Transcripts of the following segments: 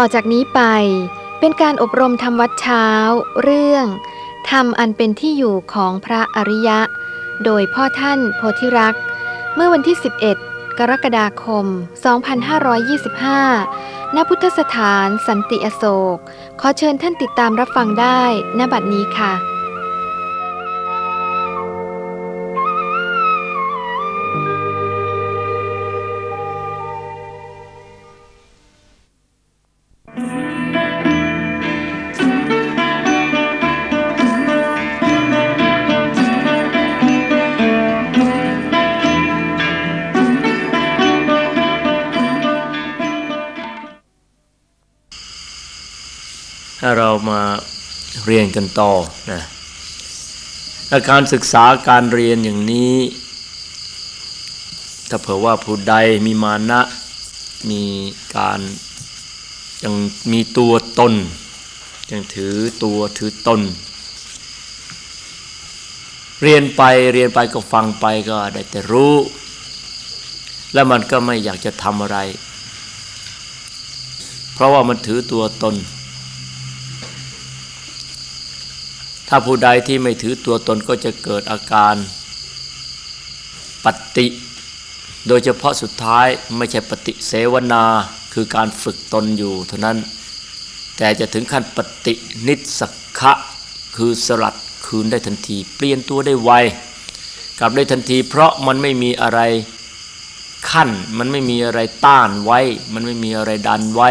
ต่อจากนี้ไปเป็นการอบรมธรรมวัดเช้า เรื่องธรรมอันเป็นที่อยู่ของพระอริยะ โดยพ่อท่านโพธิรักษ์ เมื่อวันที่ 11 กรกฎาคม 2525 ณ พุทธสถานสันติอโศก ขอเชิญท่านติดตามรับฟังได้ณบัดนี้ค่ะ นกันต่อนะการศึกษาการเรียนอย่างนี้ ถ้าเผื่อว่าผู้ใดมีมานะมีการยังมีตัวตนยังถือตัวถือตน เรียนไปเรียนไปก็ฟังไปก็ได้แต่รู้ แล้วมันก็ไม่อยากจะทำอะไร เพราะว่ามันถือตัวตน ถ้าผู้ใดที่ไม่ถือตัวตนก็จะเกิดอาการปฏิ โดยเฉพาะสุดท้ายไม่ใช่ปฏิเสวนาคือการฝึกตนอยู่เท่านั้น แต่จะถึงขั้นปฏินิสขะคือสลัดคืนได้ทันที เปลี่ยนตัวได้ไวกลับได้ทันที เพราะมันไม่มีอะไรขั้นมันไม่มีอะไรต้านไว้ มันไม่มีอะไรดันไว้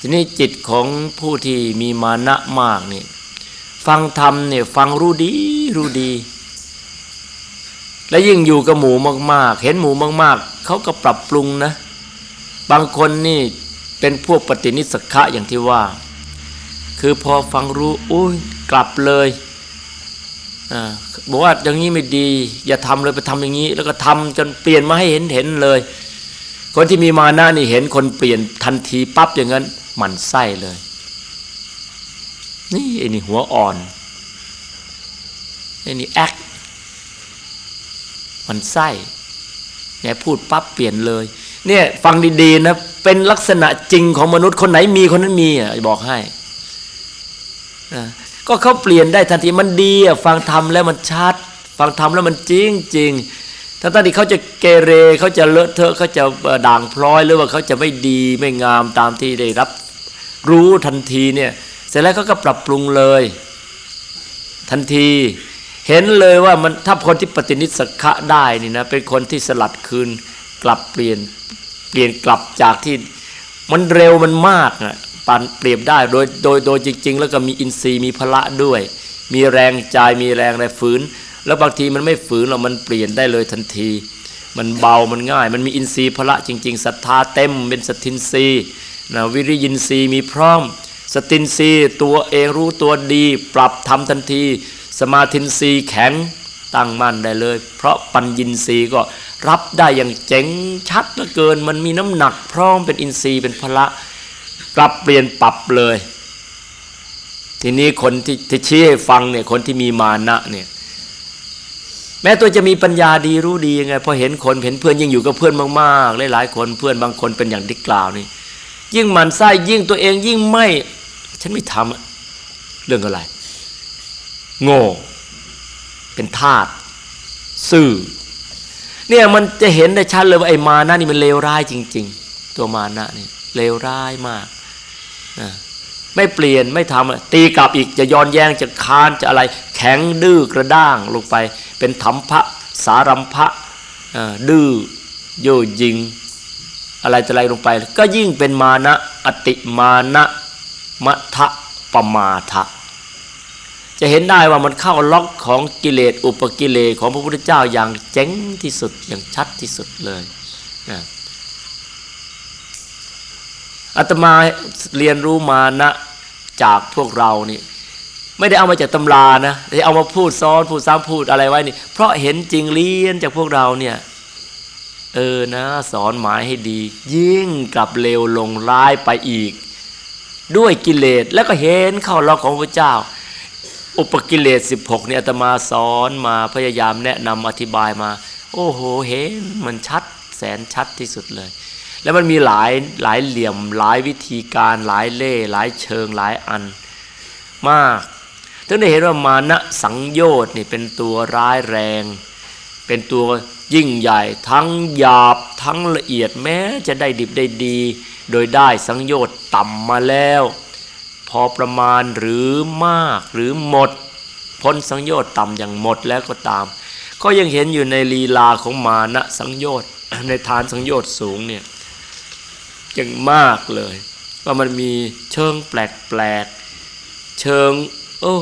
ทีนี้จิตของผู้ที่มีมานะมากนี่ ฟังธรรมเนี่ยฟังรู้ดีรู้ดี และยิ่งอยู่กับหมูมาก ๆ เห็นหมูมาก ๆเขาก็ปรับปรุงนะ บางคนนี่เป็นพวกปฏินิสขะอย่างที่ว่า คือพอฟังรู้อุ้ยกลับเลยอบอกว่าอย่างนี้ไม่ดี อย่าทำเลยไปทำอย่างนี้ แล้วก็ทำจนเปลี่ยนมาให้เห็นเห็นเลย คนที่มีมานะนี่เห็นคนเปลี่ยนทันทีปั๊บอย่างนั้นหมันไส้เลย นี่ไอ้นี่หัวอ่อนไอ้นี่แอคมันไส้เนี่ยพูดปั๊บเปลี่ยนเลย เนี่ยฟังดีๆนะเป็นลักษณะจริงของมนุษย์คนไหนมีคนนั้นมีอะบอกให้ก็เขาเปลี่ยนได้ทันทีมันดีอะฟังทำแล้วมันชัด ฟังทำแล้วมันจริงจริงถ้าตอนที่เขาจะเกเรเขาจะเลอะเทอะเขาจะด่างพร้อยหรือว่าเขาจะไม่ดีไม่งามตามที่ได้รับ รู้ทันทีเนี่ย สร็จแล้วเขาก็ปรับปรุงเลย ทันทีเห็นเลยว่ามันถ้าคนที่ปฏินิสักะได้นี่นะเป็นคนที่สลัดคืนกลับเปลี่ยนเปลี่ยนกลับจากที่มันเร็วมันมากอะปันเปรียบได้โดยโดยโดยจริง ๆ แล้วก็มีอินทรีย์มีพละด้วย มีแรงใจมีแรงแรงฝืน แล้วบางทีมันไม่ฝืนหรอกมันเปลี่ยนได้เลยทันที มันเบามันง่าย มันมีอินทรีย์พละจริง ๆศรัทธาเต็มเป็นสตินทรีย์นะวิริยินทรีย์มีพร้อม สตินซีตัวเองรู้ตัวดี ปรับทำทันที สมาธินซีแข็งตั้งมั่นได้เลย เพราะปัญญินซีก็รับได้อย่างเจ๋งชัดเหลือเกิน มันมีน้ำหนักพร้อมเป็นอินทรีย์เป็นพละปรับเปลี่ยนปรับเลย ทีนี้คนที่ที่ชี้ให้ฟังเนี่ยคนที่มีมานะเนี่ยแม้ตัวจะมีปัญญาดีรู้ดียังไงพอเห็นคนเห็นเพื่อนยิ่งอยู่กับเพื่อนมากๆหลายๆคนเพื่อนบางคนเป็นอย่างที่กล่าวนี่ ยิ่งมันไส้ยิ่งตัวเองยิ่งไม่ ฉันไม่ทำเรื่องอะไร โง่ เป็นทาตซื่อเนี่ยมันจะเห็นได้ชัดเลยว่าไอ้มานะนี่มันเลวร้ายจริง ๆ ตัวมานะนี่เลวร้ายมากนะไม่เปลี่ยนไม่ทำตีกลับอีกจะย้อนแย้งจะค้านจะอะไร แข็งดื้อกระด้างลงไป เป็นธรรมพระสารัมพะดื้อโยยิง อะไรจะอะไรลงไป ก็ยิ่งเป็นมานะอติมานะมัทะปมาทะ จะเห็นได้ว่ามันเข้าล็อกของกิเลสอุปกิเลสของพระพุทธเจ้าอย่างเจ๋งที่สุดอย่างชัดที่สุดเลยนะอาตมาเรียนรู้มานะจากพวกเรานี่ไม่ได้เอามาจากตำรานะได้เอามาพูดซ้อนพูดซ้ำพูดอะไรไว้นี่ เพราะเห็นจริงเรียนจากพวกเราเนี่ย เออนะ สอนหมายให้ดี ยิ่งกลับเร็วลงร้ายไปอีก ด้วยกิเลสแล้วก็เห็นเข้าล็อกของพระเจ้า อุปกิเลส 16เนี่ยอาตมาสอนมาพยายามแนะนำอธิบายมา โอ้โหเห็นมันชัดแสนชัดที่สุดเลย แล้วมันมีหลายหลายเหลี่ยม หลายวิธีการหลายเล่หลายเชิงหลายอันมากถึงได้เห็นว่ามานะสังโยชน์นี่เป็นตัวร้ายแรง เป็นตัว ยิ่งใหญ่ทั้งหยาบทั้งละเอียดแม้จะได้ดิบได้ดี โดยได้สังโยชน์ต่ำมาแล้ว พอประมาณหรือมากหรือหมด พ้นสังโยชน์ต่ำอย่างหมดแล้วก็ตาม ก็ยังเห็นอยู่ในลีลาของมานะสังโยชน์ในฐานสังโยชน์สูงเนี่ยยังมากเลยว่ามันมีเชิงแปลกๆเชิงโอ้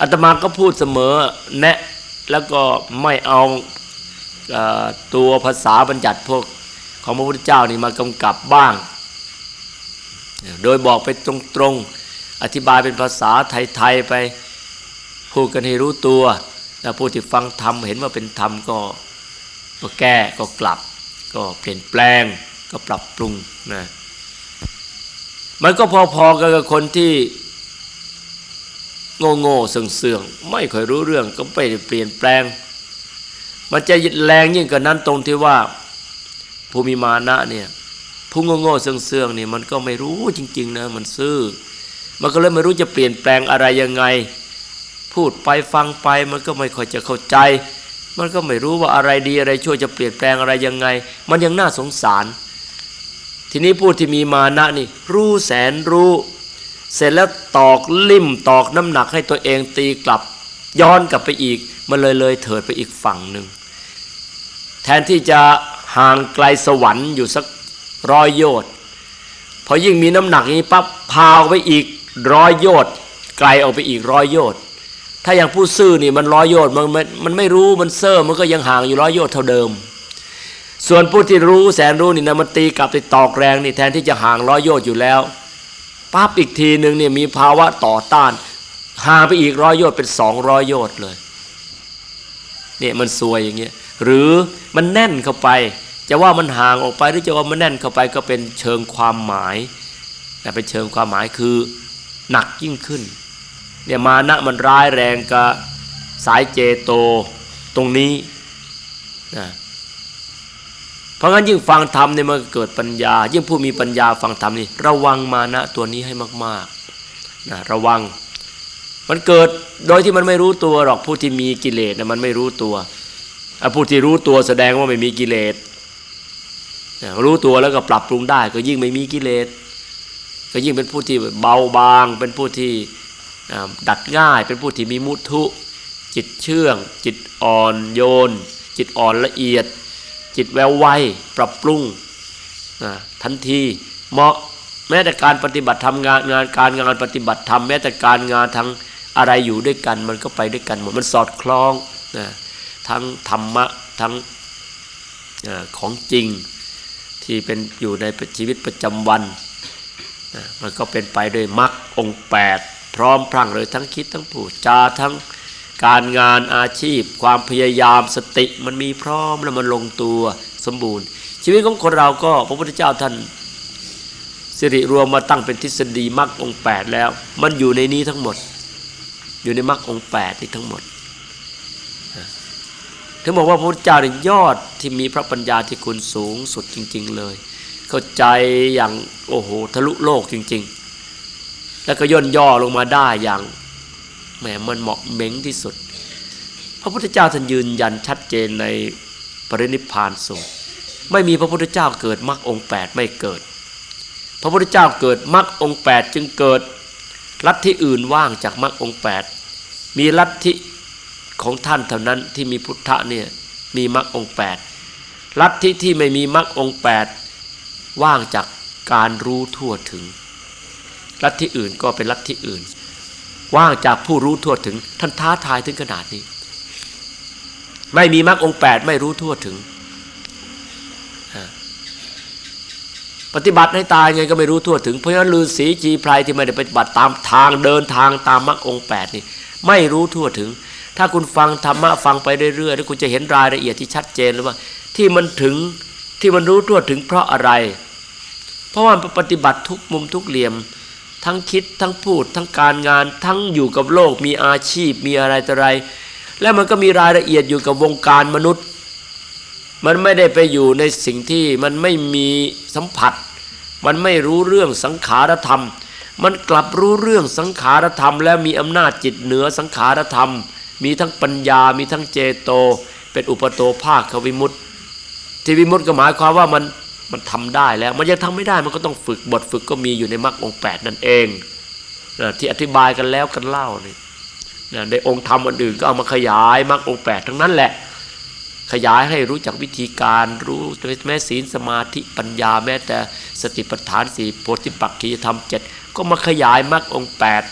อาตมาก็พูดเสมอแนะแล้วก็ไม่เอา ตัวภาษาบัญญัติพวกของพระพุทธเจ้านี่มากำกับบ้าง โดยบอกไปตรงๆ อธิบายเป็นภาษาไทยๆไปพูดกันให้รู้ตัวแล้วผู้ที่ฟังธรรมเห็นว่าเป็นธรรมก็ก็แก้ก็กลับ ก็เปลี่ยนแปลงก็ปรับปรุงนะมันก็พอๆกันกับคนที่โง่โง่เสื่องเสื่องไม่ค่อยรู้เรื่องก็ไปเปลี่ยนแปลง มันจะแรงยิ่งกว่านั้นตรงที่ว่าผู้มีมานะเนี่ยผู้โง่โง่เสื่องเสื่องนี่มันก็ไม่รู้จริง ๆนะมันซื่อ มันก็เลยไม่รู้จะเปลี่ยนแปลงอะไรยังไง พูดไปฟังไปมันก็ไม่ค่อยจะเข้าใจ มันก็ไม่รู้ว่าอะไรดีอะไรช่วยจะเปลี่ยนแปลงอะไรยังไง มันยังน่าสงสาร ทีนี้ผู้ที่มีมานะนี่ รู้แสนรู้ เสร็จแล้วตอกลิ่มตอกน้ำหนักให้ตัวเองตีกลับ ย้อนกลับไปอีก มันเลยเลยเถิดไปอีกฝั่งหนึ่ง แทนที่จะห่างไกลสวรรค์อยู่สักร้อยโยชน์พอยิ่งมีน้ำหนักนี้ปั๊บพาวไปอีกร้อยโยชน์ไกลออกไปอีกร้อยโยชน์ถ้าอย่างผู้ซื่อนี่มันร้อยโยชน์มันมันมันไม่รู้มันเซ่อมันก็ยังห่างอยู่ร้อยโยชน์เท่าเดิม ส่วนผู้ที่รู้แสนรู้นี่นะมันตีกลับไปตอกแรงนี่แทนที่จะห่างร้อยโยชน์อยู่แล้วปั๊บอีกทีหนึ่งเนี่ยมีภาวะต่อต้านห่างไปอีกร้อยโยชน์เป็นสองร้อยโยชน์เลยเนี่ยมันซวยอย่างเงี้ย หรือมันแน่นเข้าไป จะว่ามันห่างออกไปหรือจะว่ามันแน่นเข้าไปก็เป็นเชิงความหมายแต่เป็นเชิงความหมายคือหนักยิ่งขึ้นเนี่ยมานะมันร้ายแรงกับสายเจโตตรงนี้นะเพราะงั้นยิ่งฟังธรรมเนี่ยมันเกิดปัญญา ยิ่งผู้มีปัญญาฟังธรรมนี่ระวังมานะตัวนี้ให้มากๆนะระวัง มันเกิดโดยที่มันไม่รู้ตัวหรอกผู้ที่มีกิเลสนะมันไม่รู้ตัว ผู้ที่รู้ตัวแสดงว่าไม่มีกิเลสรู้ตัวแล้วก็ปรับปรุงได้ ก็ยิ่งไม่มีกิเลสก็ยิ่งเป็นผู้ที่เบาบาง เป็นผู้ที่ดัดง่าย เป็นผู้ที่มีมุทุ จิตเชื่อง จิตอ่อนโยน จิตอ่อนละเอียด จิตแววไวปรับปรุงทันทีเหมาะแม้แต่การปฏิบัติทำงานงานการงานปฏิบัติธรรมแม้แต่การงานทั้งอะไรอยู่ด้วยกัน มันก็ไปด้วยกันหมดมันสอดคล้องนะ ทั้งธรรมะทั้งอของจริงที่เป็นอยู่ในชีวิตประจำวันนะมันก็เป็นไปด้วยมรรคองแปดพร้อมพรั่งเลยทั้งคิดทั้งพูดจาทั้งการงานอาชีพ ความพยายามสติมันมีพร้อมแล้วมันลงตัวสมบูรณ์ ชีวิตของคนเราก็พระพุทธเจ้าท่านสิริรวมมาตั้งเป็นทฤษฎีมรรคองแปดแล้ว มันอยู่ในนี้ทั้งหมด อยู่ในมรรคองแปดนี่ทั้งหมด ถึงบอกว่าพระพุทธเจ้าเนี่ยยอดที่มีพระปัญญาที่คุณสูงสุดจริง ๆ เลย เข้าใจอย่างโอ้โหทะลุโลกจริง ๆ แล้วก็ย่นย่อลงมาได้อย่างแหมมันเหมาะเม้งที่สุด พระพุทธเจ้าท่านยืนยันชัดเจนในปรินิพานสูงไม่มีพระพุทธเจ้าเกิดมรรคองแปดไม่เกิด พระพุทธเจ้าเกิดมรรคองแปดจึงเกิดลัทธิอื่นว่างจากมรรคองแปดมีลัทธิ ของท่านเท่านั้นที่มีพุทธะเนี่ยมีมรรคองแปดลัทธิที่ไม่มีมรรคองแปดว่างจากการรู้ทั่วถึง ลัทธิอื่นก็เป็นลัทธิอื่น ว่างจากผู้รู้ทั่วถึง ท่านท้าทายถึงขนาดนี้ ไม่มีมรรคองแปดไม่รู้ทั่วถึง ปฏิบัติให้ตายไงก็ไม่รู้ทั่วถึง เพราะฉะนั้นลือสีจีไพรที่ไม่ได้ปฏิบัติตามทางเดินทางตามมรรคองแปดนี่ไม่รู้ทั่วถึง ถ้าคุณฟังธรรมะฟังไปเรื่อยๆแล้วคุณจะเห็นรายละเอียดที่ชัดเจนเลยว่า ที่มันถึงที่มันรู้ทั่วถึงเพราะอะไร เพราะว่าปฏิบัติทุกมุมทุกเหลี่ยม ทั้งคิดทั้งพูด ทั้งการงาน ทั้งอยู่กับโลกมีอาชีพมีอะไรต่ออะไร แล้วมันก็มีรายละเอียดอยู่กับวงการมนุษย์ มันไม่ได้ไปอยู่ในสิ่งที่มันไม่มีสัมผัส มันไม่รู้เรื่องสังขารธรรม มันกลับรู้เรื่องสังขารธรรม แล้วมีอำนาจจิตเหนือสังขารธรรม มีทั้งปัญญา มีทั้งเจโต เป็นอุปโตภาควิมุตติที่วิมุตติก็หมายความว่ามันมันทำได้แล้ว มันยังทำไม่ได้มันก็ต้องฝึกบทฝึกก็มีอยู่ในมรรคองแปดนั่นเองนะที่อธิบายกันแล้วกันเล่านี่นะในองค์ธรรมอันอื่นก็เอามาขยายมรรคองแปดทั้งนั้นแหละ ขยายให้รู้จักวิธีการรู้แม้ศีลสมาธิปัญญาแม้แต่สติปัฏฐานสี่โพธิปักขียธรรมเจ็ดก็มาขยายมรรคองแปด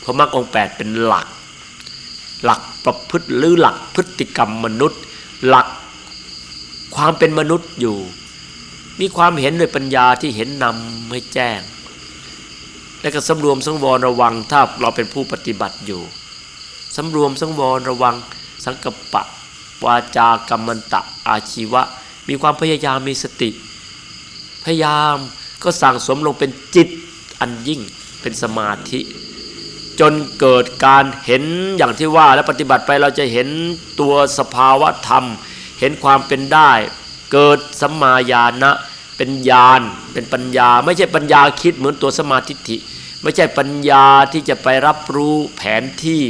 เพราะมรรคองแปดเป็นหลัก หลักประพฤติหรือหลักพฤติกรรมมนุษย์ หลักความเป็นมนุษย์อยู่ มีความเห็นโดยปัญญาที่เห็นนำให้แจ้ง และก็สำรวมสังวรระวังถ้าเราเป็นผู้ปฏิบัติอยู่สำรวมสังวรระวังสังกปะวาจากรรมันตะอาชีวะ มีความพยายามมีสติ พยายามก็สั่งสมลงเป็นจิตอันยิ่งเป็นสมาธิ จนเกิดการเห็นอย่างที่ว่าและปฏิบัติไปเราจะเห็นตัวสภาวะธรรม เห็นความเป็นได้ เกิดสัมมาญาณะเป็นญาณเป็นปัญญา ไม่ใช่ปัญญาคิดเหมือนตัวสมาธิิไม่ใช่ปัญญาที่จะไปรับรู้แผนที่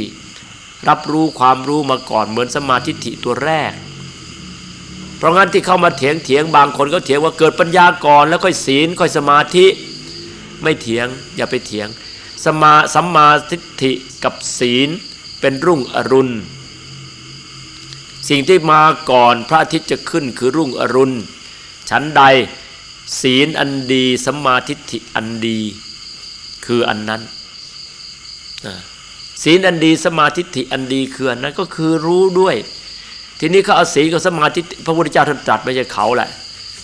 รับรู้ความรู้มาก่อนเหมือนสมาธิิตัวแรก เพราะงั้นที่เข้ามาเถียงเถียงบางคนก็เถียงว่าเกิดปัญญาก่อนแล้วค่อยศีลค่อยสมาธิ ไม่เถียงอย่าไปเถียง สมาสัมมาทิฏฐิกับศีลเป็นรุ่งอรุณ สิ่งที่มาก่อนพระอาทิตย์จะขึ้นคือรุ่งอรุณฉันใดศีลอันดีสัมมาทิฏฐิอันดีคืออันนั้นศีลอันดีสมาธิิอันดีคืออันนั้นก็คือรู้ด้วย ทีนี้เขาเอาศีลกับสมาธิพระพุทธเจ้าท่านตรัสไม่ใช่เขาแหละ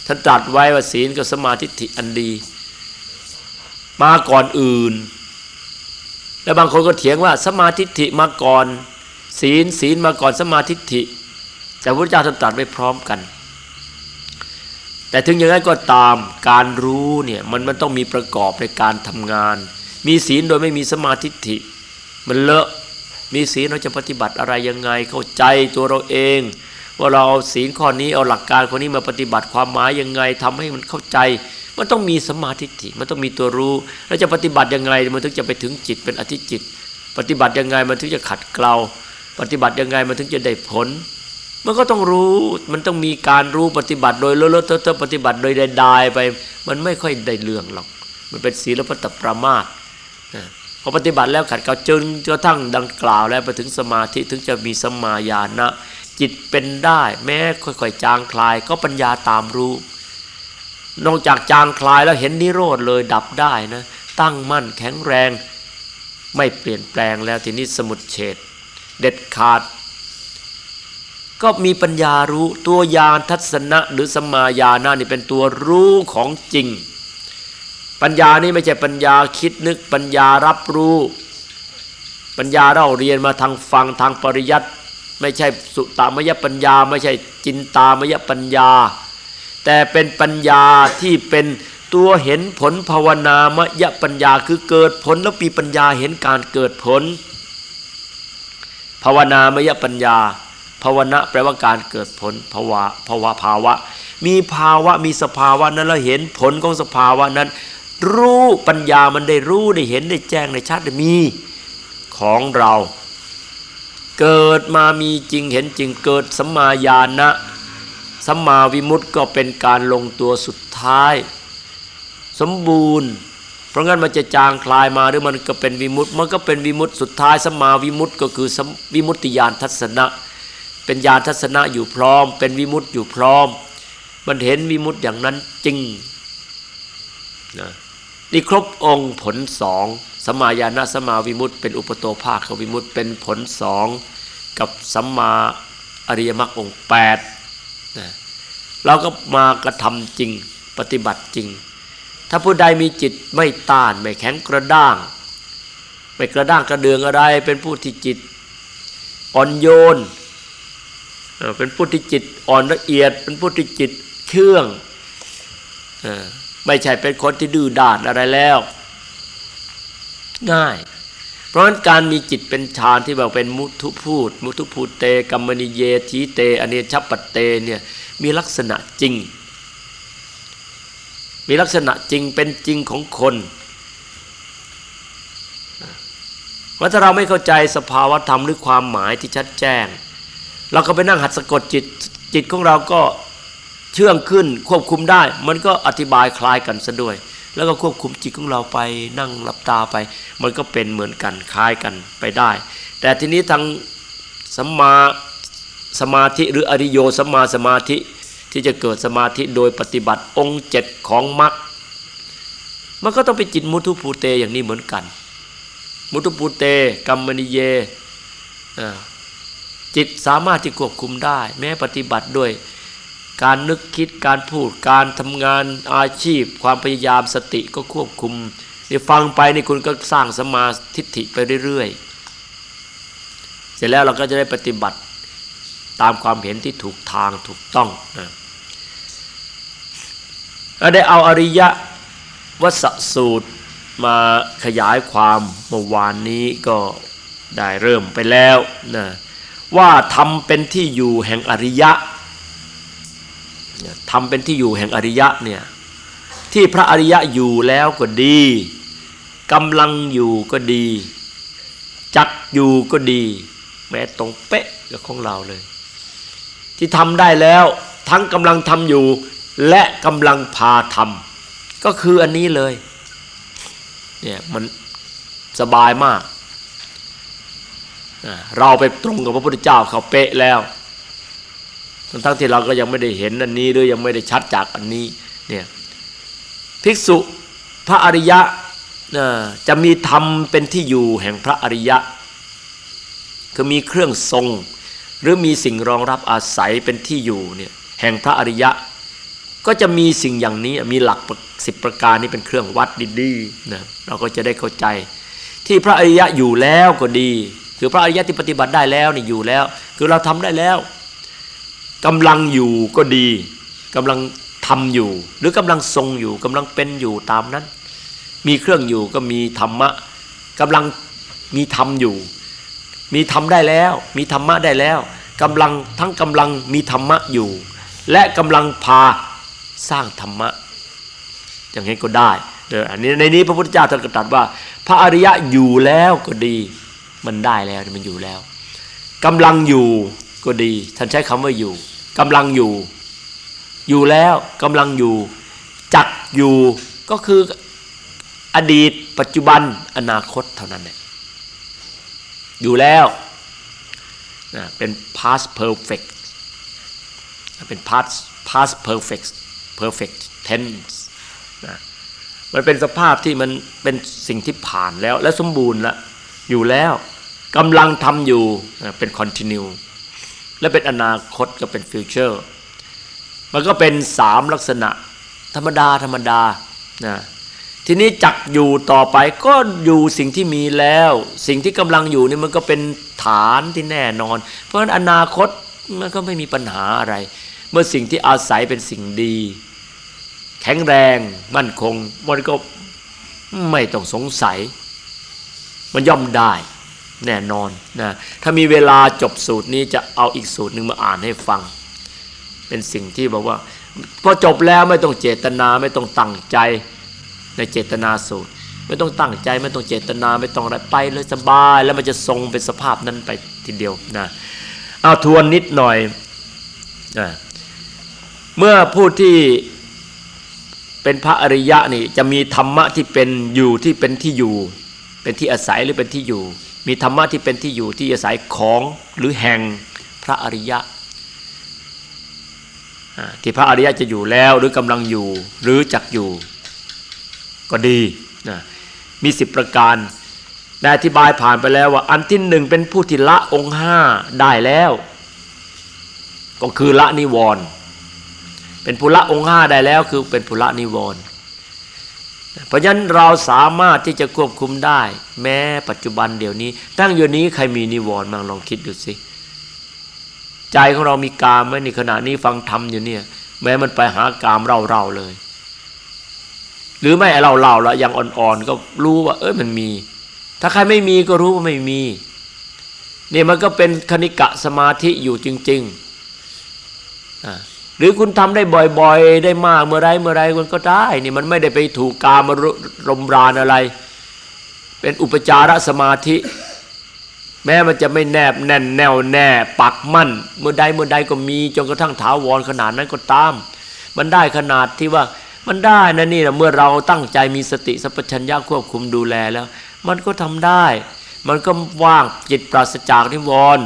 ท่านตรัสไว้ว่าศีลกับสมาธิิอันดี มาก่อนอื่น แล้วบางคนก็เถียงว่าสมาธิิมาก่อน ศีลศีลมาก่อนสมาธิิแต่พระพุทธเจ้าท่านตรัสไว้พร้อมกัน แต่ถึงอย่างนั้นก็ตามการรู้เนี่ยมันมันต้องมีประกอบในการทำงาน มีศีลโดยไม่มีสมาธิิมันเลอะมีศีลเราจะปฏิบัติอะไรยังไงเข้าใจตัวเราเอง ว่าเราเอาศีลข้อนี้เอาหลักการข้อนี้มาปฏิบัติความหมายยังไงทำให้มันเข้าใจ มันต้องมีสมาธิิมันต้องมีตัวรู้แล้วจะปฏิบัติยังไงมันถึงจะไปถึงจิตเป็นอธิจิต ปฏิบัติยังไงมันถึงจะขัดเกลาปฏิบัติยังไงมันถึงจะได้ผล มันก็ต้องรู้มันต้องมีการรู้ปฏิบัติโดยเลอะเทอะปฏิบัติโดยใดๆไป มันไม่ค่อยได้เรื่องหรอก มันเป็นศีลพัตประมาทพอปฏิบัติแล้วขัดเกลาจนกระทั่งดังกล่าวแล้วไปถึงสมาธิถึงจะมีสมาญาณะจิตเป็นได้ แม้ค่อยๆ จางคลายก็ปัญญาตามรู้ นอกจากจางคลายแล้วเห็นนิโรธเลยดับได้นะ ตั้งมั่นแข็งแรง ไม่เปลี่ยนแปลงแล้วทีนี้สมุดเฉดเด็ดขาด ก็มีปัญญารู้ตัวยานทัศนะหรือสมาญาณะนี่เป็นตัวรู้ของจริง ปัญญานี่ไม่ใช่ปัญญาคิดนึกปัญญารับรู้ ปัญญาเราเรียนมาทางฟังทางปริยัติไม่ใช่สุตามยปัญญา ไม่ใช่จินตามยปัญญา แต่เป็นปัญญาที่เป็นตัวเห็นผลภาวนามยปัญญาคือเกิดผลแล้วปีปัญญาเห็นการเกิดผล ภาวนามยปัญญา ภาวนะแปลว่าการเกิดผลภาวะภาวะภาวะ มีภาวะมีสภาวะนั้นเราเห็นผลของสภาวะนั้น รู้ปัญญามันได้รู้ได้เห็นได้แจ้งได้ชัดได้มีของเรา เกิดมามีจริงเห็นจริงเกิดสัมมาญาณะ สัมมาวิมุตติก็เป็นการลงตัวสุดท้าย สมบูรณ์ เพราะงั้นมันจะจางคลายมาหรือมันก็เป็นวิมุตติมันก็เป็นวิมุตติสุดท้ายสัมมาวิมุตติก็คือวิมุตติญาณทัศนะ เป็นญาณทัศนะอยู่พร้อม เป็นวิมุตติอยู่พร้อม มันเห็นวิมุตติอย่างนั้นจริงนะนี่ครบองค์ผลสองสมาญาณสมาวิมุตเป็นอุปโตภาควิมุตเป็นผลสองกับสัมมาอริยมรรคองแปด นะเราก็มากระทำจริงปฏิบัติจริง ถ้าผู้ใดมีจิตไม่ต้านไม่แข็งกระด้าง ไม่กระด้างกระเดืองอะไร เป็นผู้ที่จิตอ่อนโยน เป็นผู้ที่จิตอ่อนละเอียด เป็นผู้ที่จิตเชื่อง ไม่ใช่เป็นคนที่ดื้อด้านอะไรแล้ว ง่าย เพราะฉะนั้นการมีจิตเป็นฌานที่บอกเป็นมุทุพูดมุทุพูเตกัมมนิเยทีเตอเนชปเตเนี่ยมีลักษณะจริง มีลักษณะจริงเป็นจริงของคนว่าถ้าเราไม่เข้าใจสภาวะธรรมหรือความหมายที่ชัดแจ้ง เราก็ไปนั่งหัดสะกดจิตจิตของเราก็เชื่องขึ้นควบคุมได้ มันก็อธิบายคล้ายกันซะด้วย แล้วก็ควบคุมจิตของเราไปนั่งหลับตาไป มันก็เป็นเหมือนกันคล้ายกันไปได้ แต่ทีนี้ทางสัมมาสมาธิหรืออริโยสัมมาสมาธิที่จะเกิดสมาธิโดยปฏิบัติองค์เจ็ดของมรรคมันก็ต้องเป็นจิตมุทุภูเตอย่างนี้เหมือนกัน มุทุภูเตกัมมณิเยจิตสามารถที่ควบคุมได้ แม้ปฏิบัติด้วย การนึกคิดการพูดการทำงานอาชีพ ความพยายามสติก็ควบคุมนี่ฟังไปนี่คุณก็สร้างสมาธิฐิไปเรื่อยๆ เสร็จแล้วเราก็จะได้ปฏิบัติตามความเห็นที่ถูกทางถูกต้องนะได้เอาอริยะวัสสูตรมาขยายความเมื่อวานนี้ก็ได้เริ่มไปแล้วนะว่าทำเป็นที่อยู่แห่งอริยะ ทำเป็นที่อยู่แห่งอริยะเนี่ยที่พระอริยะอยู่แล้วก็ดีกำลังอยู่ก็ดี จักอยู่ก็ดี แม้ตรงเป๊ะกับของเราเลย ที่ทำได้แล้วทั้งกำลังทำอยู่ และกำลังพาทำก็คืออันนี้เลยเนี่ยมันสบายมาก เราไปตรงกับพระพุทธเจ้าเขาเป๊ะแล้ว ทั้งที่เราก็ยังไม่ได้เห็นอันนี้หรือยังไม่ได้ชัดจากอันนี้เนี่ยภิกษุพระอริยะจะมีธรรมเป็นที่อยู่แห่งพระอริยะ คือมีเครื่องทรง หรือมีสิ่งรองรับอาศัยเป็นที่อยู่เนี่ยแห่งพระอริยะ ก็จะมีสิ่งอย่างนี้มีหลักสิบประการนี้เป็นเครื่องวัดดีๆนะเราก็จะได้เข้าใจ ที่พระอริยะอยู่แล้วก็ดี คือพระอริยะที่ปฏิบัติได้แล้วนี่อยู่แล้ว คือเราทำได้แล้ว กำลังอยู่ก็ดีกำลังทำอยู่ หรือกำลังทรงอยู่กำลังเป็นอยู่ตามนั้น มีเครื่องอยู่ก็มีธรรมะกำลังมีธรรมอยู่ มีธรรมได้แล้ว มีธรรมะได้แล้วกำลังทั้งกำลังมีธรรมะอยู่ และกำลังพาสร้างธรรมะ อย่างนี้ก็ได้เอออันนี้ในนี้พระพุทธเจ้าท่านตรัสว่า พระอริยะอยู่แล้วก็ดี มันได้แล้วมันอยู่แล้วกำลังอยู่ ก็ดี ท่านใช้คำว่าอยู่กำลังอยู่ อยู่แล้วกำลังอยู่ จักอยู่ก็คืออดีต ปัจจุบันอนาคตเท่านั้นเนี่ยอยู่แล้วนะเป็น past perfect เป็น past past perfect perfect tense นะมันเป็นสภาพที่มันเป็นสิ่งที่ผ่านแล้วและสมบูรณ์ล้วอยู่แล้วกำลังทำอยู่เป็น continue และเป็นอนาคตก็เป็นฟิวเจอร์มันก็เป็นสามลักษณะ ธรรมดาธรรมดานะทีนี้จักอยู่ต่อไปก็อยู่สิ่งที่มีแล้ว สิ่งที่กำลังอยู่นี่มันก็เป็นฐานที่แน่นอน เพราะฉะนั้นอนาคตมันก็ไม่มีปัญหาอะไร เมื่อสิ่งที่อาศัยเป็นสิ่งดี แข็งแรงมั่นคงมันก็ไม่ต้องสงสัย มันย่อมได้ แน่นอนนะถ้ามีเวลาจบสูตรนี้จะเอาอีกสูตรหนึ่งมาอ่านให้ฟัง เป็นสิ่งที่บอกว่าพอจบแล้วไม่ต้องเจตนาไม่ต้องตั้งใจในเจตนาสูตร ไม่ต้องตั้งใจไม่ต้องเจตนาไม่ต้องอะไรไปเลยสบาย แล้วมันจะทรงเป็นสภาพนั้นไปทีเดียวนะเอาทวนนิดหน่อยนะเมื่อผู้ที่เป็นพระอริยะนี่จะมีธรรมะที่เป็นอยู่ที่เป็นที่อยู่ เป็นที่อาศัยหรือเป็นที่อยู่ มีธรรมะที่เป็นที่อยู่ที่อาศัยของหรือแห่งพระอริยะที่พระอริยะจะอยู่แล้วหรือกำลังอยู่หรือจักอยู่ ก็ดีนะมีสิบประการได้อธิบายผ่านไปแล้วว่า อันที่หนึ่งเป็นผู้ที่ละองค์ห้าได้แล้ว ก็คือละนิวรณ์เป็นผู้ละองค์ห้าได้แล้วคือเป็นผู้ละนิวรณ์ เพราะฉะนั้นเราสามารถที่จะควบคุมได้ แม้ปัจจุบันเดี๋ยวนี้ ตั้งอยู่นี้ใครมีนิวรณ์บ้างลองคิดดูสิใจของเรามีกามไหมในขณะนี้ฟังธรรมอยู่เนี่ย แม้มันไปหากามเราเราเลย หรือไม่เราเราละยังอ่อนๆก็รู้ว่า เอ้ยมันมี ถ้าใครไม่มีก็รู้ว่าไม่มีเนี่ยมันก็เป็นคณิกะสมาธิอยู่จริงๆ หรือคุณทำได้บ่อยๆ ได้มากเมื่อไรเมื่อไรมันก็ได้นี่มันไม่ได้ไปถูกกามารมรานอะไร เป็นอุปจารสมาธิ แม้มันจะไม่แนบแน่นแน่วแน่ปักมั่น เมื่อใดเมื่อใดก็มีจนกระทั่งถาวรขนาดนั้นก็ตาม มันได้ขนาดที่ว่ามันได้นะนี่นะเมื่อเราตั้งใจมีสติสัพพัญญาควบคุมดูแลแล้ว มันก็ทำได้ มันก็ว่างจิตปราศจากนิวรณ์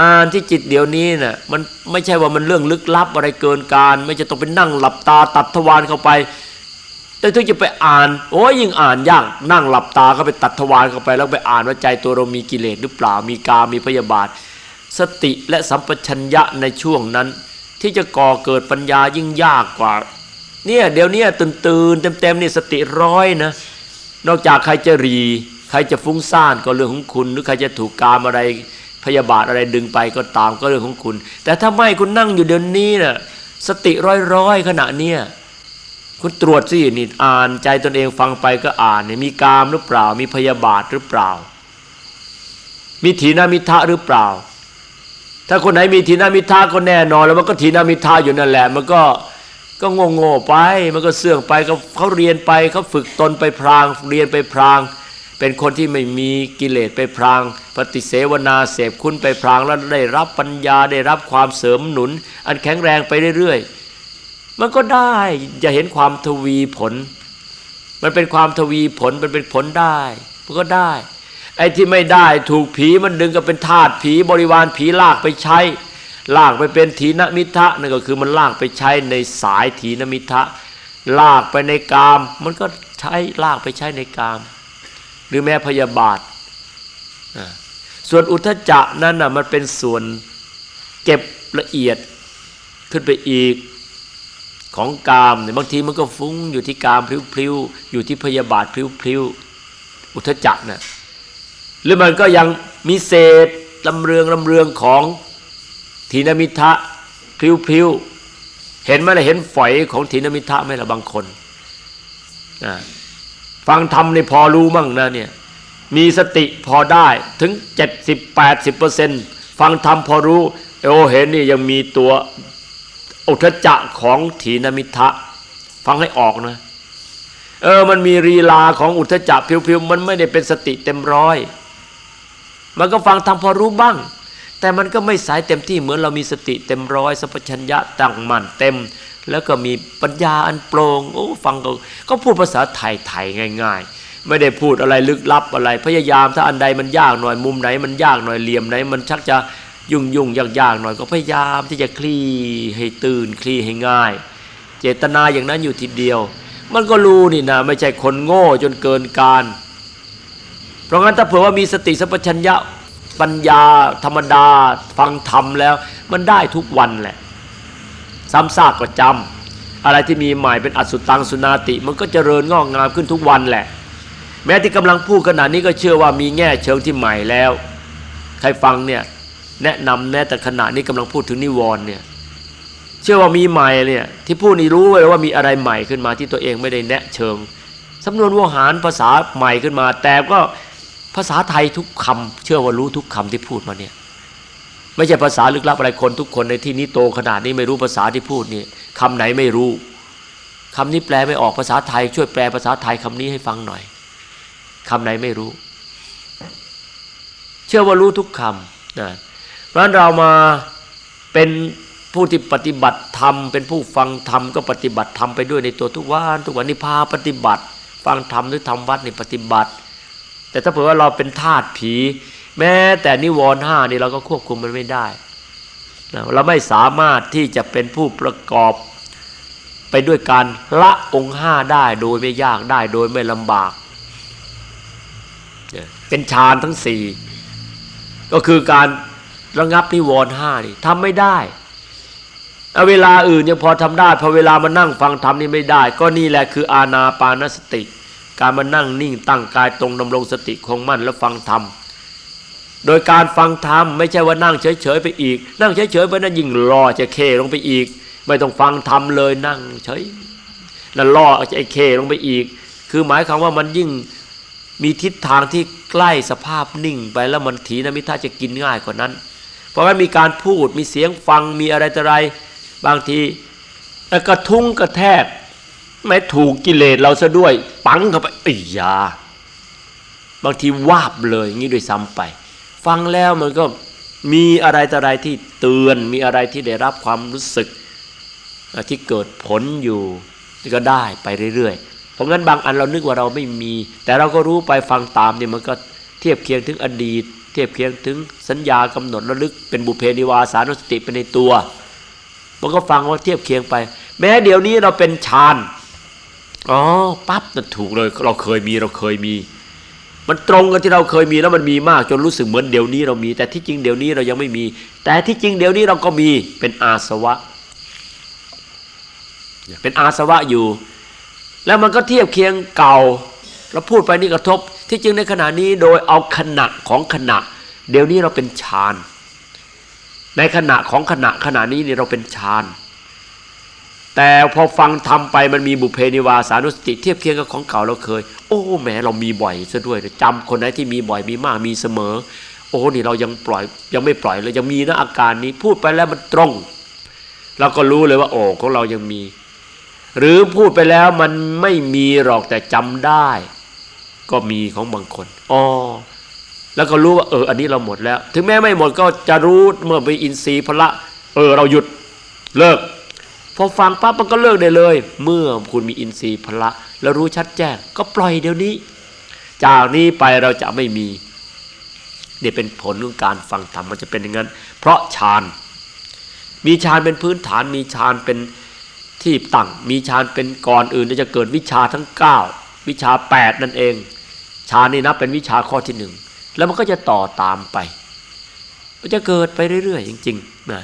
อ่านที่จิตเดี๋ยวนี้นะ่ะมันไม่ใช่ว่ามันเรื่องลึกลับอะไรเกินการ ไม่จะต้องไปนั่งหลับตาตัดทวารเข้าไป แต่ถ้าจะไปอ่าน โอ้ยยิ่งอ่านยากนั่งหลับตาก็ไปตัดทวารเข้าไป แล้วไปอ่านว่าใจตัวเรามีกิเลสหรือเปล่ามีกามีพยาบาท สติและสัมปชัญญะในช่วงนั้น ที่จะก่อเกิดปัญญายิ่งยากกว่าเนี่ยเดี๋ยวนี้ตื่นตื่นเต็มเต็มนี่สติร้อยนะนอกจากใครจะรี ใครจะฟุ้งซ่านก็เรื่องของคุณ หรือใครจะถูกกามอะไร พยาบาทอะไรดึงไปก็ตามก็เรื่องของคุณ แต่ถ้าไม่คุณนั่งอยู่เดี๋ยวนี้นะ่ะสติร้อยร้อยขณะเนี้ยคุณตรวจสินี่อ่านใจตนเองฟังไปก็อ่านเนี่ยมีกามหรือเปล่า มีพยาบาทหรือเปล่า มีถีนามิทะหรือเปล่า ถ้าคนไหนมีถีนามิทะก็แน่นอน แล้วมันก็ถีนามิทะอยู่นั่นแหละ มันก็ก็โง่โง่ไป มันก็เสื่องไปก็เขาเรียนไปเขาฝึกตนไปพราง เรียนไปพราง เป็นคนที่ไม่มีกิเลสไปพราง ปฏิเสวนาเสพคุณไปพรางแล้วได้รับปัญญาได้รับความเสริมหนุน อันแข็งแรงไปเรื่อยๆ มันก็ได้จะเห็นความทวีผล มันเป็นความทวีผลมันเป็นผลได้ มันก็ได้ ไอ้ที่ไม่ได้ถูกผีมันดึงก็เป็นธาตุผีบริวารผีลากไปใช้ ลากไปเป็นถีนมิทะนั่นก็คือมันลากไปใช้ในสายถีนมิทะ ลากไปในกาม มันก็ใช้ลากไปใช้ในกาม หรือแม้พยาบาท ส่วนอุทจจะนั้นน่ะมันเป็นส่วนเก็บละเอียดขึ้นไปอีกของกามเนี่ยบางทีมันก็ฟุ้งอยู่ที่กามพลิ้วๆอยู่ที่พยาบาทพลิ้วๆอุทจจะน่ะหรือมันก็ยังมีเศษลำเรืองลำเรืองของทีนมิทะพลิ้วพลิ้วเห็นไหมล่ะเห็นฝอยของทีนมิทะไหมล่ะบางคนอ่า ฟังธรรมในพอรู้มั่งนะเนี่ยมีสติพอได้ถึง 70-80%ฟังธรรมพอรู้โอ้เห็นนี่ยังมีตัวอุทจักของถีนมิทะ ฟังให้ออกนะเออมันมีรีลาของอุทจักพิวๆมันไม่ได้เป็นสติเต็มร้อย มันก็ฟังธรรมพอรู้บ้าง แต่มันก็ไม่สายเต็มที่เหมือนเรามีสติเต็มร้อยสัพชัญญะตั้งมั่นเต็ม แล้วก็มีปัญญาอันโปร่งโอ้ฟังก็ก็พูดภาษาไทยไทยง่าย ๆ ไม่ได้พูดอะไรลึกลับอะไร พยายามถ้าอันใดมันยากหน่อยมุมไหน มันยากหน่อยเหลี่ยมไหน มันชักจะยุ่งยุ่งยากยากหน่อยก็พยายามที่จะคลี่ให้ตื่นคลี่ให้ง่าย เจตนาอย่างนั้นอยู่ทีเดียว มันก็รู้นี่นะไม่ใช่คนโง่จนเกินการ เพราะงั้นถ้าเผื่อว่ามีสติสัพพัญญะปัญญาธรรมดาฟังธรรมแล้ว มันได้ทุกวันแหละ ซ้ำซากก็จำอะไรที่มีใหม่เป็นอสุตังสุนาติ มันก็เจริญงอกงามขึ้นทุกวันแหละ แม้ที่กำลังพูดขนาดนี้ก็เชื่อว่ามีแง่เชิงที่ใหม่แล้ว ใครฟังเนี่ยแนะนำแน่แต่ขณะนี้กำลังพูดถึงนิวรณ์เนี่ยเชื่อว่ามีใหม่เนี่ยที่พูดนี่รู้ไว้ว่ามีอะไรใหม่ขึ้นมาที่ตัวเองไม่ได้แนะเชิงสำนวนวหารภาษาใหม่ขึ้นมา แต่ก็ภาษาไทยทุกคำเชื่อว่ารู้ทุกคำที่พูดมาเนี่ย ไม่ใช่ภาษาลึกลับอะไรคนทุกคนในที่นี้โตขนาดนี้ไม่รู้ภาษาที่พูดนี่คำไหนไม่รู้คำนี้แปลไม่ออกภาษาไทย ช่วยแปลภาษาไทยคำนี้ให้ฟังหน่อยคำไหนไม่รู้ เชื่อว่ารู้ทุกคำนะเพราะนั้นเรามาเป็นผู้ที่ปฏิบัติธรรมเป็นผู้ฟังธรรมก็ปฏิบัติธรรมไปด้วยในตัวทุกวันทุกวันนี้พาปฏิบัติ ฟังธรรมหรือทำวัดนี่ปฏิบัติ แต่ถ้าเผื่อว่าเราเป็นธาตุผี แม้แต่นิวรณ์ห้านี่เราก็ควบคุมมันไม่ได้ เราไม่สามารถที่จะเป็นผู้ประกอบไปด้วยการละองค์ห้าได้โดยไม่ยากได้โดยไม่ลำบาก เป็นฌานทั้งสี่ก็คือการระงับนิวรณ์ห้านี่ทำไม่ได้เอาเวลาอื่นยังพอทำได้พอเวลามานั่งฟังธรรมนี่ไม่ได้ ก็นี่แหละคืออาณาปานสติ การมานั่งนิ่งตั้งกายตรงดำรงสติคงมั่นแล้วฟังธรรม โดยการฟังธรรมไม่ใช่ว่านั่งเฉยๆไปอีก นั่งเฉยๆไปนั้นยิ่งรอจะเคลงไปอีก ไม่ต้องฟังธรรมเลยนั่งเฉยแล้วล่อจะไอเคลงไปอีก คือหมายความว่ามันยิ่งมีทิศทางที่ใกล้สภาพนิ่งไปแล้วมันถีนมิทะจะกินง่ายกว่านั้น เพราะว่ามีการพูดมีเสียงฟังมีอะไรต่ออะไร บางทีกระทุ้งกระแทกไม่ถูกกิเลสเราซะด้วย ปังเข้าไปอียา บางทีวาบเลยงี้ด้วยซ้ำไป ฟังแล้วมันก็มีอะไรต่ออะไรที่เตือน มีอะไรที่ได้รับความรู้สึก ที่เกิดผลอยู่ก็ได้ไปเรื่อยๆ เพราะงั้นบางอันเรานึกว่าเราไม่มี แต่เราก็รู้ไปฟังตามเนี่ยมันก็เทียบเคียงถึงอดีต เทียบเคียงถึงสัญญากำหนดระลึกเป็นบุเพนิวาสานุสติเป็นในตัวมันก็ฟังว่าเทียบเคียงไป แม้เดี๋ยวนี้เราเป็นฌานอ๋อปั๊บนั่นถูกเลยเราเคยมีเราเคยมี มันตรงกับที่เราเคยมีแล้วมันมีมากจนรู้สึกเหมือนเดี๋ยวนี้เรามี แต่ที่จริงเดี๋ยวนี้เรายังไม่มี แต่ที่จริงเดี๋ยวนี้เราก็มีเป็นอาสวะ เป็นอาสวะอยู่ แล้วมันก็เทียบเคียงเก่าเราพูดไปนี่กระทบ ที่จริงในขณะนี้โดยเอาขณะของขณะ เดี๋ยวนี้เราเป็นฌานในขณะของขณะขณะนี้นี่เราเป็นฌาน แต่พอฟังทำไปมันมีบุเพนิวาสานุสติเทียบเคียงกับของเก่าเราเคย โอ้แหมเรามีบ่อยซะด้วยจำคนไหนที่มีบ่อยมีมากมีเสมอ โอ้นี่เรายังปล่อยยังไม่ปล่อยเลยยังมีนะอาการนี้พูดไปแล้วมันตรงเราก็รู้เลยว่า โอ้ของเรายังมี หรือพูดไปแล้วมันไม่มีหรอกแต่จำได้ ก็มีของบางคนอ๋อแล้วก็รู้ว่าเอออันนี้เราหมดแล้ว ถึงแม้ไม่หมดก็จะรู้เมื่อไปอินทรีย์พละ เออเราหยุดเลิก พอฟังปั๊บมันก็เลิกได้เลย เมื่อคุณมีอินทรีย์พละ แล้วรู้ชัดแจ้ง ก็ปล่อยเดี๋ยวนี้ จากนี้ไปเราจะไม่มีเนี่ยเป็นผลของการฟังธรรมมันจะเป็นอย่างนั้น เพราะฌานมีฌานเป็นพื้นฐาน มีฌานเป็นที่ตั้งมีฌานเป็นก่อนอื่นจะเกิดวิชาทั้ง 9 วิชา 8 นั่นเองฌานนี่นับเป็นวิชาข้อที่หนึ่งแล้วมันก็จะต่อตามไป มันจะเกิดไปเรื่อยๆจริงๆนะ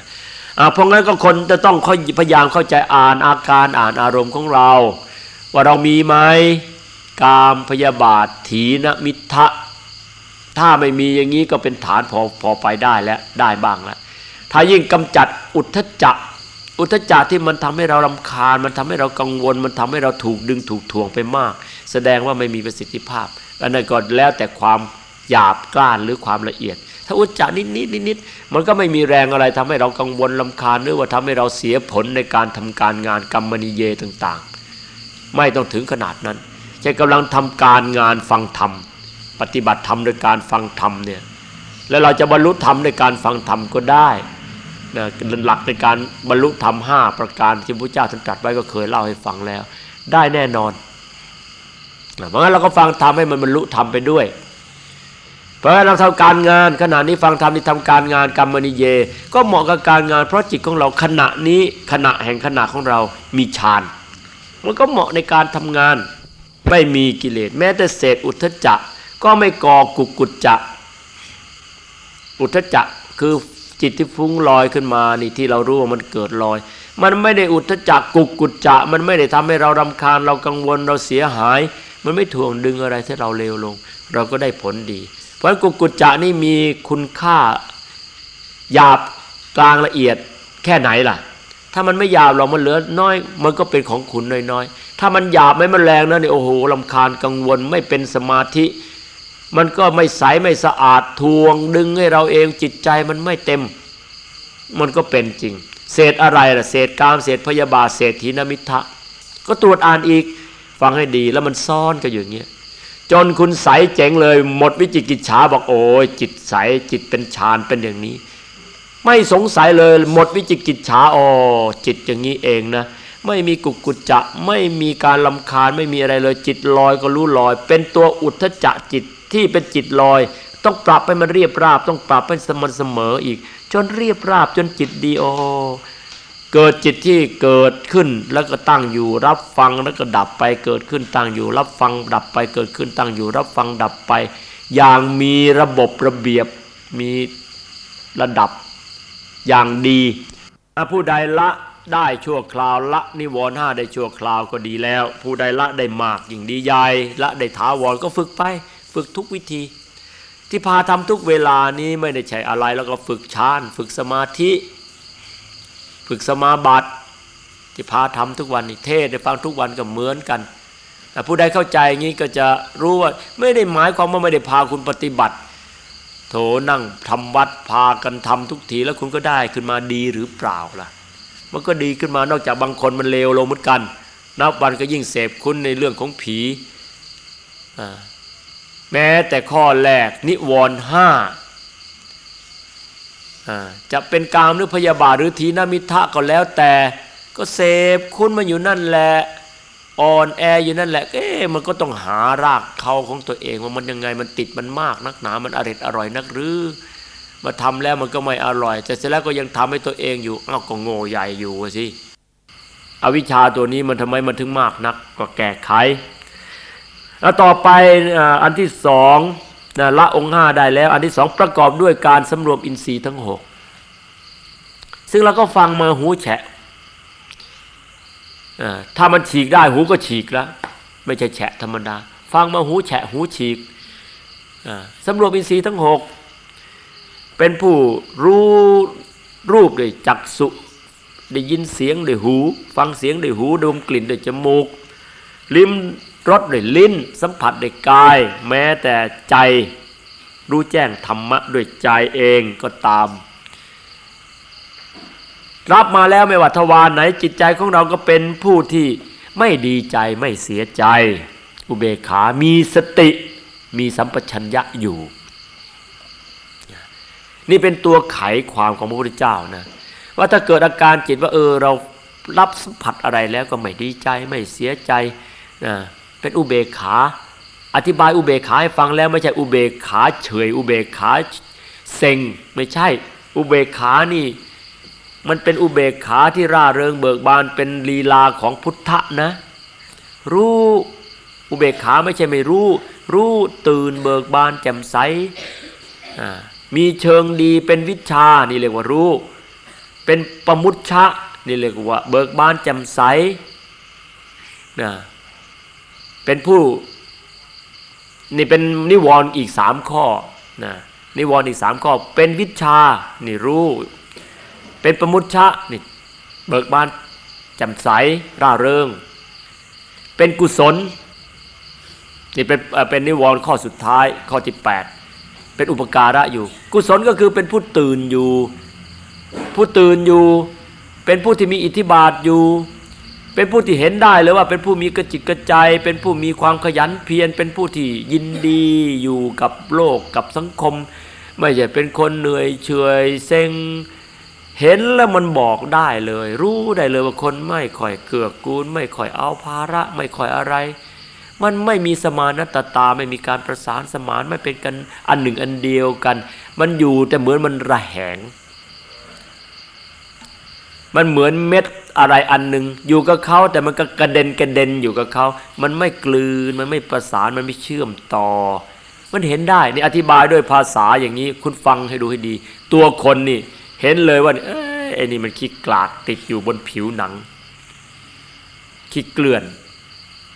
เพราะงั้นก็คนจะต้องพยายามเข้าใจอ่านอาการอ่านอารมณ์ของเรา ว่าเรามีไหมกามพยาบาทถีนมิทะถ้าไม่มีอย่างนี้ก็เป็นฐานพอพอไปได้แล้วได้บ้างแล้วถ้ายิ่งกำจัดอุทธจักอุทธจักที่มันทำให้เราลาคาญ มันทำให้เรากังวล มันทำให้เราถูกดึงถูกทวงไปมาก แสดงว่าไม่มีประสิทธิภาพอันนั้นก็แล้วแต่ความหยาบกล้านหรือความละเอียด ถ้าอุจจานิดนิดนิดนิดมันก็ไม่มีแรงอะไรทำให้เรากังวลลำคาญหรือว่าทำให้เราเสียผลในการทำการงานกรรมนิเยต่างๆ ไม่ต้องถึงขนาดนั้นใช่กำลังทำการงานฟังธรรม ปฏิบัติธรรมโดยการฟังธรรมเนี่ยแล้วเราจะบรรลุธรรมในการฟังธรรมก็ได้นะหลักในการบรรลุธรรมห้าประการที่พระเจ้าท่านตรัสไว้ก็เคยเล่าให้ฟังแล้ว ได้แน่นอนเพราะงั้นเราก็ฟังธรรมให้มันบรรลุธรรมไปด้วย เพราะเราทำการงานขณะนี้ฟังธรรมนี่ทำการงานกรรมนิเย ก็เหมาะกับการงาน เพราะจิตของเราขณะนี้ขณะแห่งขณะของเรามีฌานมันก็เหมาะในการทำงาน ไม่มีกิเลสแม้แต่เศษอุทธจักก็ไม่ก่อกุกุจจะอุทธจักคือจิตที่ฟุ้งลอยขึ้นมานี่ที่เรารู้ว่ามันเกิดลอย มันไม่ได้อุทธจักกุกุจจะ มันไม่ได้ทำให้เรารำคาญเรากังวลเราเสียหาย มันไม่ถ่วงดึงอะไรที่เราเลวลง เราก็ได้ผลดี เพราะกุกุจจะนี่มีคุณค่าหยาบกลางละเอียดแค่ไหนล่ะ ถ้ามันไม่หยาบเรามันเหลือน้อย มันก็เป็นของขุนน้อยๆ ถ้ามันหยาบไม่มันแรงนะนี่โอ้โหลำคาญกังวลไม่เป็นสมาธิ มันก็ไม่ใสไม่สะอาดทวง ดึงให้เราเองจิตใจมันไม่เต็ม มันก็เป็นจริง เศษอะไรล่ะเศษกามเศษพยาบาทเศษทีนมิทะก็ตรวจอ่านอีกฟังให้ดีแล้วมันซ่อนก็อย่างเงี้ย จนคุณใสเจ๋งเลย หมดวิจิกิจฉาบอกโอ้ยจิตใสจิตเป็นฌานเป็นอย่างนี้ ไม่สงสัยเลยหมดวิจิกิจฉาอ๋อจิตอย่างนี้เองนะ ไม่มีกุกกุจจะไม่มีการลำคาญไม่มีอะไรเลย จิตลอยก็รู้ลอย เป็นตัวอุทธจะจิตที่เป็นจิตลอย ต้องปรับให้มันเรียบราบ ต้องปรับให้สม่ำเสมออีก จนเรียบราบจนจิตดีโอ เกิดจิตที่เกิดขึ้นแล้วก็ตั้งอยู่รับฟังแล้วก็ดับไปเกิดขึ้นตั้งอยู่รับฟังดับไปเกิดขึ้นตั้งอยู่รับฟังดับไป อย่างมีระบบระเบียบมีระดับอย่างดีผู้ใดละได้ชั่วคราวละนิวรณ์ห้าได้ชั่วคราวก็ดีแล้ว ผู้ใดละได้มากยิ่งดีใหญ่ละได้ถาวรก็ฝึกไป ฝึกทุกวิธี ที่พาทำทุกเวลานี้ไม่ได้ใช่อะไรแล้วก็ฝึกฌาน ฝึกสมาธิ ฝึกสมาบัติที่พาทำทุกวันนี่เทศได้ฟังทุกวันก็เหมือนกันแต่ผู้ใดเข้าใจอย่างนี้ก็จะรู้ว่าไม่ได้หมายความว่าไม่ได้พาคุณปฏิบัติ โถนั่งทำวัดพากันทำทุกทีแล้วคุณก็ได้ขึ้นมาดีหรือเปล่าล่ะ มันก็ดีขึ้นมานอกจากบางคนมันเลวลงเหมือนกัน นับวันก็ยิ่งเสพคุณในเรื่องของผีแม้แต่ข้อแรกนิวรณ์ห้า จะเป็นกามหรือพยาบาทหรือทีนามิทะก็แล้วแต่ก็เสพคุณมาอยู่นั่นแหละอ่อนแออยู่นั่นแหละเอ๊ะมันก็ต้องหารากเขาของตัวเองว่ามันยังไงมันติดมันมากนักหนา มันอร่อยอร่อยนักหรือมาทำแล้วมันก็ไม่อร่อยแต่เสร็จแล้วก็ยังทำให้ตัวเองอยู่อ้าวก็โง่ใหญ่อยู่สิอวิชชาตัวนี้มันทำไมมันถึงมากนักก็แก้ไขแล้วต่อไปอันที่สอง นะละองค์ห้าได้แล้ว อันที่สองประกอบด้วยการสำรวมอินทรีย์ทั้งหกซึ่งเราก็ฟังมาหูแฉะถ้ามันฉีกได้หูก็ฉีกแล้ว ไม่ใช่แฉะธรรมดา ฟังมาหูแฉะหูฉีกอ่ารวมอินทรีย์ทั้งหกเป็นผู้รู้รูปด้วยจักสุได้ยินเสียงด้วยหู ฟังเสียงด้วยหูดมกลิ่นด้วยจมูก ลิ้ม รสด้วยลิ้น สัมผัสด้วยกาย แม้แต่ใจรู้แจ้งธรรมะด้วยใจเองก็ตาม รับมาแล้วไม่ว่าทวารไหนจิตใจของเราก็เป็นผู้ที่ไม่ดีใจไม่เสียใจ อุเบกขามีสติมีสัมปชัญญะอยู่ นี่เป็นตัวไขความของพระพุทธเจ้านะว่าถ้าเกิดอาการจิตว่าเออเรารับสัมผัสอะไรแล้วก็ไม่ดีใจไม่เสียใจนะ เป็นอุเบกขา อธิบายอุเบกขาให้ฟังแล้วไม่ใช่อุเบกขาเฉย อุเบกขาเซ็งไม่ใช่อุเบกขานี่ มันเป็นอุเบกขาที่ร่าเริงเบิกบานเป็นลีลาของพุทธะนะ รู้อุเบกขาไม่ใช่ไม่รู้ รู้ตื่นเบิกบานแจ่มใสมีเชิงดีเป็นวิชานี่เรียกว่ารู้ เป็นประมุชชะนี่เรียกว่า เบิกบานแจ่มใสนะ เป็นผู้นี่เป็นนิวรณ์อีกสามข้อนะนิวรณ์อีกสามข้อ เป็นวิชานี่รู้ เป็นประมุชชะนี่เบิกบานแจ่มใสร่าเริง เป็นกุศลนี่เป็นเอ่อเป็นนิวรณ์ข้อสุดท้ายข้อที่แปดเป็นอุปการะอยู่ กุศลก็คือเป็นผู้ตื่นอยู่ ผู้ตื่นอยู่ เป็นผู้ที่มีอิทธิบาทอยู่ เป็นผู้ที่เห็นได้เลยว่าเป็นผู้มีกระจิตกระใจ เป็นผู้มีความขยันเพียรเป็นผู้ที่ยินดีอยู่กับโลกกับสังคม ไม่ใช่เป็นคนเหนื่อยเฉยเซ็งเห็นแล้วมันบอกได้เลย รู้ได้เลยว่าคนไม่ค่อยเกือกกูล ไม่ค่อยเอาภาระ ไม่ค่อยอะไร มันไม่มีสมานตตาไม่มีการประสานสมานไม่เป็นกันอันหนึ่งอันเดียวกัน มันอยู่แต่เหมือนมันระแหง มันเหมือนเม็ด อะไรอันหนึ่งอยู่กับเขาแต่มันก็กระเด็นกระเด็นอยู่กับเขามันไม่กลืนมันไม่ประสานมันไม่เชื่อมต่อ มันเห็นได้นี่อธิบายด้วยภาษาอย่างนี้คุณฟังให้ดูให้ดี ตัวคนนี่เห็นเลยว่าเอ้ยไอ้นี่มันขี้กลาดติดอยู่บนผิวหนังขี้เกลื่อน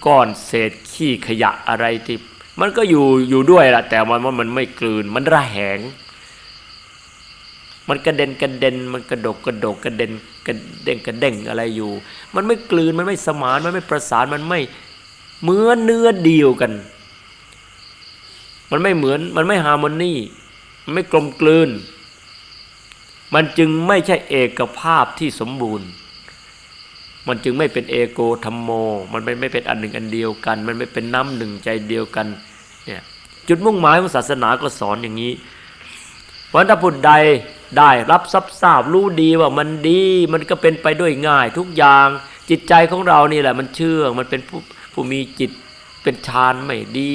ก้อนเศษขี้ขยะอะไรที่มันก็อยู่อยู่ด้วยละแต่มันว่ามันไม่กลืน มันระแหง มันกระเด็นกระเด็น มันกระดกกระดกกระเด็น กระเด้งกระเด้งอะไรอยู่ มันไม่กลืนมันไม่สมานมันไม่ประสานมันไม่เหมือนเนื้อเดียวกัน มันไม่เหมือนมันไม่ฮาร์โมนีมันไม่กลมกลืน มันจึงไม่ใช่เอกภาพที่สมบูรณ์ มันจึงไม่เป็นเอโกธรรมโม มันไม่ไม่เป็นอันหนึ่งอันเดียวกัน มันไม่เป็นน้ำหนึ่งใจเดียวกันเนี่ยจุดมุ่งหมายของศาสนาก็สอนอย่างนี้เพราะถ้าผู้ใด ได้รับทรัพย์ทราบรู้ดีว่ามันดีมันก็เป็นไปด้วยง่ายทุกอย่าง จิตใจของเรานี่แหละมันเชื่องมันเป็นผู้ผู้มีจิตเป็นฌานไม่ดี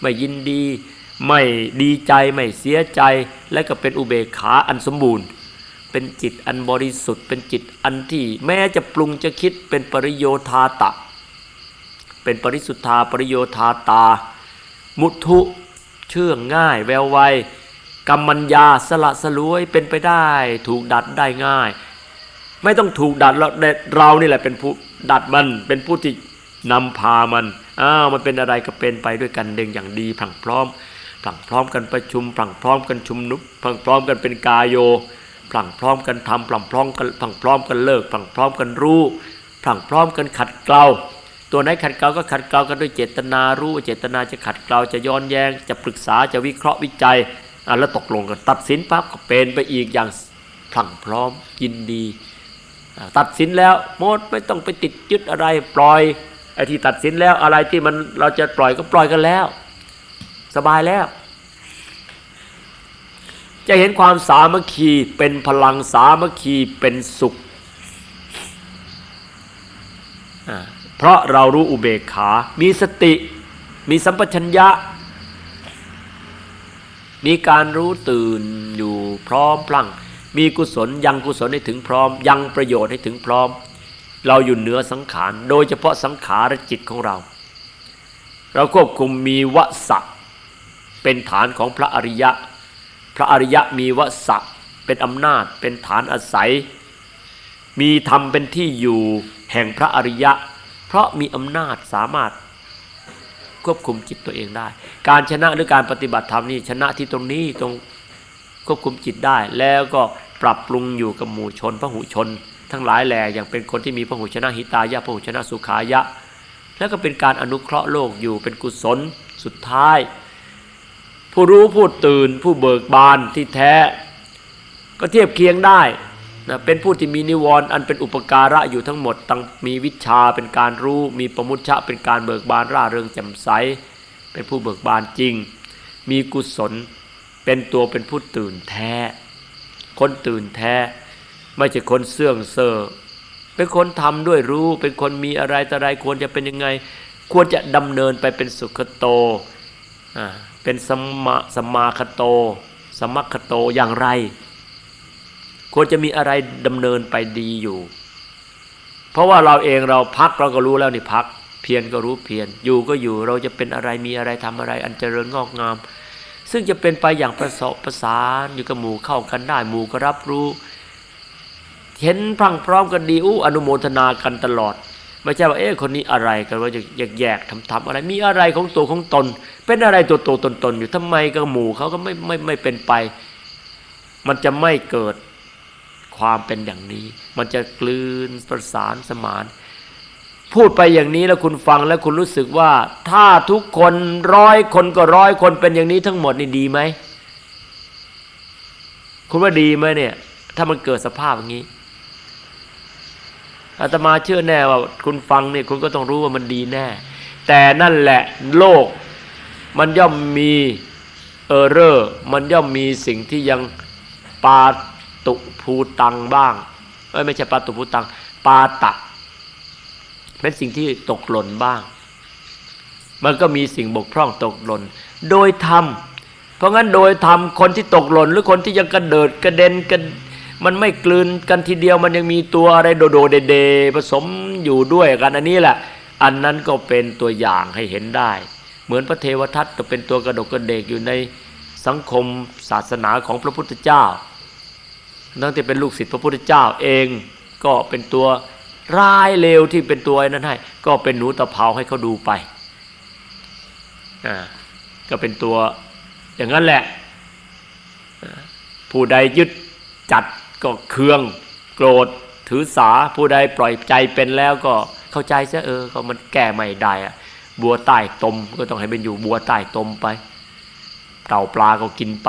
ไม่ยินดี ไม่ดีใจไม่เสียใจ และก็เป็นอุเบกขาอันสมบูรณ์ เป็นจิตอันบริสุทธิ์ เป็นจิตอันที่แม้จะปรุงจะคิดเป็นปริโยธาตะ เป็นปริสุทธาปริโยธาตา มุทุเชื่องง่ายแววไว กรรมัญญาสละสลวยเป็นไปได้ ถูกดัดได้ง่าย ไม่ต้องถูกดัดเราเรานี่แหละเป็นผู้ดัดมันเป็นผู้ที่นำพามันอ้าวมันเป็นอะไรก็เป็นไปด้วยกันเดงอย่างดีพังพร้อมพังพร้อมกันประชุมพังพร้อมกันชุมนุพังพร้อมกันเป็นกายโยพังพร้อมกันทำพังพร้อมกันพังพร้อมกันเลิกพังพร้อมกันรู้พังพร้อมกันขัดเกลาตัวไหนขัดเกลาก็ขัดเกลากันด้วยเจตนารู้ เจตนาจะขัดเกลาจะย้อนแยง้งจะปรึกษาจะวิเคราะห์วิจัย อะแล้วตกลงกัน ตัดสินปั๊บก็เป็นไปอีกอย่างพลั่งพร้อมยินดี ตัดสินแล้วหมดไม่ต้องไปติดยึดอะไรปล่อยไอ้ที่ตัดสินแล้วอะไรที่มันเราจะปล่อยก็ปล่อยกันแล้ว สบายแล้ว จะเห็นความสามัคคีเป็นพลังสามัคคีเป็นสุข เพราะเรารู้อุเบกขา มีสติ มีสัมปชัญญะ มีการรู้ตื่นอยู่พร้อมพลังมีกุศลยังกุศลให้ถึงพร้อม ยังประโยชน์ให้ถึงพร้อม เราอยู่เหนือสังขาร โดยเฉพาะสังขารจิตของเรา เราควบคุมมีวสะเป็นฐานของพระอริยะ พระอริยะมีวสะเป็นอำนาจเป็นฐานอาศัย มีธรรมเป็นที่อยู่แห่งพระอริยะ เพราะมีอำนาจสามารถ ควบคุมจิตตัวเองได้ การชนะหรือการปฏิบัติธรรมนี่ชนะที่ตรงนี้ตรงควบคุมจิตได้ แล้วก็ปรับปรุงอยู่กับหมู่ชนพระหูชน ทั้งหลายแหล่อย่างเป็นคนที่มีพระหูชนะหิตายะพระหูชนะสุขายะ แล้วก็เป็นการอนุเคราะห์โลกอยู่เป็นกุศลสุดท้าย ผู้รู้ผู้ตื่นผู้เบิกบานที่แท้ ก็เทียบเคียงได้ นะเป็นผู้ที่มีนิวรณ์อันเป็นอุปการะอยู่ทั้งหมดตั้งมีวิชาเป็นการรู้มีประมุชะเป็นการเบิกบานร่าเริงแจ่มใส เป็นผู้เบิกบานจริง มีกุศลเป็นตัวเป็นผู้ตื่นแท้ คนตื่นแท้ ไม่ใช่คนเสื่องเซอเป็นคนทำด้วยรู้ เป็นคนมีอะไรแต่อะไรควรจะเป็นยังไง ควรจะดำเนินไปเป็นสุขโตอ่าเป็นสมมาสมมาคโต สมัคโตอย่างไร ควรจะมีอะไรดำเนินไปดีอยู่ เพราะว่าเราเองเราพักเราก็รู้แล้วนี่พัก เพียรก็รู้เพียรอยู่ก็อยู่เราจะเป็นอะไรมีอะไรทำอะไร อันเจริญงอกงาม ซึ่งจะเป็นไปอย่างประสบประสานอยู่กับหมู่เข้ากันได้หมู่ก็รับรู้ เห็นพรังพร้อมกันดีอู้อนุโมทนากันตลอดไม่ใช่ว่าเอ๊ะคนนี้อะไรกันว่าจะแยกแยกทำทำอะไร มีอะไรของตัวของตน เป็นอะไรตัวตัวตนตนอยู่ทำไมก็หมู่เขาก็ไม่ไม่ไม่เป็นไป มันจะไม่เกิด ความเป็นอย่างนี้ มันจะกลืนประสานสมาน พูดไปอย่างนี้แล้วคุณฟังแล้วคุณรู้สึกว่า ถ้าทุกคนร้อยคนก็ร้อยคนเป็นอย่างนี้ทั้งหมดนี่ดีไหมคุณว่าดีไหมเนี่ย ถ้ามันเกิดสภาพอย่างนี้อาตมาเชื่อแน่ว่าคุณฟังเนี่ยคุณก็ต้องรู้ว่ามันดีแน่ แต่นั่นแหละโลก มันย่อมมีเออเรอร์มันย่อมมีสิ่งที่ยังปาตุ ภูตังบ้างเอ้ยไม่ใช่ปาตุภูตัง ปาตะ เป็นสิ่งที่ตกหล่นบ้าง มันก็มีสิ่งบกพร่องตกหล่น โดยธรรม เพราะงั้นโดยธรรมคนที่ตกหล่น หรือคนที่ยังกระเดิดกระเด็นกันมันไม่กลืนกันทีเดียวมันยังมีตัวอะไรโดโดเดเดผสมอยู่ด้วยกันอันนี้แหละ อันนั้นก็เป็นตัวอย่างให้เห็นได้ เหมือนพระเทวทัตก็เป็นตัวกระดกกระเดกอยู่ในสังคมศาสนาของพระพุทธเจ้า ตั้งแต่เป็นลูกศิษย์พระพุทธเจ้าเองก็เป็นตัวร้ายเลวที่เป็นตัวนั้นให้ ก็เป็นหนูตะเภาให้เขาดูไปอ่าก็เป็นตัวอย่างนั้นแหละผู้ใดยึดจัดก็เคืองโกรธถือสาผู้ใดปล่อยใจเป็นแล้วก็เข้าใจซะเออก็มันแก้ไม่ได้อะบัวใต้ตมก็ต้องให้เป็นอยู่บัวใต้ตมไปเต่าปลาก็กินไป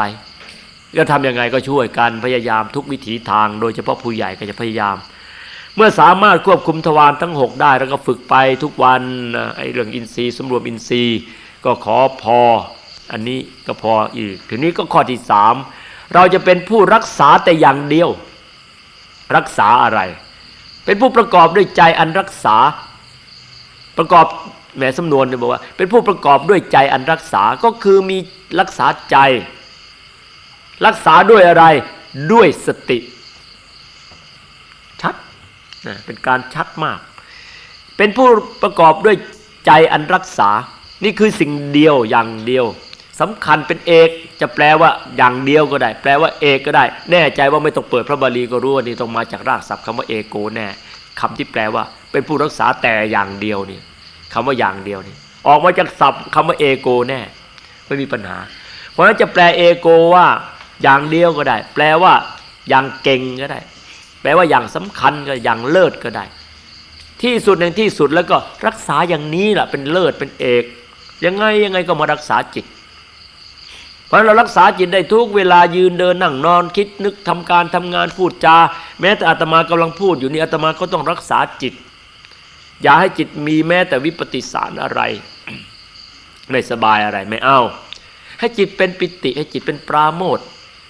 ก็ทำยังไงก็ช่วยกันพยายามทุกวิถีทาง โดยเฉพาะผู้ใหญ่ก็จะพยายาม เมื่อสามารถควบคุมทวารทั้ง 6 ได้แล้วก็ฝึกไปทุกวันไอ้เรื่องอินทรีย์สมรวมอินทรีย์ ก็ขอพอ อันนี้ก็พออีก ทีนี้ก็ข้อที่สามเราจะเป็นผู้รักษาแต่อย่างเดียว รักษาอะไร เป็นผู้ประกอบด้วยใจอันรักษาประกอบแหมสำนวนเนี่ยบอกว่า เป็นผู้ประกอบด้วยใจอันรักษาก็คือมีรักษาใจ รักษาด้วยอะไรด้วยสติ ชัดนะเป็นการชัดมาก เป็นผู้ประกอบด้วยใจอันรักษา นี่คือสิ่งเดียวอย่างเดียวสำคัญเป็นเอกจะแปลว่าอย่างเดียวก็ได้ แปลว่าเอกก็ได้ แน่ใจว่าไม่ต้องเปิดพระบาลีก็รู้ว่านี่ต้องมาจากรากศัพท์คำว่าเอโกแน่คำที่แปลว่า เป็นผู้รักษาแต่อย่างเดียวนี่คำว่าอย่างเดียวนี่ออกมาจากศัพท์คำว่าเอโกแน่ไม่มีปัญหา เพราะฉะนั้นจะแปลเอโกว่า อย่างเดียวก็ได้ แปลว่าอย่างเก่งก็ได้ แปลว่าอย่างสำคัญก็อย่างเลิศก็ได้ ที่สุดในที่สุดแล้วก็รักษาอย่างนี้แหละเป็นเลิศเป็นเอก ยังไงยังไงก็มารักษาจิต เพราะเรารักษาจิตได้ทุกเวลายืนเดินนั่งนอนคิดนึกทำการทำงานพูดจา แม้แต่อาตมากำลังพูดอยู่นี่อาตมาก็ต้องรักษาจิต อย่าให้จิตมีแม้แต่วิปฏิสารอะไรไม่สบายอะไรไม่เอาให้จิตเป็นปิติให้จิตเป็นปราโมท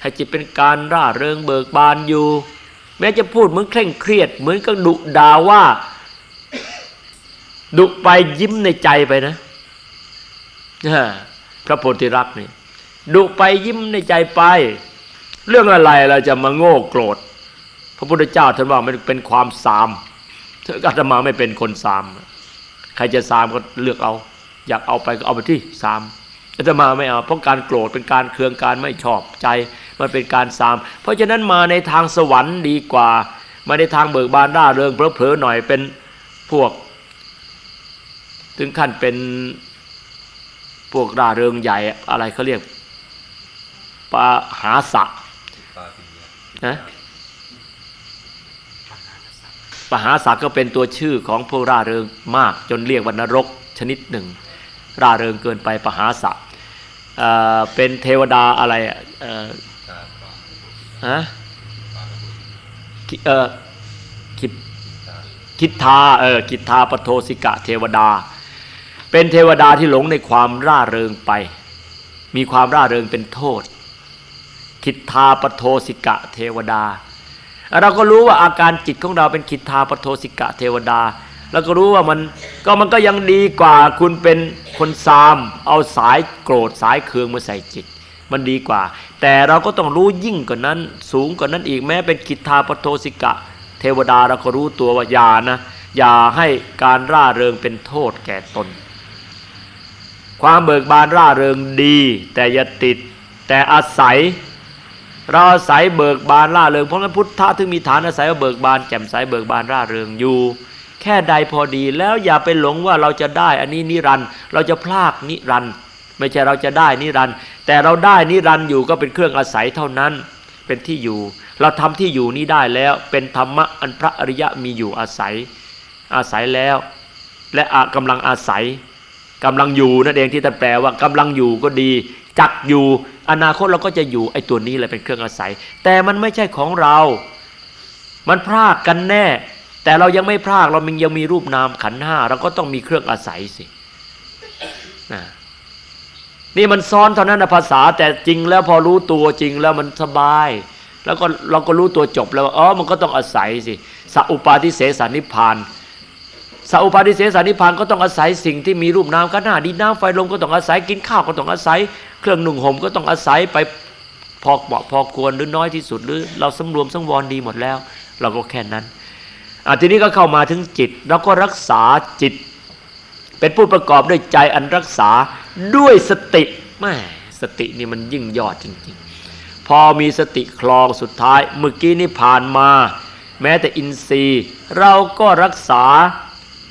ให้จิตเป็นการร่าเริงเบิกบานอยู่ แม้จะพูดเหมือนเคร่งเครียด เหมือนกับดุด่าว่า ดุไปยิ้มในใจไปนะพระโพธิรักษ์นี่ดุไปยิ้มในใจไป เรื่องอะไรเราจะมาโง่โกรธ พระพุทธเจ้าท่านว่ามันเป็นความสามเธออาตมาไม่เป็นคนสามใครจะสามก็เลือกเอา อยากเอาไปก็เอาไปที่สามอาตมาไม่เอาเพราะการโกรธเป็นการเคืองการไม่ชอบใจ มันเป็นการสาม เพราะฉะนั้นมาในทางสวรรค์ดีกว่า มาในทางเบิกบานร่าเริงเพลอๆหน่อยเป็นพวก ถึงขั้นเป็นพวกร่าเริงใหญ่อะไรเขาเรียกปาหาสะนะปหาสักก็เป็นตัวชื่อของพวกร่าเริงมาก จนเรียกว่านรกชนิดหนึ่ง ร่าเริงเกินไปปหาสักเป็นเทวดาอะไร ฮะเออคิดคิดทาเออคิดทาปโทสิกะเทวดา เป็นเทวดาที่หลงในความร่าเริงไป มีความร่าเริงเป็นโทษคิดทาปโทสิกะเทวดา เราก็รู้ว่าอาการจิตของเราเป็นคิดทาปโทสิกะเทวดา แล้วก็รู้ว่ามันก็มันก็ยังดีกว่าคุณเป็นคนซาม เอาสายโกรธสายเคืองมาใส่จิต มันดีกว่า แต่เราก็ต้องรู้ยิ่งกว่านั้น สูงกว่านั้นอีกแม้เป็นคิทาปโทสิกะ เทวดาเราก็รู้ตัวว่าอย่านะ อย่าให้การร่าเริงเป็นโทษแก่ตน ความเบิกบานร่าเริงดี แต่อย่าติด แต่อาศัย เราอาศัยเบิกบานร่าเริงเพราะนั้นพุทธะถึงมีฐานอาศัยว่าเบิกบานแจ่มใสเบิกบานร่าเริงอยู่แค่ใดพอดีแล้วอย่าไปหลงว่าเราจะได้อันนี้นิรันเราจะพลากนิรัน ไม่ใช่เราจะได้นิรันแต่เราได้นิรันอยู่ก็เป็นเครื่องอาศัยเท่านั้น เป็นที่อยู่ เราทำที่อยู่นี้ได้แล้ว เป็นธรรมะอันพระอริยะมีอยู่อาศัย อาศัยแล้ว และกำลังอาศัยกำลังอยู่นั่นเองที่ท่านแปลว่ากำลังอยู่ก็ดี จักอยู่ อนาคตเราก็จะอยู่ไอ้ตัวนี้แหละเป็นเครื่องอาศัย แต่มันไม่ใช่ของเรา มันพรากกันแน่ แต่เรายังไม่พรากเรามันยังมีรูปนามขันห้าเราก็ต้องมีเครื่องอาศัยสินะ นี่มันซ้อนเท่านั้นนะภาษา แต่จริงแล้วพอรู้ตัวจริงแล้วมันสบาย แล้วก็เราก็รู้ตัวจบแล้วอ๋อมันก็ต้องอาศัยสิสัพปาทิเสสานิพานสัพปาทิเสสานิพานก็ต้องอาศัยสิ่งที่มีรูปนามกันหน้าดินน้ำไฟลมก็ต้องอาศัยกินข้าวก็ต้องอาศัย เครื่องหนุ่งห่มก็ต้องอาศัยไปพอเหมาะพอควรหรือน้อยที่สุดหรือ เราสำรวมสังวรดีหมดแล้ว เราก็แค่นั้นอะทีนี้ก็เข้ามาถึงจิตเราก็รักษาจิต เป็นผู้ประกอบด้วยใจอันรักษา ด้วยสติแม่สตินี่มันยิ่งยอดจริงๆ พอมีสติคลองสุดท้าย เมื่อกี้นี่ผ่านมา แม้แต่อินทรีย์ เราก็รักษา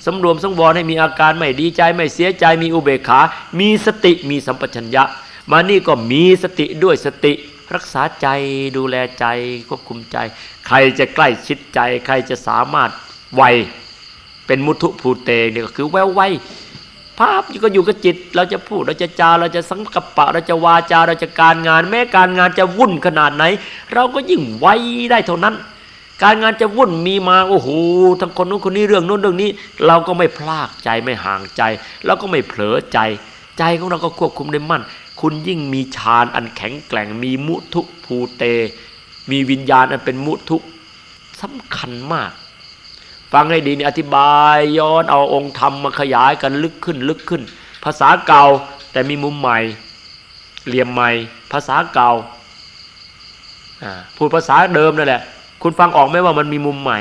สำรวมสังวรให้มีอาการไม่ดีใจไม่เสียใจมีอุเบกขา มีสติมีสัมปชัญญะ มานี่ก็มีสติด้วยสติ รักษาใจดูแลใจควบคุมใจ ใครจะใกล้ชิดใจ ใครจะสามารถไวเป็นมุทุภูเตเนี่ยก็คือแววไว ภาพก็อยู่กับจิต เราจะพูดเราจะจาเราจะสังกัปะ เราจะวาจาเราจะการงาน แม้การงานจะวุ่นขนาดไหน เราก็ยิ่งไวได้เท่านั้น การงานจะวุ่นมีมาโอ้โหทั้งคนนู้นคนนี้เรื่องนู้นเรื่องนี้ เราก็ไม่พลากใจไม่ห่างใจ เราก็ไม่เผลอใจ ใจของเราก็ควบคุมได้มั่น คุณยิ่งมีฌานอันแข็งแกร่งมีมุทุภูเต มีวิญญาณอันเป็นมุทุสำคัญมาก ฟังให้ดีนี่อธิบายย้อนเอาองค์ธรรมมาขยายกันลึกขึ้นลึกขึ้น ภาษาเก่าแต่มีมุมใหม่ เหลี่ยมใหม่ ภาษาเก่าพูดภาษาเดิมนั่นแหละ คุณฟังออกไหมว่ามันมีมุมใหม่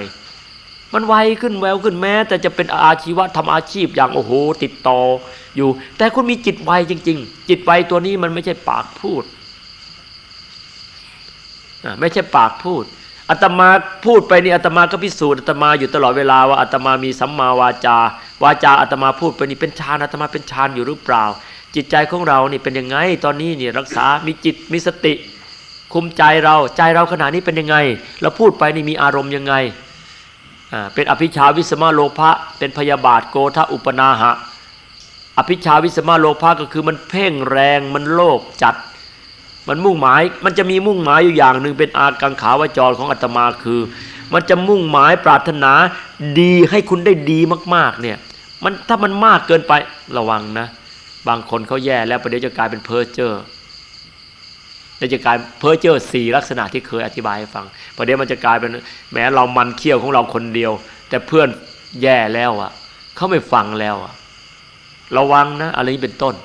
มันไวขึ้นแววขึ้นแม้ แต่จะเป็นอาชีวะทำอาชีพอย่างโอ้โหติดต่ออยู่ แต่คุณมีจิตไวจริง ๆ จิตไวตัวนี้มันไม่ใช่ปากพูดไม่ใช่ปากพูด อาตมาพูดไปนี่อาตมาก็พิสูจน์อาตมาอยู่ตลอดเวลาว่าอาตมามีสัมมาวาจาวาจาอาตมาพูดไปนี่เป็นฌานอาตมาเป็นฌานอยู่หรือเปล่า จิตใจของเรานี่เป็นยังไง ตอนนี้นี่รักษา มีจิตมีสติ คุมใจเราใจเราขณะนี้เป็นยังไง เราพูดไปนี่มีอารมณ์ยังไงอ่าเป็นอภิชฌาวิสมโลภะเป็นพยาบาทโกธะอุปนาหะ อภิชฌาวิสมโลภะก็คือมันเพ่งแรงมันโลภจัด มันมุ่งหมาย มันจะมีมุ่งหมายอยู่อย่างหนึ่งเป็นอากังขาวจรของอาตมาคือ มันจะมุ่งหมายปรารถนาดีให้คุณได้ดีมากๆเนี่ย มันถ้ามันมากเกินไประวังนะ บางคนเขาแย่แล้วประเดี๋ยวจะกลายเป็นเพอร์เจอร์แล้วจะกลายเพอร์เจอร์สี่ลักษณะที่เคยอธิบายให้ฟังประเดี๋ยวมันจะกลายเป็นแหมเรามันเคี้ยวของเราคนเดียว แต่เพื่อนแย่แล้วอะเขาไม่ฟังแล้วอะระวังนะอะไรนี้เป็นต้น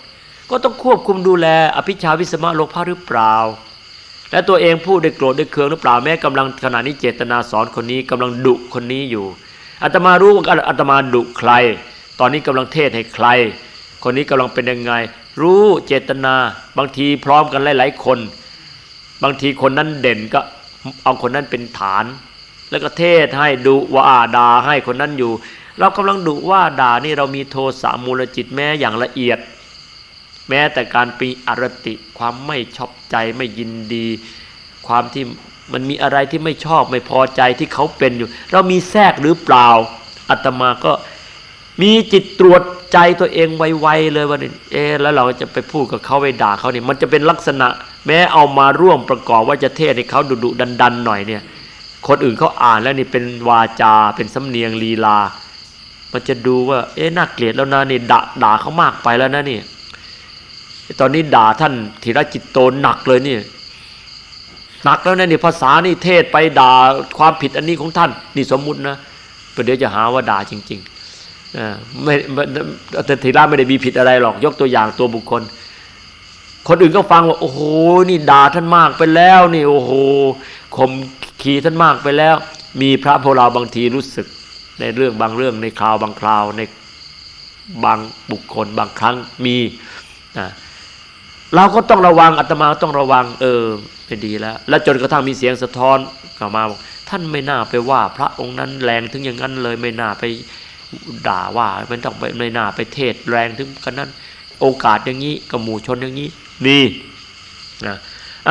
ก็ต้องควบคุมดูแลอภิชาวิสมะโลภะหรือเปล่า และตัวเองพูดได้โกรธได้เคืองหรือเปล่าแม้กำลังขณะนี้เจตนาสอนคนนี้กำลังดุคนนี้อยู่อาตมารู้ว่าอาตมาดุใคร ตอนนี้กำลังเทศให้ใคร คนนี้กำลังเป็นยังไง รู้เจตนาบางทีพร้อมกันหลาย ๆ คน บางทีคนนั้นเด่นก็เอาคนนั้นเป็นฐาน แล้วก็เทศให้ดุว่าด่าให้คนนั้นอยู่ เรากำลังดุว่าด่านี่เรามีโทสะมูลจิตแม้อย่างละเอียด แม้แต่การปีอรติ ความไม่ชอบใจไม่ยินดี ความที่มันมีอะไรที่ไม่ชอบไม่พอใจที่เขาเป็นอยู่ เรามีแทรกหรือเปล่าอาตมาก็มีจิตตรวจใจตัวเองไวๆเลยว่าเออแล้วเราจะไปพูดกับเขาไปด่าเขาเนี่ยมันจะเป็นลักษณะ แม้เอามาร่วมประกอบว่าจะเทศให้เขาดุดุดันดันหน่อยเนี่ย คนอื่นเขาอ่านแล้วนี่เป็นวาจาเป็นสำเนียงลีลา มันจะดูว่า เอ๊ะน่าเกลียดแล้วนะนี่ด่าด่าเขามากไปแล้วนะนี่ ตอนนี้ด่าท่านธีรจิตโตหนักเลยนี่หนักแล้วนะนี่ภาษานี่เทศไปด่าความผิดอันนี้ของท่าน นี่สมมุตินะประเดี๋ยวจะหาว่าด่าจริงๆไม่แต่ธีระไม่ได้มีผิดอะไรหรอก ยกตัวอย่างตัวบุคคล คนอื่นก็ฟังว่า โอ้โหนี่ด่าท่านมากไปแล้วนี่โอ้โหข่มขีท่านมากไปแล้ว มีพระโพลาบางทีรู้สึก ในเรื่องบางเรื่องในคราวบางคราวในบางบุคคลบางครั้งมีนะ เราก็ต้องระวังอาตมาต้องระวัง เออเป็นดีแล้ว แล้วจนกระทั่งมีเสียงสะท้อนกลับมาบอกท่านไม่น่าไปว่า พระองค์นั้นแรงถึงอย่างนั้นเลยไม่น่าไปด่าว่าไม่ต้องไปไม่น่าไปเทศแรงถึงขนาดนั้น โอกาสอย่างนี้กับหมู่ชนอย่างนี้มีนะ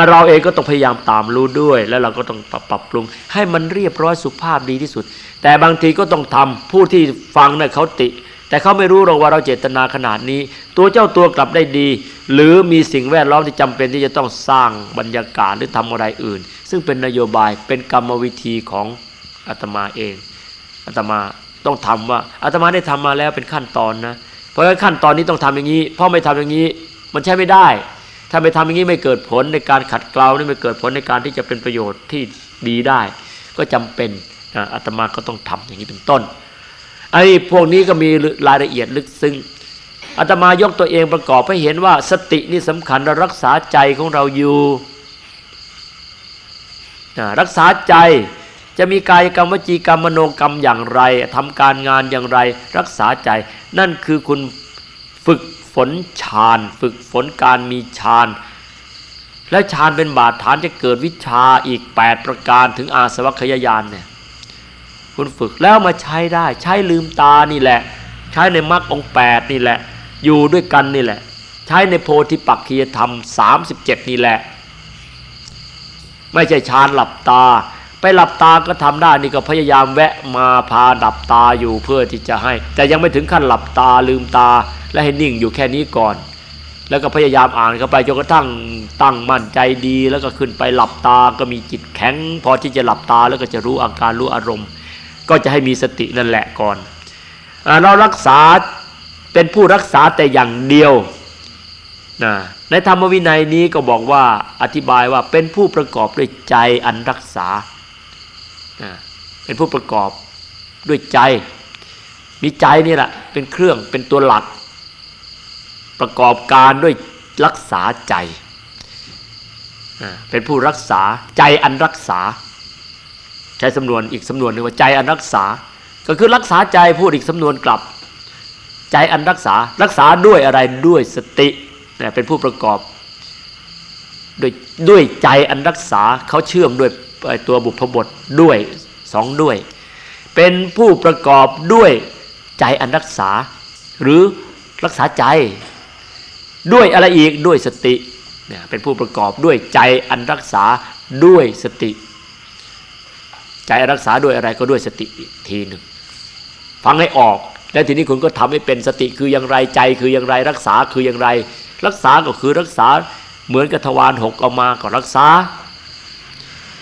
เราเองก็ต้องพยายามตามรู้ด้วย แล้วเราก็ต้องปรับปรับปรุง ให้มันเรียบร้อยสุภาพดีที่สุด แต่บางทีก็ต้องทำผู้ที่ฟังเนี่ยเขาติ แต่เขาไม่รู้หรอกว่าเราเจตนาขนาดนี้ ตัวเจ้าตัวกลับได้ดี หรือมีสิ่งแวดล้อมที่จำเป็นที่จะต้องสร้างบรรยากาศหรือทำอะไรอื่น ซึ่งเป็นนโยบายเป็นกรรมวิธีของอาตมาเองอาตมาต้องทำว่าอาตมาได้ทำมาแล้วเป็นขั้นตอนนะเพราะฉะนั้นขั้นตอนนี้ต้องทำอย่างนี้เพราะไม่ทำอย่างนี้ มันใช้ไม่ได้ ถ้าไม่ทำอย่างนี้ไม่เกิดผลในการขัดเกลานี่ไม่เกิดผลในการที่จะเป็นประโยชน์ที่ดีได้ ก็จำเป็นอาตมาก็ต้องทำอย่างนี้เป็นต้น ไอ้พวกนี้ก็มีรายละเอียดลึกซึ้งอาตมายกตัวเองประกอบให้เห็นว่าสตินี่สำคัญเรารักษาใจของเราอยู่รักษาใจจะมีกายกรรมวจีกรรมมโนกรรมอย่างไรทำการงานอย่างไร รักษาใจ นั่นคือคุณฝึกฝนฌาน ฝึกฝนการมีฌานและฌานเป็นบาดฐานจะเกิดวิชาอีก 8 ประการถึงอาสวัคยายานเนี่ย คุณฝึกแล้วมาใช้ได้ใช้ลืมตานี่แหละ ใช้ในมรรคองแปดนี่แหละ อยู่ด้วยกันนี่แหละ ใช้ในโพธิปักขียธรรม 37 นี่แหละ ไม่ใช่ฌานหลับตา ไปหลับตาก็ทำได้นี่ก็พยายามแวะมาพาดับตาอยู่เพื่อที่จะให้ แต่ยังไม่ถึงขั้นหลับตาลืมตาและให้นิ่งอยู่แค่นี้ก่อน แล้วก็พยายามอ่านเข้าไปจนกระทั่งตั้งมั่นใจดี แล้วก็ขึ้นไปหลับตาก็มีจิตแข็ง พอที่จะหลับตาแล้วก็จะรู้อาการรู้อารมณ์ ก็จะให้มีสตินั่นแหละก่อน เรารักษาเป็นผู้รักษาแต่อย่างเดียวนะในธรรมวินัยนี้ก็บอกว่าอธิบายว่าเป็นผู้ประกอบด้วยใจอันรักษา เป็นผู้ประกอบด้วยใจ มีใจนี่แหละเป็นเครื่องเป็นตัวหลัก ประกอบการด้วยรักษาใจ เป็นผู้รักษาใจอันรักษา ช้สำนวนอีกสำนวนหนึ่งว่าใจอันรักษา ก็คือรักษาใจพูดอีกสำนวนกลับ ใจอันรักษารักษาด้วยอะไรด้วยสติเป็นผู้ประกอบด้วยด้วยใจอันรักษาเขาเชื่อมด้วยตัวบุพบทด้วยสองด้วย เป็นผู้ประกอบด้วยใจอันรักษา หรือรักษาใจ ด้วยอะไรอีกด้วยสติเนี่ยเป็นผู้ประกอบด้วยใจอันรักษาด้วยสติ ใจรักษาด้วยอะไรก็ด้วยสติอีกทีหนึ่งฟังให้ออก แล้วทีนี้คุณก็ทำให้เป็นสติคืออย่างไรใจ คืออย่างไรรักษาคืออย่างไร รักษาก็คือรักษาเหมือนกับทวารหกออกมาก็รักษา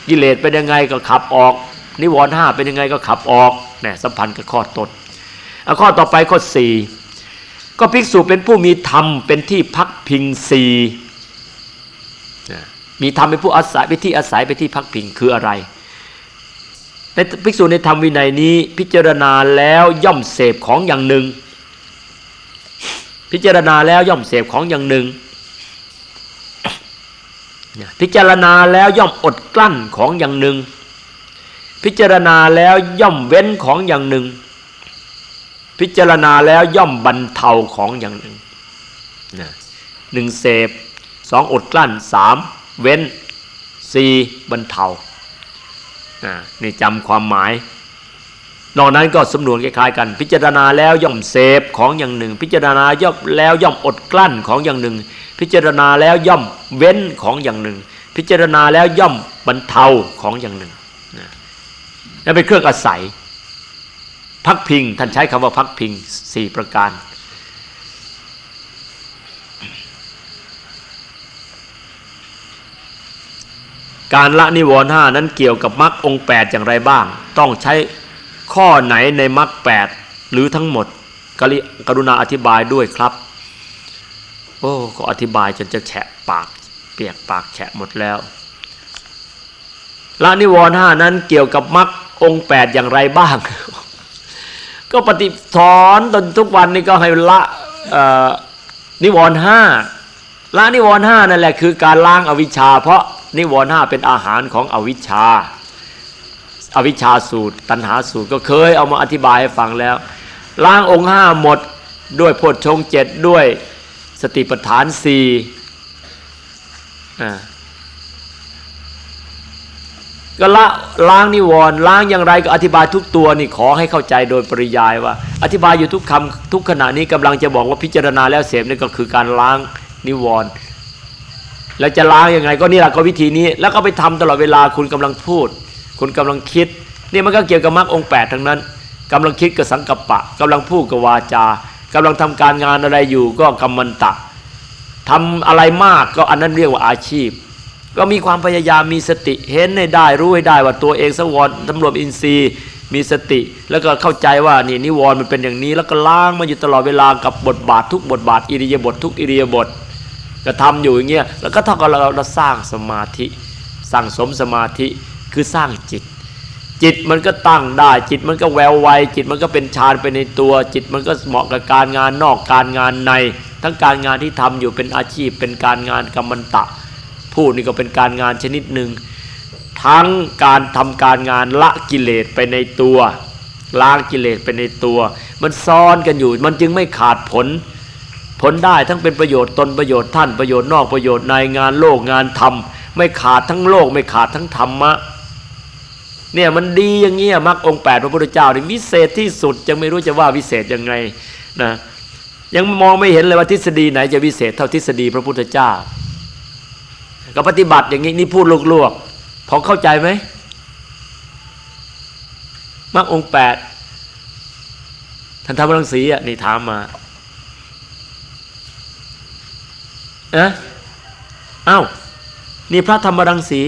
กิเลสเป็นยังไงก็ขับออก นิวรณ์ห้าเป็นยังไงก็ขับออกเนี่ยสัมพันธ์กับข้อต้นเอาข้อต่อไปข้อสี่ก็ภิกษุเป็นผู้มีธรรมเป็นที่พักพิงสี่มีธรรมเป็นผู้อาศัยเป็นที่อาศัยเป็นที่พักพิงคืออะไร ในภิกษุในธรรมวินัยนี้ พิจารณาแล้วย่อมเสพของอย่างหนึ่ง พิจารณาแล้วย่อมเสพของอย่างหนึ่ง พิจารณาแล้วย่อมอดกลั้นของอย่างหนึ่ง พิจารณาแล้วย่อมเว้นของอย่างหนึ่ง พิจารณาแล้วย่อมบรรเทาของอย่างหนึ่งหนึ่งเสพสองอดกลั้นสามเว้นสี่บรรเทา นี่จำความหมาย นอกนั้นก็สำนวนคล้ายๆกัน พิจารณาแล้วย่อมเสพของอย่างหนึ่ง พิจารณาย่อมแล้วย่อมอดกลั้นของอย่างหนึ่ง พิจารณาแล้วย่อมเว้นของอย่างหนึ่ง พิจารณาแล้วย่อมบรรเทาของอย่างหนึ่งนั่นเป็นเครื่องอาศัยพักพิงท่านใช้คำว่าพักพิงสี่ประการ การละนิวรณ์ห้านั้นเกี่ยวกับมรรคองแปดอย่างไรบ้าง ต้องใช้ข้อไหนในมรรคแปดหรือทั้งหมดกรุณาอธิบายด้วยครับ โอ้ก็อธิบายจนจะแฉะปาก เปียกปากแฉะหมดแล้วละนิวรณ์ห้านั้นเกี่ยวกับมรรคองแปดอย่างไรบ้าง ก็ปฏิสอนตนทุกวันนี้ก็ให้ละนิวรณ์ห้าละนิวรณ์ห้านั่นแหละคือการล้างอวิชชาเพราะ นิวรณ์ห้าเป็นอาหารของอวิชชาอวิชชาสูตร ตัณหาสูตรก็เคยเอามาอธิบายให้ฟังแล้วล้างองค์ห้าหมดด้วยโพชฌงเจ็ดด้วยสติปัฏฐานสี่ก็ละล้างนิวรณ์ล้างอย่างไรก็อธิบายทุกตัวนี่ขอให้เข้าใจโดยปริยายว่า อธิบายอยู่ทุกคำทุกขณะนี้กำลังจะบอกว่าพิจารณาแล้วเสพนี่ก็คือการล้างนิวรณ์ แล้วจะล้างยังไงก็นี่แหละก็วิธีนี้ แล้วก็ไปทำตลอดเวลาคุณกำลังพูด คุณกำลังคิด นี่มันก็เกี่ยวกับมรรคองแปดทั้งนั้นกำลังคิดกับสังกัปปะกำลังพูดกับวาจากำลังทำการงานอะไรอยู่ก็กรรมันตะทำอะไรมากก็อันนั้นเรียกว่าอาชีพ ก็มีความพยายามมีสติเห็นให้ได้รู้ให้ได้ว่าตัวเองสวรตำรวจอินทรีย์มีสติแล้วก็เข้าใจว่านี่นิวรณ์มันเป็นอย่างนี้ แล้วก็ล้างมาอยู่ตลอดเวลากับบทบาททุกบทบาทอิริยาบถททุกอิริยาบถ ก็ทำอยู่อย่างเงี้ยแล้วก็เท่ากับเราเราสร้างสมาธิสร้างสมสมาธิคือสร้างจิต จิตมันก็ตั้งได้ จิตมันก็แววไวจิตมันก็เป็นฌานไปในตัว จิตมันก็เหมาะกับการงานนอกการงานใน ทั้งการงานที่ทำอยู่เป็นอาชีพ เป็นการงานกรรมันตะพูดนี่ก็เป็นการงานชนิดหนึ่งทั้งการทำการงานละกิเลสไปในตัวล้างกิเลสไปในตัว มันซ้อนกันอยู่มันจึงไม่ขาดผล ผลได้ทั้งเป็นประโยชน์ตนประโยชน์ท่านประโยชน์นอกประโยชน์ในงานโลกงานธรรม ไม่ขาดทั้งโลกไม่ขาดทั้งธรรมะเนี่ยมันดีอย่างเงี้ยมรรคองแปดพระพุทธเจ้านี่วิเศษที่สุดจะไม่รู้จะว่าวิเศษยังไงนะยังมองไม่เห็นเลยว่าทฤษฎีไหนจะวิเศษเท่าทฤษฎีพระพุทธเจ้าก็ปฏิบัติอย่างนี้นี่พูดลวกๆพอเข้าใจไหมมรรคองแปดท่านทำรังสีอะนี่ถามมา นะอ้าวนี่พระธรรมรังสี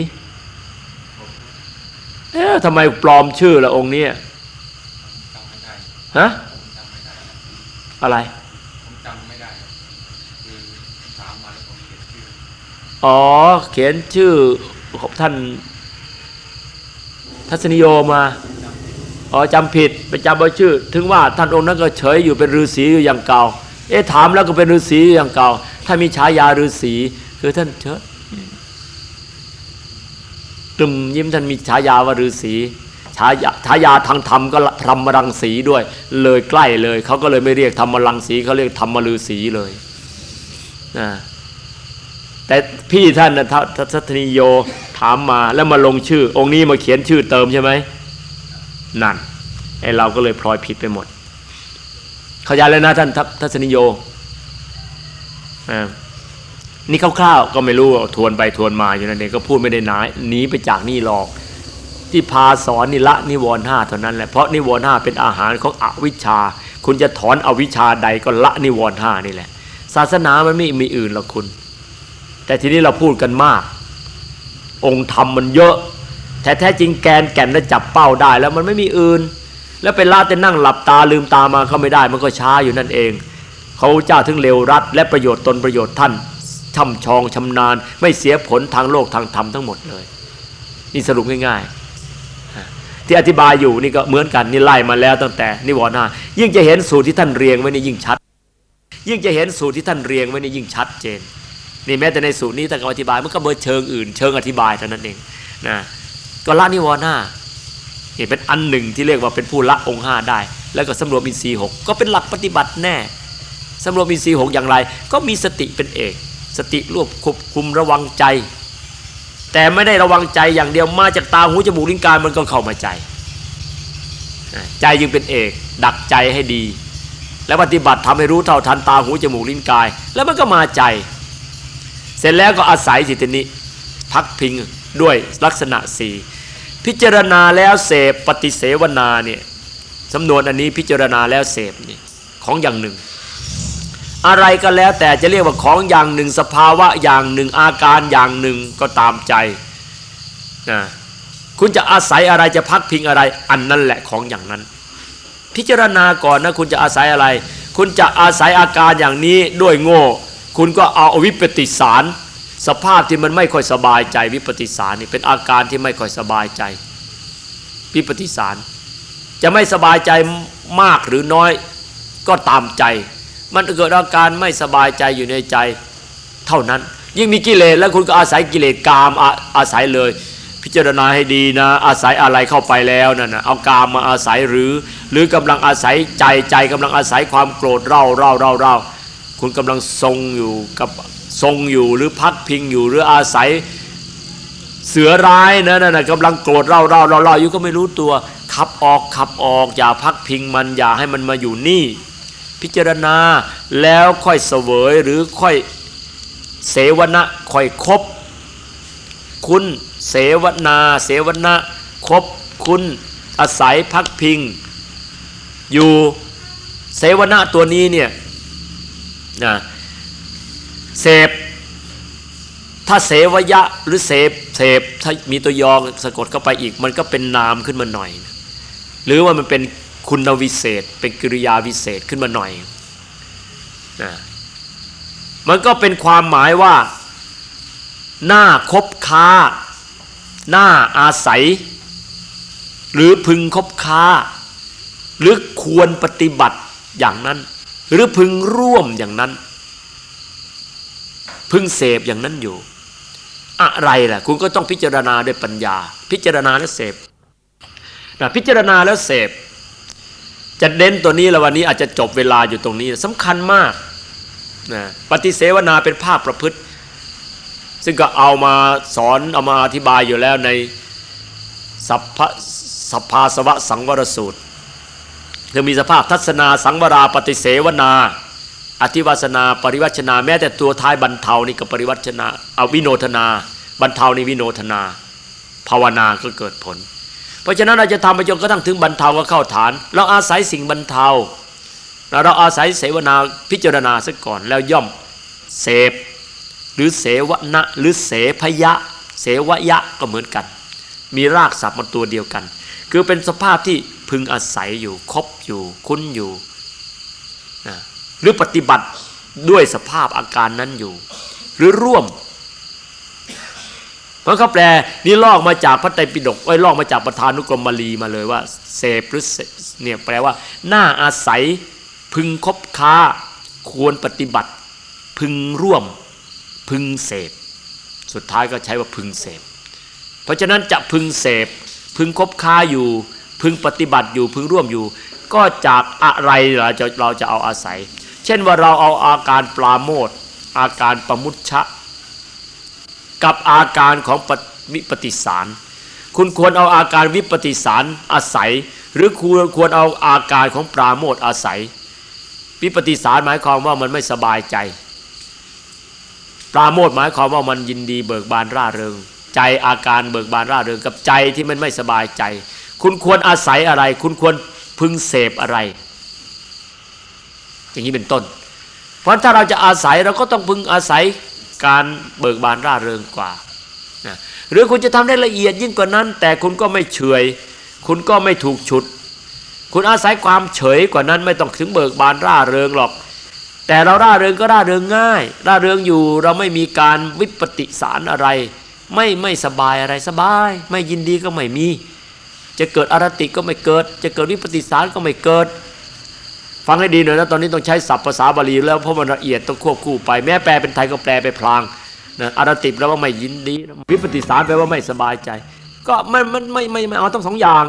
เอ๊ะทำไมปลอมชื่อละองค์นี้ฮะอะไรอ๋อ เขียนชื่อของท่าน ทัศนิโยมาอ๋อจำผิดไปจำว่าชื่อ ถึงว่าท่านองค์นั้นก็เฉยอยู่เป็นฤาษีอยู่อย่างเก่า เอ๊ะถามแล้วก็เป็นฤาษีอย่างเก่า ถ้ามีฉายาฤาษีคือท่านเชอะกลุ่มยิ้มท่านมีฉายาว่าฤาษีฉายาฉายาทางธรรมก็ธรรมรังสีด้วย เลยใกล้เลยเขาก็เลยไม่เรียกธรรมรังสีเขาเรียกธรรมฤาษีเลยนะแต่พี่ท่านนะทัศนีโยถามมาแล้วมาลงชื่อ องค์นี้มาเขียนชื่อเติมใช่ไหมนั่นไอเราก็เลยพลอยผิดไปหมด เข้าใจแล้วนะท่านทัศนิโย นี่คร่าวๆก็ไม่รู้ทวนไปทวนมาอยู่นั่นเองก็พูดไม่ได้นายหนีไปจากนี่หรอกที่พาสอนนี่ละนิวรณ์ห้าเท่านั้นแหละเพราะนิวรณ์ห้าเป็นอาหารของอวิชชา คุณจะถอนอวิชชาใดก็ละนิวรณ์ห้านี่แหละ ศาสนามันไม่มีอื่นหรอกคุณ แต่ทีนี้เราพูดกันมาก องค์ธรรมมันเยอะแท้แท้จริงแกนแก่นและจับเป้าได้แล้วมันไม่มีอื่น แล้วไปลาแต่นั่งหลับตาลืมตามาก็ไม่ได้มันก็ช้าอยู่นั่นเอง เขาเจ้าถึงเร็วรัด และประโยชน์ตนประโยชน์ท่านช่ำชองชำนาญ ไม่เสียผลทางโลกทางธรรมทั้งหมดเลย นี่สรุปง่าย ๆ ที่อธิบายอยู่นี่ก็เหมือนกันนี่ไล่มาแล้วตั้งแต่นิวรณ์ห้ายิ่งจะเห็นสูตรที่ท่านเรียงไว้นี่ยิ่งชัด ยิ่งจะเห็นสูตรที่ท่านเรียงไว้นี่ยิ่งชัดเจนนี่แม้แต่ในสูตรนี้ท่านก็อธิบายมันก็เบอร์เชิงอื่น เชิงอธิบายเท่านั้นเองนะก็ละนิวรณ์ห้าเป็นอันหนึ่งที่เรียกว่าเป็นผู้ละองค์ห้าได้ แล้วก็สำรวมอินทรีย์หกก็เป็นหลักปฏิบัติแน่ สำรวมอินทรีย์หกอย่างไร ก็มีสติเป็นเอก สติรวบควบคุมระวังใจ แต่ไม่ได้ระวังใจอย่างเดียวมาจากตาหูจมูกลิ้นกายมันก็เข้ามาใจ ใจจึงเป็นเอก ดักใจให้ดี แล้วปฏิบัติทำให้รู้เท่าทันตาหูจมูกลิ้นกาย แล้วมันก็มาใจ เสร็จแล้วก็อาศัยสิทธินี้พักพิงด้วยลักษณะสี่พิจารณาแล้วเสพปฏิเสวนาเนี่ยสำนวนอันนี้พิจารณาแล้วเสพนี่ของอย่างหนึ่ง อะไรก็แล้วแต่จะเรียกว่าของอย่างหนึ่งสภาวะอย่างหนึ่งอาการอย่างหนึ่งก็ตามใจนะคุณจะอาศัยอะไรจะพักพิงอะไร อันนั้นแหละของอย่างนั้น พิจารณาก่อนนะคุณจะอาศัยอะไร คุณจะอาศัยอาการอย่างนี้ด้วยโง่ คุณก็เอาวิปฏิสาร สภาพที่มันไม่ค่อยสบายใจ วิปฏิสารนี่เป็นอาการที่ไม่ค่อยสบายใจ วิปฏิสาร จะไม่สบายใจมากหรือน้อยก็ตามใจ มันเกิดอาการไม่สบายใจอยู่ในใจเท่านั้น ยิ่งมีกิเลสแล้วคุณก็อาศัยกิเลสกามอาอาศัยเลย พิจารณาให้ดีนะ อาศัยอะไรเข้าไปแล้วนั่นนะเอากามมาอาศัยหรือ หรือกำลังอาศัยใจใจกำลังอาศัยความโกรธเร่าเร่าเร่าเร่าคุณกำลังทรงอยู่กับทรงอยู่หรือพักพิงอยู่หรืออาศัยเสือร้ายนะนั่นนะกำลังโกรธเร่าเร่าเร่าเร่าอยู่ก็ไม่รู้ตัวขับออกขับออก อย่าพักพิงมันอย่าให้มันมาอยู่นี่ พิจารณาแล้วค่อยเสวยหรือค่อยเสวนะค่อยคบ คุณเสวนาเสวนะคบคุณอาศัยพักพิง อยู่เสวนะตัวนี้เนี่ยนะเสพถ้าเสวยะหรือเสพเสพถ้ามีตัวยองสะกดเข้าไปอีก มันก็เป็นนามขึ้นมาหน่อย หรือว่ามันเป็น คุณวิเศษ เป็นกิริยาวิเศษขึ้นมาหน่อยนะมันก็เป็นความหมายว่าหน้าคบค้า หน้าอาศัย หรือพึงคบค้า หรือควรปฏิบัติอย่างนั้น หรือพึงร่วมอย่างนั้น พึงเสพอย่างนั้นอยู่ อะไรล่ะ คุณก็ต้องพิจารณาด้วยปัญญา พิจารณาแล้วเสพนะพิจารณาแล้วเสพ จะเน้นตัวนี้แล้ววันนี้อาจจะจบเวลาอยู่ตรงนี้สำคัญมากนะปฏิเสวนาเป็นภาพประพฤติ ซึ่งก็เอามาสอนเอามาอธิบายอยู่แล้วในสัพพสัพพาสวะสังวรสูตรคือมีสภาพทัศนาสังวราปฏิเสวนา อธิวาสนาปริวัชนาแม้แต่ตัวท้ายบรรเทานี่ก็ปริวัชนาเอาวิโนทนา บรรเทานี่วิโนทนา ภาวนาก็เกิดผล เพราะฉะนั้นเราจะทำไปจนกระทั่งถึงบรรเทาก็เข้าฐาน เราอาศัยสิ่งบรรเทาเราอาศัยเสวนาพิจารณาซะก่อน แล้วย่อมเสพหรือเสวนะหรือเสพยะ เสวยะก็เหมือนกัน มีรากศัพท์มาตัวเดียวกัน คือเป็นสภาพที่พึงอาศัยอยู่คบอยู่คุ้นอยู่นะหรือปฏิบัติด้วยสภาพอาการนั้นอยู่ หรือร่วม เพราะเขาแปลนี่ลอกมาจากพระไตรปิฎกไอ้ลอกมาจากประธานุกรมบาลีมาเลยว่าเสพหรือเนี่ยแปลว่าหน้าอาศัยพึงคบค้าควรปฏิบัติ พึงร่วมพึงเสพสุดท้ายก็ใช้ว่าพึงเสพเพราะฉะนั้นจะพึงเสพ พึงคบค้าอยู่ พึงปฏิบัติอยู่ พึงร่วมอยู่ ก็จากอะไรเราจะเราจะเอาอาศัย เช่นว่าเราเอาอาการปลาโมดอาการประมุชชะ กับอาการของวิปฏิสาร คุณควรเอาอาการวิปฏิสารอาศัย หรือควรควรเอาอาการของปราโมทอาศัย วิปฏิสารหมายความว่ามันไม่สบายใจ ปราโมทหมายความว่ามันยินดีเบิกบานร่าเริง ใจอาการเบิกบานร่าเริงกับใจที่มันไม่สบายใจ คุณควรอาศัยอะไร คุณควรพึงเสพอะไร อย่างนี้เป็นต้น เพราะถ้าเราจะอาศัยเราก็ต้องพึงอาศัย การเบิกบานร่าเริงกว่านะหรือคุณจะทำได้ละเอียดยิ่งกว่านั้น แต่คุณก็ไม่เฉยคุณก็ไม่ถูกฉุด คุณอาศัยความเฉยกว่านั้นไม่ต้องถึงเบิกบานร่าเริงหรอก แต่เราร่าเริงก็ร่าเริงง่าย ร่าเริงอยู่เราไม่มีการวิปฏิสารอะไร ไม่ไม่สบายอะไรสบาย ไม่ยินดีก็ไม่มี จะเกิดอารติก็ไม่เกิด จะเกิดวิปฏิสารก็ไม่เกิด ฟังให้ดีหน่อยนะตอนนี้ต้องใช้ศัพท์ภาษาบาลีแล้วเพราะมันละเอียดต้องควบคู่ไป แม้แปลเป็นไทยก็แปลไปพลางนะอารติบแปลว่าไม่ยินดีวิปฏิสารแปลว่าไม่สบายใจ ก็ไม่ไม่ไม่ไม่ไม่เอาต้องสองอย่าง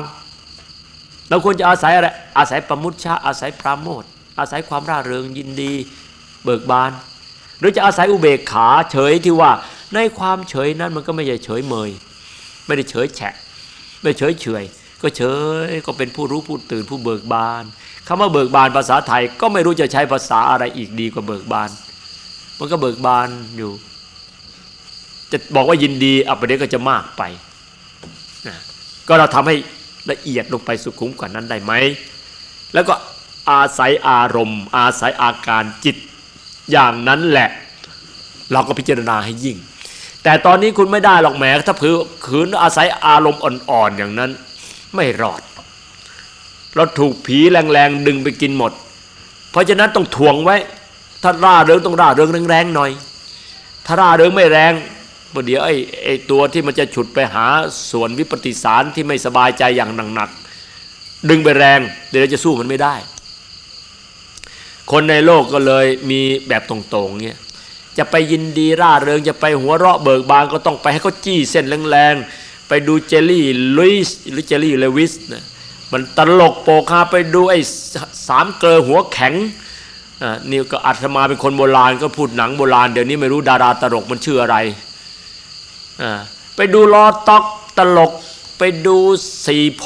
เราควรจะอาศัยอะไรอาศัยประมุชชาอาศัยปราโมทอาศัยความร่าเริงยินดี เบิกบาน หรือจะอาศัยอุเบกขาเฉยที่ว่า ในความเฉยนั้นมันก็ไม่ใช่เฉยเมย ไม่ได้เฉยแฉะไม่เฉยเฉย ก็เฉยก็เป็นผู้รู้ผู้ตื่นผู้เบิกบานคำว่าเบิกบานภาษาไทยก็ไม่รู้จะใช้ภาษาอะไรอีกดีกว่าเบิกบาน มันก็เบิกบานอยู่ จะบอกว่ายินดีอัปเดตก็จะมากไปนะก็เราทำให้ละเอียดลงไปสุขุมกว่านั้นได้ไหม แล้วก็อาศัยอารมณ์ อาศัยอาการจิตอย่างนั้นแหละ เราก็พิจารณาให้ยิ่ง แต่ตอนนี้คุณไม่ได้หรอกแหมถ้าผือขืนอาศัยอารมณ์อ่อนๆอย่างนั้น ไม่รอด เราถูกผีแรงๆดึงไปกินหมด เพราะฉะนั้นต้องทวงไว้ ถ้าร่าเริงต้องร่าเริงแรงๆหน่อย ถ้าร่าเริงไม่แรงประเดี๋ยวไอ้ไอ้ตัวที่มันจะฉุดไปหาส่วนวิปฏิสารที่ไม่สบายใจอย่างหนักๆดึงไปแรง เดี๋ยวจะสู้มันไม่ได้ คนในโลกก็เลยมีแบบตรงๆเนี่ยจะไปยินดีร่าเริงจะไปหัวเราะเบิกบานก็ต้องไปให้เขาจี้เส้นแรงๆ ไปดูเจลลี่ลุยส์หรือเจลลี่เลวิสนะมันตลกโปกฮาไปดูไอ้สามเกลอหัวแข็งอ่านี่ก็อัตมาเป็นคนโบราณก็พูดหนังโบราณเดี๋ยวนี้ไม่รู้ดาราตลกมันชื่ออะไรอ่าไปดูลอต็อกตลกไปดูสีโพ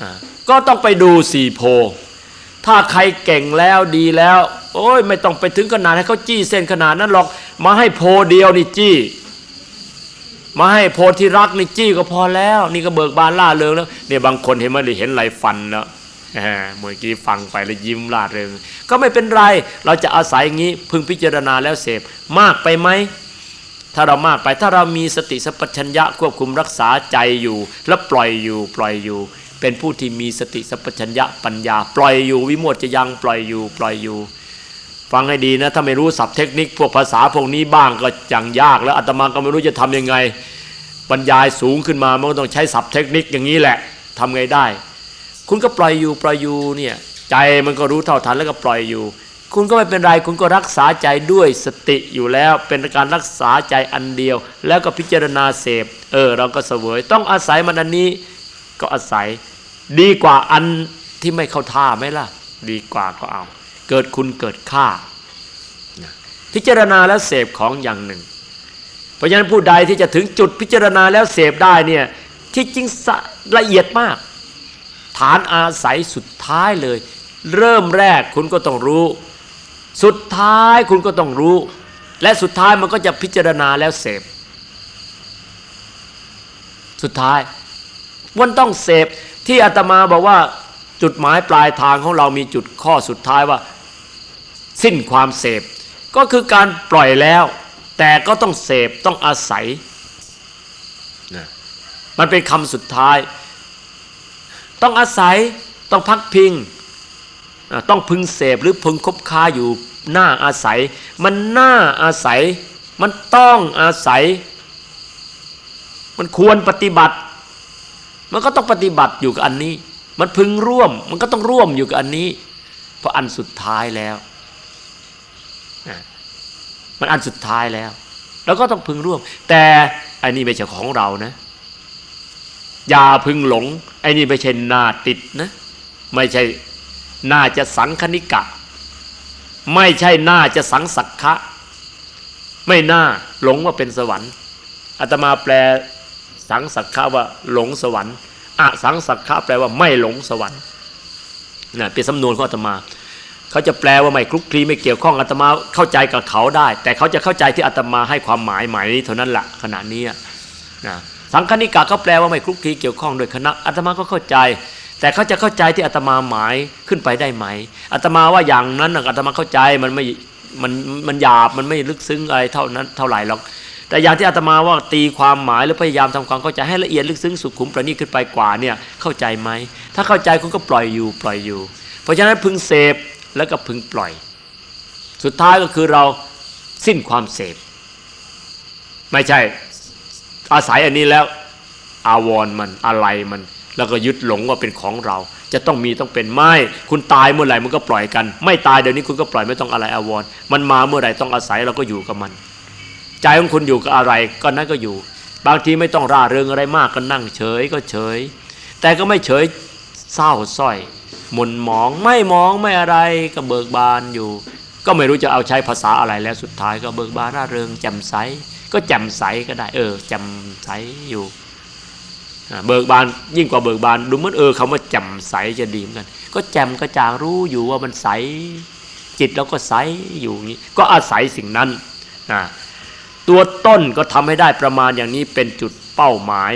อ่าก็ต้องไปดูสีโพ ถ้าใครเก่งแล้วดีแล้ว โอ้ยไม่ต้องไปถึงขนาดให้เขาจี้เส้นขนาดนั้นหรอก มาให้โพเดียวนี่จี้ มาให้โพที่รักนี่จี้ก็พอแล้ว นี่ก็เบิกบานล่าเริงแล้วเนี่ยบางคนเห็นไหมเลยเห็นไหลฟันแล้วเมื่อกี้ฟังไปแล้วยิ้มล่าเริงก็ไม่เป็นไร เราจะอาศัยอย่างนี้พึงพิจารณาแล้วเสพมากไปไหมถ้าเรามากไปถ้าเรามีสติสัพพัญญะควบคุมรักษาใจอยู่ แล้วปล่อยอยู่ปล่อยอยู่ เป็นผู้ที่มีสติสัพพัญญะปัญญา ปล่อยอยู่วิโมทจะยังปล่อยอยู่ปล่อยอยู่ ฟังให้ดีนะถ้าไม่รู้ศัพท์เทคนิคพวกภาษาพวกนี้บ้างก็จังยากแล้วอาตมาก็ไม่รู้จะทำยังไงบรรยายสูงขึ้นมามันก็ต้องใช้ศัพท์เทคนิคอย่างนี้แหละทำไงได้ คุณก็ปล่อยอยู่ปล่อยอยู่เนี่ยใจมันก็รู้เท่าทันแล้วก็ปล่อยอยู่ คุณก็ไม่เป็นไรคุณก็รักษาใจด้วยสติอยู่แล้ว เป็นการรักษาใจอันเดียว แล้วก็พิจารณาเสพ เออ เราก็เสวย ต้องอาศัยมันอันนี้ก็อาศัย ดีกว่าอันที่ไม่เข้าท่าไหมล่ะ ดีกว่าก็เอา เกิดคุณเกิดค่านะพิจารณาแล้วเสพของอย่างหนึ่ง เพราะฉะนั้นผู้ใดที่จะถึงจุดพิจารณาแล้วเสพได้เนี่ยที่จริงละเอียดมาก ฐานอาศัยสุดท้ายเลย เริ่มแรกคุณก็ต้องรู้ สุดท้ายคุณก็ต้องรู้ และสุดท้ายมันก็จะพิจารณาแล้วเสพ สุดท้ายมันต้องเสพที่อาตมาบอกว่าจุดหมายปลายทางของเรามีจุดข้อสุดท้ายว่า สิ้นความเสพ ก็คือการปล่อยแล้ว แต่ก็ต้องเสพต้องอาศัยนะมันเป็นคำสุดท้าย ต้องอาศัยต้องพักพิง ต้องพึงเสพหรือพึงคบค้าอยู่หน้าอาศัย มันน่าอาศัย มันต้องอาศัย มันควรปฏิบัติ มันก็ต้องปฏิบัติอยู่กับอันนี้ มันพึงร่วม มันก็ต้องร่วมอยู่กับอันนี้ เพราะอันสุดท้ายแล้ว มันอันสุดท้ายแล้ว แล้วก็ต้องพึงร่วม แต่อันนี้ไม่ใช่ของเรานะ อย่าพึงหลงไอ้นี่ไม่ใช่นาติดนะ ไม่ใช่น่าจะสังคณิกะ ไม่ใช่น่าจะสังสักขะไม่น่าหลงว่าเป็นสวรรค์อาตมาแปลสังสักขะว่าหลงสวรรค์อะสังสักขะแปลว่าไม่หลงสวรรค์นะเป็นสำนวนของอาตมา เขาจะแปลว่าไม่คลุกคลีไม่เกี่ยวข้องอาตมาเข้าใจกับเขาได้ แต่เขาจะเข้าใจที่อาตมาให้ความหมายหมายนี้เท่านั้นแหละขณะนี้นะสังคณิกาเขาแปลว่าไม่คลุกคลีเกี่ยวข้องโดยคณะอาตมาก็เข้าใจ แต่เขาจะเข้าใจที่อาตมาหมายขึ้นไปได้ไหมอาตมาว่าอย่างนั้นอาตมาเข้าใจมันไม่มันมันหยาบมันไม่ลึกซึ้งอะไรเท่านั้นเท่าไหร่หรอกแต่อย่างที่อาตมาว่าตีความหมายหรือพยายามทำความเข้าใจให้ละเอียดลึกซึ้งสุขุมประณีตขึ้นไปกว่าเนี่ยเข้าใจไหมถ้าเข้าใจคุณก็ปล่อยอยู่ปล่อยอยู่ เพราะฉะนั้นพึงเสพ แล้วก็พึงปล่อย สุดท้ายก็คือเราสิ้นความเสพ ไม่ใช่อาศัยอันนี้แล้ว อาวรมันอะไรมัน แล้วก็ยึดหลงว่าเป็นของเรา จะต้องมีต้องเป็นไม่คุณตายเมื่อไหร่มันก็ปล่อยกัน ไม่ตายเดี๋ยวนี้คุณก็ปล่อยไม่ต้องอะไรอาวรมันมาเมื่อไหร่ต้องอาศัยเราก็อยู่กับมัน ใจของคุณอยู่กับอะไรก็นั่นก็อยู่ บางทีไม่ต้องร่าเริงอะไรมากก็นั่งเฉยก็เฉย แต่ก็ไม่เฉยเศร้าส้อย มุนมองไม่มองไม่อะไรก็เบิกบานอยู่ ก็ไม่รู้จะเอาใช้ภาษาอะไรแล้วสุดท้ายก็เบิกบานร่าเริงแจ่มใส ก็แจ่มใสก็ได้ เออแจ่มใสอยู่เบิกบานยิ่งกว่าเบิกบานดูเหมือนเออคำว่าแจ่มใสจะดีเหมือนกัน ก็แจ่มกระจ่างรู้อยู่ว่ามันใส จิตเราก็ใสอยู่นี้ก็อาศัยสิ่งนั้นนะตัวต้นก็ทำให้ได้ประมาณอย่างนี้เป็นจุดเป้าหมาย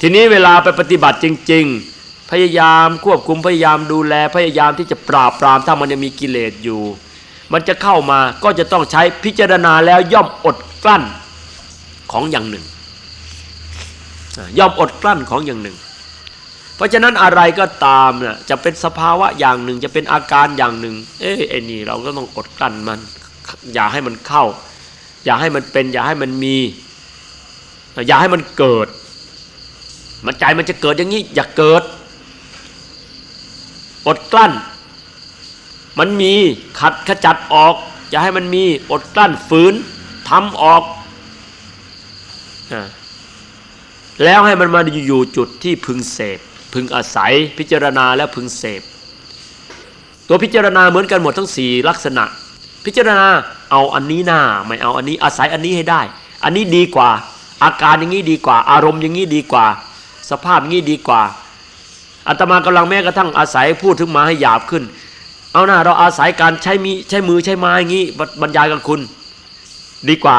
ทีนี้เวลาไปปฏิบัติจริง ๆ พยายามควบคุมพยายามดูแลพยายามที่จะปราบปรามถ้ามันยังมีกิเลสอยู่ มันจะเข้ามาก็จะต้องใช้พิจารณาแล้วย่อมอดกลั้นของอย่างหนึ่ง ย่อมอดกลั้นของอย่างหนึ่ง เพราะฉะนั้นอะไรก็ตามน่ยจะเป็นสภาวะอย่างหนึ่ง จะเป็นอาการอย่างหนึ่ง เอ้ไอ้นี่เราก็ต้องอดกลั้นมัน อย่าให้มันเข้า อย่าให้มันเป็น อย่าให้มันมี อย่าให้มันเกิด มันใจมันจะเกิดอย่างนี้อย่าเกิด อดกลั้น มันมีขัดขจัดออกอย่าให้มันมีอดกลั้นฝืนทำออก แล้วให้มันมาอยู่จุดที่พึงเสพ พึงอาศัยพิจารณาแล้วพึงเสพ ตัวพิจารณาเหมือนกันหมดทั้งสี่ลักษณะ พิจารณาเอาอันนี้หน้าไม่เอาอันนี้อาศัยอันนี้ให้ได้ อันนี้ดีกว่า อาการอย่างนี้ดีกว่า อารมณ์อย่างนี้ดีกว่า สภาพอย่างนี้ดีกว่า อาตมากำลังแม้กระทั่งอาศัยพูดถึงมาให้หยาบขึ้น เอาหน้าเราอาศัยการใช้มีใช้มือใช้ไม้อย่างนี้บรรยายกับคุณ ดีกว่า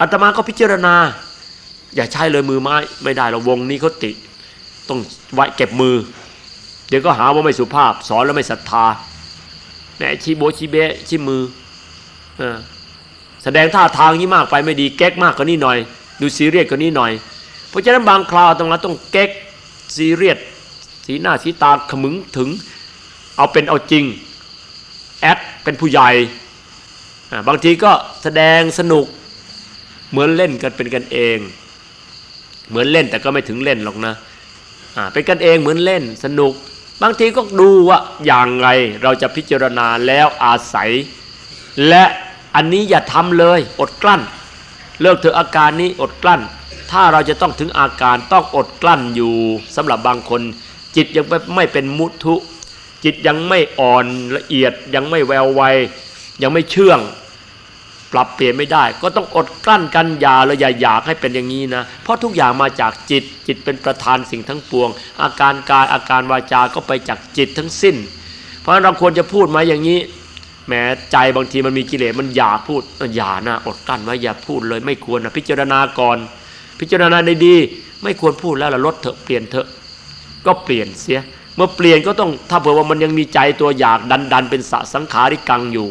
อาตมาก็พิจารณา อย่าใช้เลยมือไม้ไม่ได้เราวงนี้เขาติ ต้องไว้เก็บมือ เดี๋ยวก็หาว่าไม่สุภาพ สอนแล้วไม่ศรัทธาแหมชีโบชีเบะชีมืออแสดงท่าทางนี้มากไปไม่ดีแก๊กมากกว่านี้หน่อย ดูซีเรียสกว่านี้หน่อย เพราะฉะนั้นบางคราวตรงนั้นต้องแก๊กซีเรียส สีหน้าสีตาขมึงถึง เอาเป็นเอาจริง แอดเป็นผู้ใหญ่ บางทีก็แสดงสนุก เหมือนเล่นกันเป็นกันเอง เหมือนเล่นแต่ก็ไม่ถึงเล่นหรอกนะเป็นกันเองเหมือนเล่นสนุก บางทีก็ดูว่าอย่างไรเราจะพิจารณาแล้วอาศัย และอันนี้อย่าทำเลยอดกลั้น เลิกเถอะอาการนี้อดกลั้นถ้าเราจะต้องถึงอาการต้องอดกลั้นอยู่สำหรับบางคน จิตยังไม่เป็นมุทุ จิตยังไม่อ่อนละเอียดยังไม่แววไวยังไม่เชื่อง ปรับเปลี่ยนไม่ได้ ก็ต้องอดกลั้นกันอย่าเลยอย่าอยากให้เป็นอย่างนี้นะ เพราะทุกอย่างมาจากจิตจิตเป็นประธานสิ่งทั้งปวง อาการกายอาการวาจาก็ไปจากจิตทั้งสิ้น เพราะเราควรจะพูดมาอย่างนี้แม้ใจบางทีมันมีกิเลสมันอยากพูดอย่านะอดกลั้นไว้อย่าพูดเลยไม่ควรนะพิจารณาก่อน พิจารณาในดี ไม่ควรพูดแล้วละลดเถอะเปลี่ยนเถอะ ก็เปลี่ยนเสีย เมื่อเปลี่ยนก็ต้องถ้าเผื่อว่ามันยังมีใจตัวอยากดันดันเป็นสสังขาริกังอยู่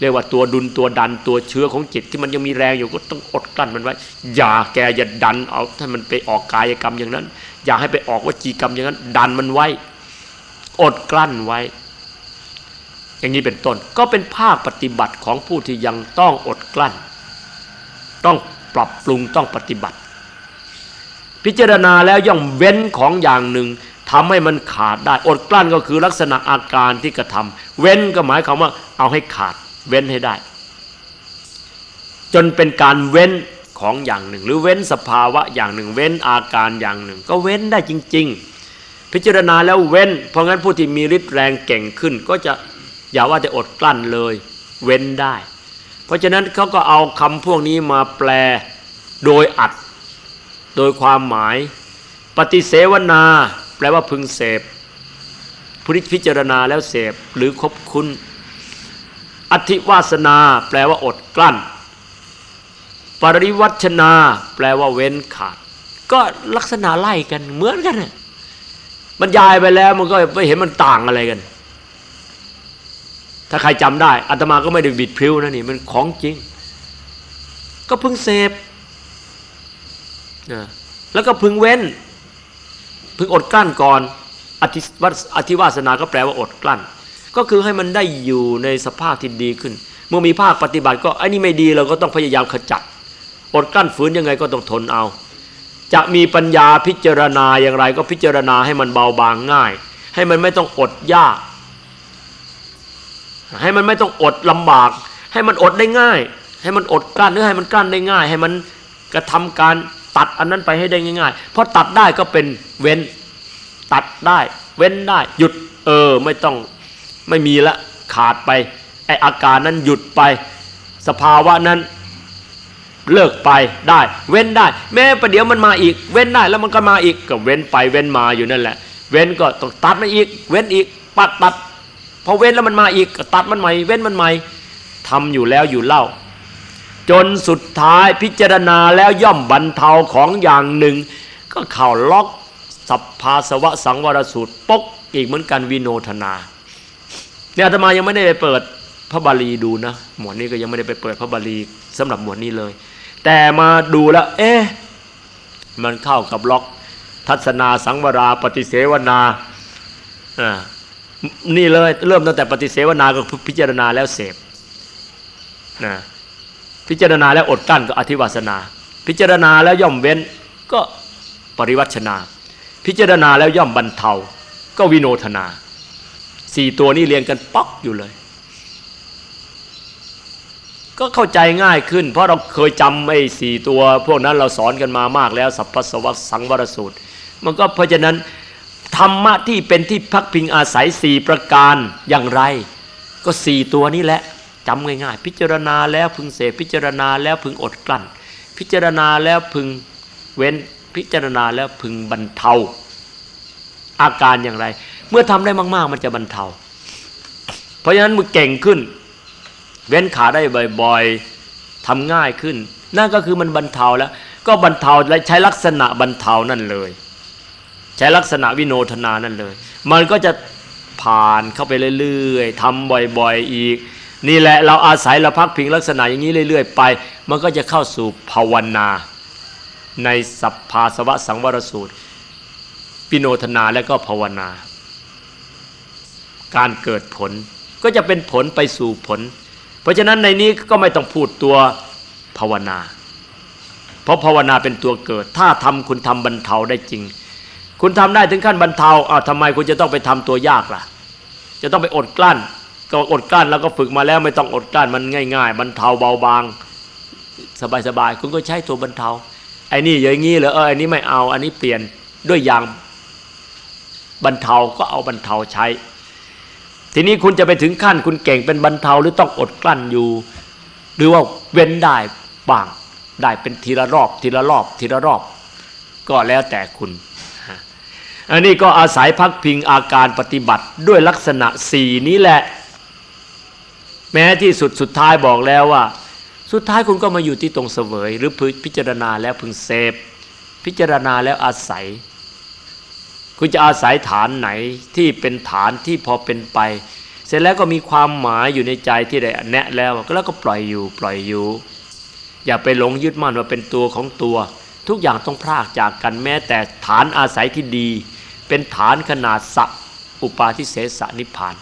เรียกว่าตัวดุลตัวดันตัวเชื้อของจิตที่มันยังมีแรงอยู่ก็ต้องอดกลั้นมันไว้ อย่าแกอย่าดันเอาถ้ามันไปออกกายกรรมอย่างนั้น อย่าให้ไปออกวจีกรรมอย่างนั้น ดันมันไว้ อดกลั้นไว้ อย่างนี้เป็นต้นก็เป็นภาคปฏิบัติของผู้ที่ยังต้องอดกลั้น ต้องปรับปรุงต้องปฏิบัติ พิจารณาแล้วย่อมเว้นของอย่างหนึ่งทำให้มันขาดได้ อดกลั้นก็คือลักษณะอาการที่กระทำเว้นก็หมายความว่าเอาให้ขาด เว้นให้ได้ จนเป็นการเว้นของอย่างหนึ่ง หรือเว้นสภาวะอย่างหนึ่ง เว้นอาการอย่างหนึ่ง ก็เว้นได้จริง ๆ พิจารณาแล้วเว้น เพราะงั้นผู้ที่มีฤทธิ์แรงเก่งขึ้น ก็จะอย่าว่าจะอดกลั้นเลย เว้นได้ เพราะฉะนั้นเขาก็เอาคำพวกนี้มาแปลโดยอัด โดยความหมาย ปฏิเสวนา แปลว่าพึงเสพพิจารณาแล้วเสพหรือคบคุณอธิวาสนา แปลว่าอดกลั้น ปริวัชนา แปลว่าเว้นขาด ก็ลักษณะไล่กันเหมือนกันบรรยายไปแล้วมันก็ไม่เห็นมันต่างอะไรกัน ถ้าใครจำได้อาตมาก็ไม่ได้บิดพริ้วนะนี่มันของจริง ก็พึงเสพ แล้วก็พึงเว้น พึงอดกลั้นก่อนอธิวัอธิวาสนาก็แปลว่าอดกลั้น ก็คือให้มันได้อยู่ในสภาพที่ดีขึ้น เมื่อมีภาคปฏิบัติก็ไอ้นี่ไม่ดีเราก็ต้องพยายามขจัด อดกลั้นฝืนยังไงก็ต้องทนเอา จะมีปัญญาพิจารณาอย่างไรก็พิจารณาให้มันเบาบางง่าย ให้มันไม่ต้องอดยาก ให้มันไม่ต้องอดลำบาก ให้มันอดได้ง่าย ให้มันอดกลั้นหรือให้มันกลั้นได้ง่าย ให้มันกระทำการ ตัดอันนั้นไปให้ได้ง่ายๆ เพราะตัดได้ก็เป็นเว้น ตัดได้ เว้นได้ หยุด เออ ไม่ต้องไม่มีละขาดไปไออาการนั้นหยุดไป สภาวะนั้นเลิกไปได้ เว้นได้ แม้ประเดี๋ยวมันมาอีก เว้นได้แล้วมันก็มาอีกก็เว้นไปเว้นมาอยู่นั่นแหละ เว้นก็ต้องตัดมันอีก เว้นอีกปัดตัดพอเว้นแล้วมันมาอีกก็ตัดมันใหม่ เว้นมันใหม่ทำอยู่แล้วอยู่เล่า จนสุดท้ายพิจารณาแล้วย่อมบรรเทาของอย่างหนึ่ง ก็เข่าล็อกสัพพาสวะสังวรสูตรปกอีกเหมือนกันวิโนทนาเนี่ยอาตมายังไม่ได้ไปเปิดพระบาลีดูนะ หมวดนี้ก็ยังไม่ได้ไปเปิดพระบาลีสำหรับหมวดนี้เลย แต่มาดูแล้ว เอ๊ะมันเข้ากับล็อกทัศนาสังวราปฏิเสวนาอ่านี่เลยเริ่มตั้งแต่ปฏิเสวนาก็พิจารณาแล้วเสพนะ พิจารณาแล้วอดกั้นก็อธิวาสนา พิจารณาแล้วย่อมเว้นก็ปริวัชนา พิจารณาแล้วย่อมบรรเทา ก็วิโนทนาสี่ตัวนี้เรียงกันป๊อกอยู่เลย ก็เข้าใจง่ายขึ้น เพราะเราเคยจำไอ้สี่ตัว พวกนั้นเราสอนกันมามากแล้ว สัพพสวัสสังวรสูตร มันก็เพราะฉะนั้นธรรมะที่เป็นที่พักพิงอาศัยสี่ประการอย่างไร ก็สี่ตัวนี้แหละ จำง่ายๆ พิจารณาแล้วพึงเสพพิจารณาแล้วพึงอดกลั้น พิจารณาแล้วพึงเว้นพิจารณาแล้วพึงบรรเทา อาการอย่างไร เมื่อทำได้มากๆ มันจะบรรเทา เพราะฉะนั้นมือเก่งขึ้น เว้นขาได้บ่อยๆทำง่ายขึ้น นั่นก็คือมันบรรเทาแล้ว ก็บรรเทาและใช้ลักษณะบรรเทานั่นเลย ใช้ลักษณะวิโนทนานั่นเลย มันก็จะผ่านเข้าไปเรื่อยๆทำบ่อยๆอีก นี่แหละเราอาศัยเราพักพิงลักษณะอย่างนี้เรื่อยๆไป มันก็จะเข้าสู่ภาวนาในสัพพาสวะสังวรสูตร ปิโนทนาและก็ภาวนา การเกิดผลก็จะเป็นผลไปสู่ผล เพราะฉะนั้นในนี้ก็ไม่ต้องพูดตัวภาวนา เพราะภาวนาเป็นตัวเกิด ถ้าทำคุณทำบรรเทาได้จริง คุณทำได้ถึงขั้นบรรเทาอ้าวทำไมคุณจะต้องไปทำตัวยากล่ะ จะต้องไปอดกลั้น ก็อดกลั้นแล้วก็ฝึกมาแล้วไม่ต้องอดกลั้นมันง่าย ๆบรรเทาเบาบางสบายๆคุณก็ใช้ตัวบรรเทาไอ้นี่อย่างงี้เหรอเออไอ้นี้ไม่เอา อันนี้เปลี่ยนด้วยอย่างบรรเทาก็เอาบรรเทาใช้ ทีนี้คุณจะไปถึงขั้นคุณเก่งเป็นบรรเทาหรือต้องอดกลั้นอยู่ หรือว่าเว้นได้บ้างได้เป็นทีละรอบ ทีละรอบ ทีละรอบ ก็แล้วแต่คุณอันนี้ก็อาศัยพักพิงอาการปฏิบัติด้วยลักษณะสี่นี้แหละ แม้ที่สุดสุดท้ายบอกแล้วว่า สุดท้ายคุณก็มาอยู่ที่ตรงเสวย หรือพิจารณาแล้วพึงเสพพิจารณาแล้วอาศัย คุณจะอาศัยฐานไหนที่เป็นฐานที่พอเป็นไป เสร็จแล้วก็มีความหมายอยู่ในใจที่ได้แนะแล้วก็แล้วก็ปล่อยอยู่ปล่อยอยู่ อย่าไปหลงยึดมั่นว่าเป็นตัวของตัว ทุกอย่างต้องพรากจากกันแม้แต่ฐานอาศัยที่ดี เป็นฐานขนาดสัอุปาทิเสสนิพพาน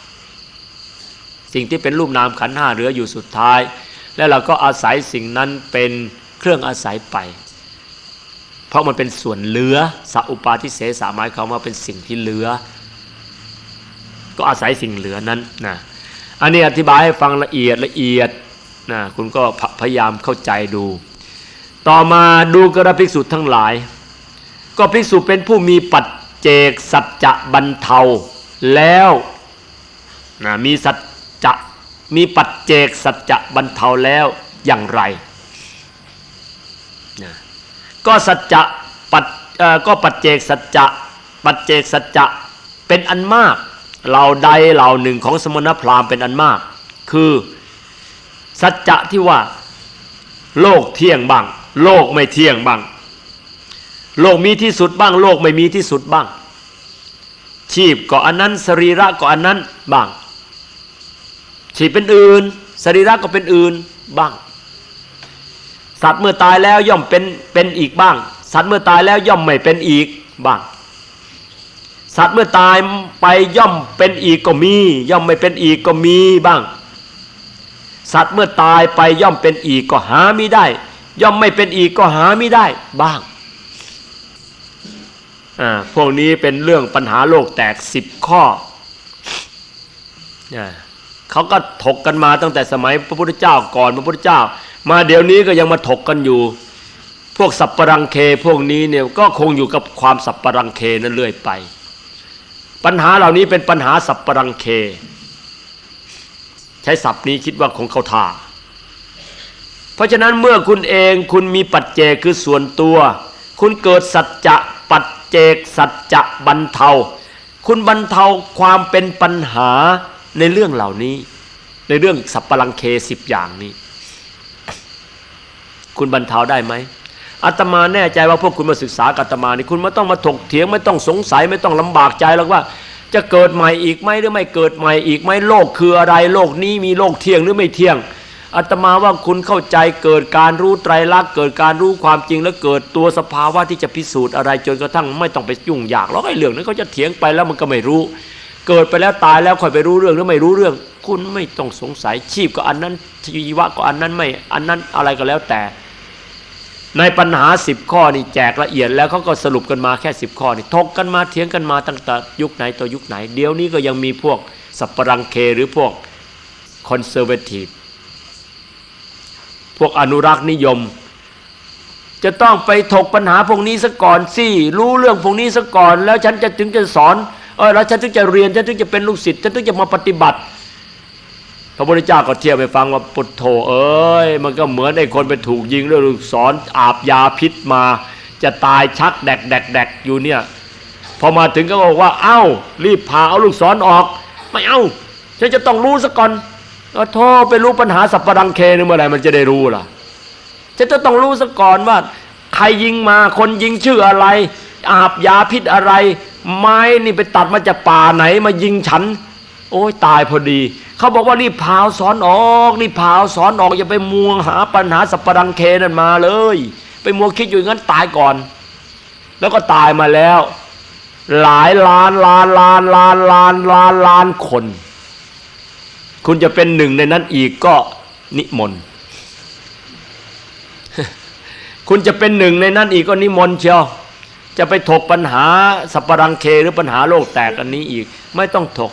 สิ่งที่เป็นรูปนามขันห้าเหลืออยู่สุดท้าย แล้วเราก็อาศัยสิ่งนั้นเป็นเครื่องอาศัยไป เพราะมันเป็นส่วนเหลือสัอุปาทิเสสหมายความว่าเป็นสิ่งที่เหลือ ก็อาศัยสิ่งเหลือนั้นนะอันนี้อธิบายให้ฟังละเอียดละเอียดนะคุณก็พยายามเข้าใจดู ต่อมาดูกระภิกษุทั้งหลาย ก็ภิกษุเป็นผู้มีปัจเจกสัจจะบรรเทาแล้วนะมีสัจ จะมีปัจเจกสัจจะบรรเทาแล้วอย่างไรนะก็สัจจะปัจก็ปัจเจกสัจจะปัจเจกสัจจะเป็นอันมากเหล่าใดเหล่าหนึ่งของสมณพราหมณ์เป็นอันมาก คือสัจจะที่ว่า โลกเที่ยงบ้าง โลกไม่เที่ยงบ้าง โลกมีที่สุดบ้าง โลกไม่มีที่สุดบ้าง ชีพก็อันนั้นสรีระก็อันนั้นบ้าง ชีพเป็นอื่นสรีระก็เป็นอื่นบ้าง สัตว์เมื่อตายแล้วย่อมเป็นเป็นอีกบ้าง สัตว์เมื่อตายแล้วย่อมไม่เป็นอีกบ้าง สัตว์เมื่อตายไปย่อมเป็นอีกก็มี ย่อมไม่เป็นอีกก็มีบ้าง สัตว์เมื่อตายไปย่อมเป็นอีกก็หาไม่ได้ ย่อมไม่เป็นอีกก็หาไม่ได้บ้างอ่าพวกนี้เป็นเรื่องปัญหาโลกแตกสิบข้อ เขาก็ถกกันมาตั้งแต่สมัยพระพุทธเจ้าก่อนพระพุทธเจ้า มาเดี๋ยวนี้ก็ยังมาถกกันอยู่ พวกสัพปรังเคพวกนี้เนี่ยก็คงอยู่กับความสัพปรังเคนั่นเรื่อยไป ปัญหาเหล่านี้เป็นปัญหาสัพปรังเค ใช้ศัพท์นี้คิดว่าคงเข้าท่าเพราะฉะนั้นเมื่อคุณเองคุณมีปัจเจกคือส่วนตัว คุณเกิดสัจจะปัจเจกสัจจะบรรเทา คุณบรรเทาความเป็นปัญหา ในเรื่องเหล่านี้ ในเรื่องสัพพลังเคสิบอย่างนี้ คุณบรรเทาได้ไหมอาตมาแน่ใจว่าพวกคุณมาศึกษากับอาตมานี่คุณไม่ต้องมาถกเถียงไม่ต้องสงสัยไม่ต้องลำบากใจหรอกว่า จะเกิดใหม่อีกไหมหรือไม่เกิดใหม่อีกไหมโลกคืออะไรโลกนี้มีโลกเที่ยงหรือไม่เที่ยงอาตมาว่าคุณเข้าใจเกิดการรู้ไตรลักษณ์เกิดการรู้ความจริงแล้วเกิดตัวสภาวะที่จะพิสูจน์อะไรจนกระทั่งไม่ต้องไปยุ่งยากแล้วไอ้เรื่องนั้นเขาจะเถียงไปแล้วมันก็ไม่รู้ เกิดไปแล้วตายแล้วค่อยไปรู้เรื่องหรือไม่รู้เรื่อง คุณไม่ต้องสงสัยชีพก็อันนั้นชีวะก็อันนั้นไม่อันนั้นอะไรก็แล้วแต่ ในปัญหาสิบข้อนี่แจกละเอียดแล้วเขาก็สรุปกันมาแค่สิบข้อนี่ทกกันมาเถียงกันมาตั้งแต่ยุคไหนต่อยุคไหน เดี๋ยวนี้ก็ยังมีพวกสัปรังเคหรือพวกคอนเซอร์เวทีฟพวกอนุรักษ์นิยม จะต้องไปถกปัญหาพวกนี้ซะก่อนสิรู้เรื่องพวกนี้ซะก่อน แล้วฉันจะถึงจะสอน เออแล้วฉันถึงจะเรียนฉันถึงจะเป็นลูกศิษย์ฉันถึงจะมาปฏิบัติ พระพุทธเจ้าก็เทียบไปฟังว่าปุถโธเอ้ยมันก็เหมือนไอ้คนไปถูกยิงด้วยลูกศรออาบยาพิษมา จะตายชักแดกแดกแดกอยู่เนี่ยพอมาถึงก็บอกว่าเอ้า รีบพาเอาลูกศรอออก ไม่เอาฉันจะต้องรู้ซะก่อนโทษไปรู้ปัญหาสัพพดังเคนึเมื่อไหร่มันจะได้รู้ล่ะฉันจะต้องรู้ซะก่อนว่า ใครยิงมาคนยิงชื่ออะไร อาบยาพิษอะไร ไม้นี่ไปตัดมาจากป่าไหนมายิงฉัน โอ้ยตายพอดี เขาบอกว่ารีบพาวสอนออกรีบพาวสอนออกอย่าไปมัวหาปัญหาสัพดังเคนั่นมาเลย ไปมัวคิดอยู่งั้นตายก่อน แล้วก็ตายมาแล้ว หลายล้านล้านล้านล้านล้านล้านล้านคน คุณจะเป็นหนึ่งในนั้นอีกก็นิมนต์คุณจะเป็นหนึ่งในนั้นอีกก็นิมนต์เชียว จะไปถกปัญหาสัปรังเคหรือปัญหาโลกแตกอันนี้อีก ไม่ต้องถก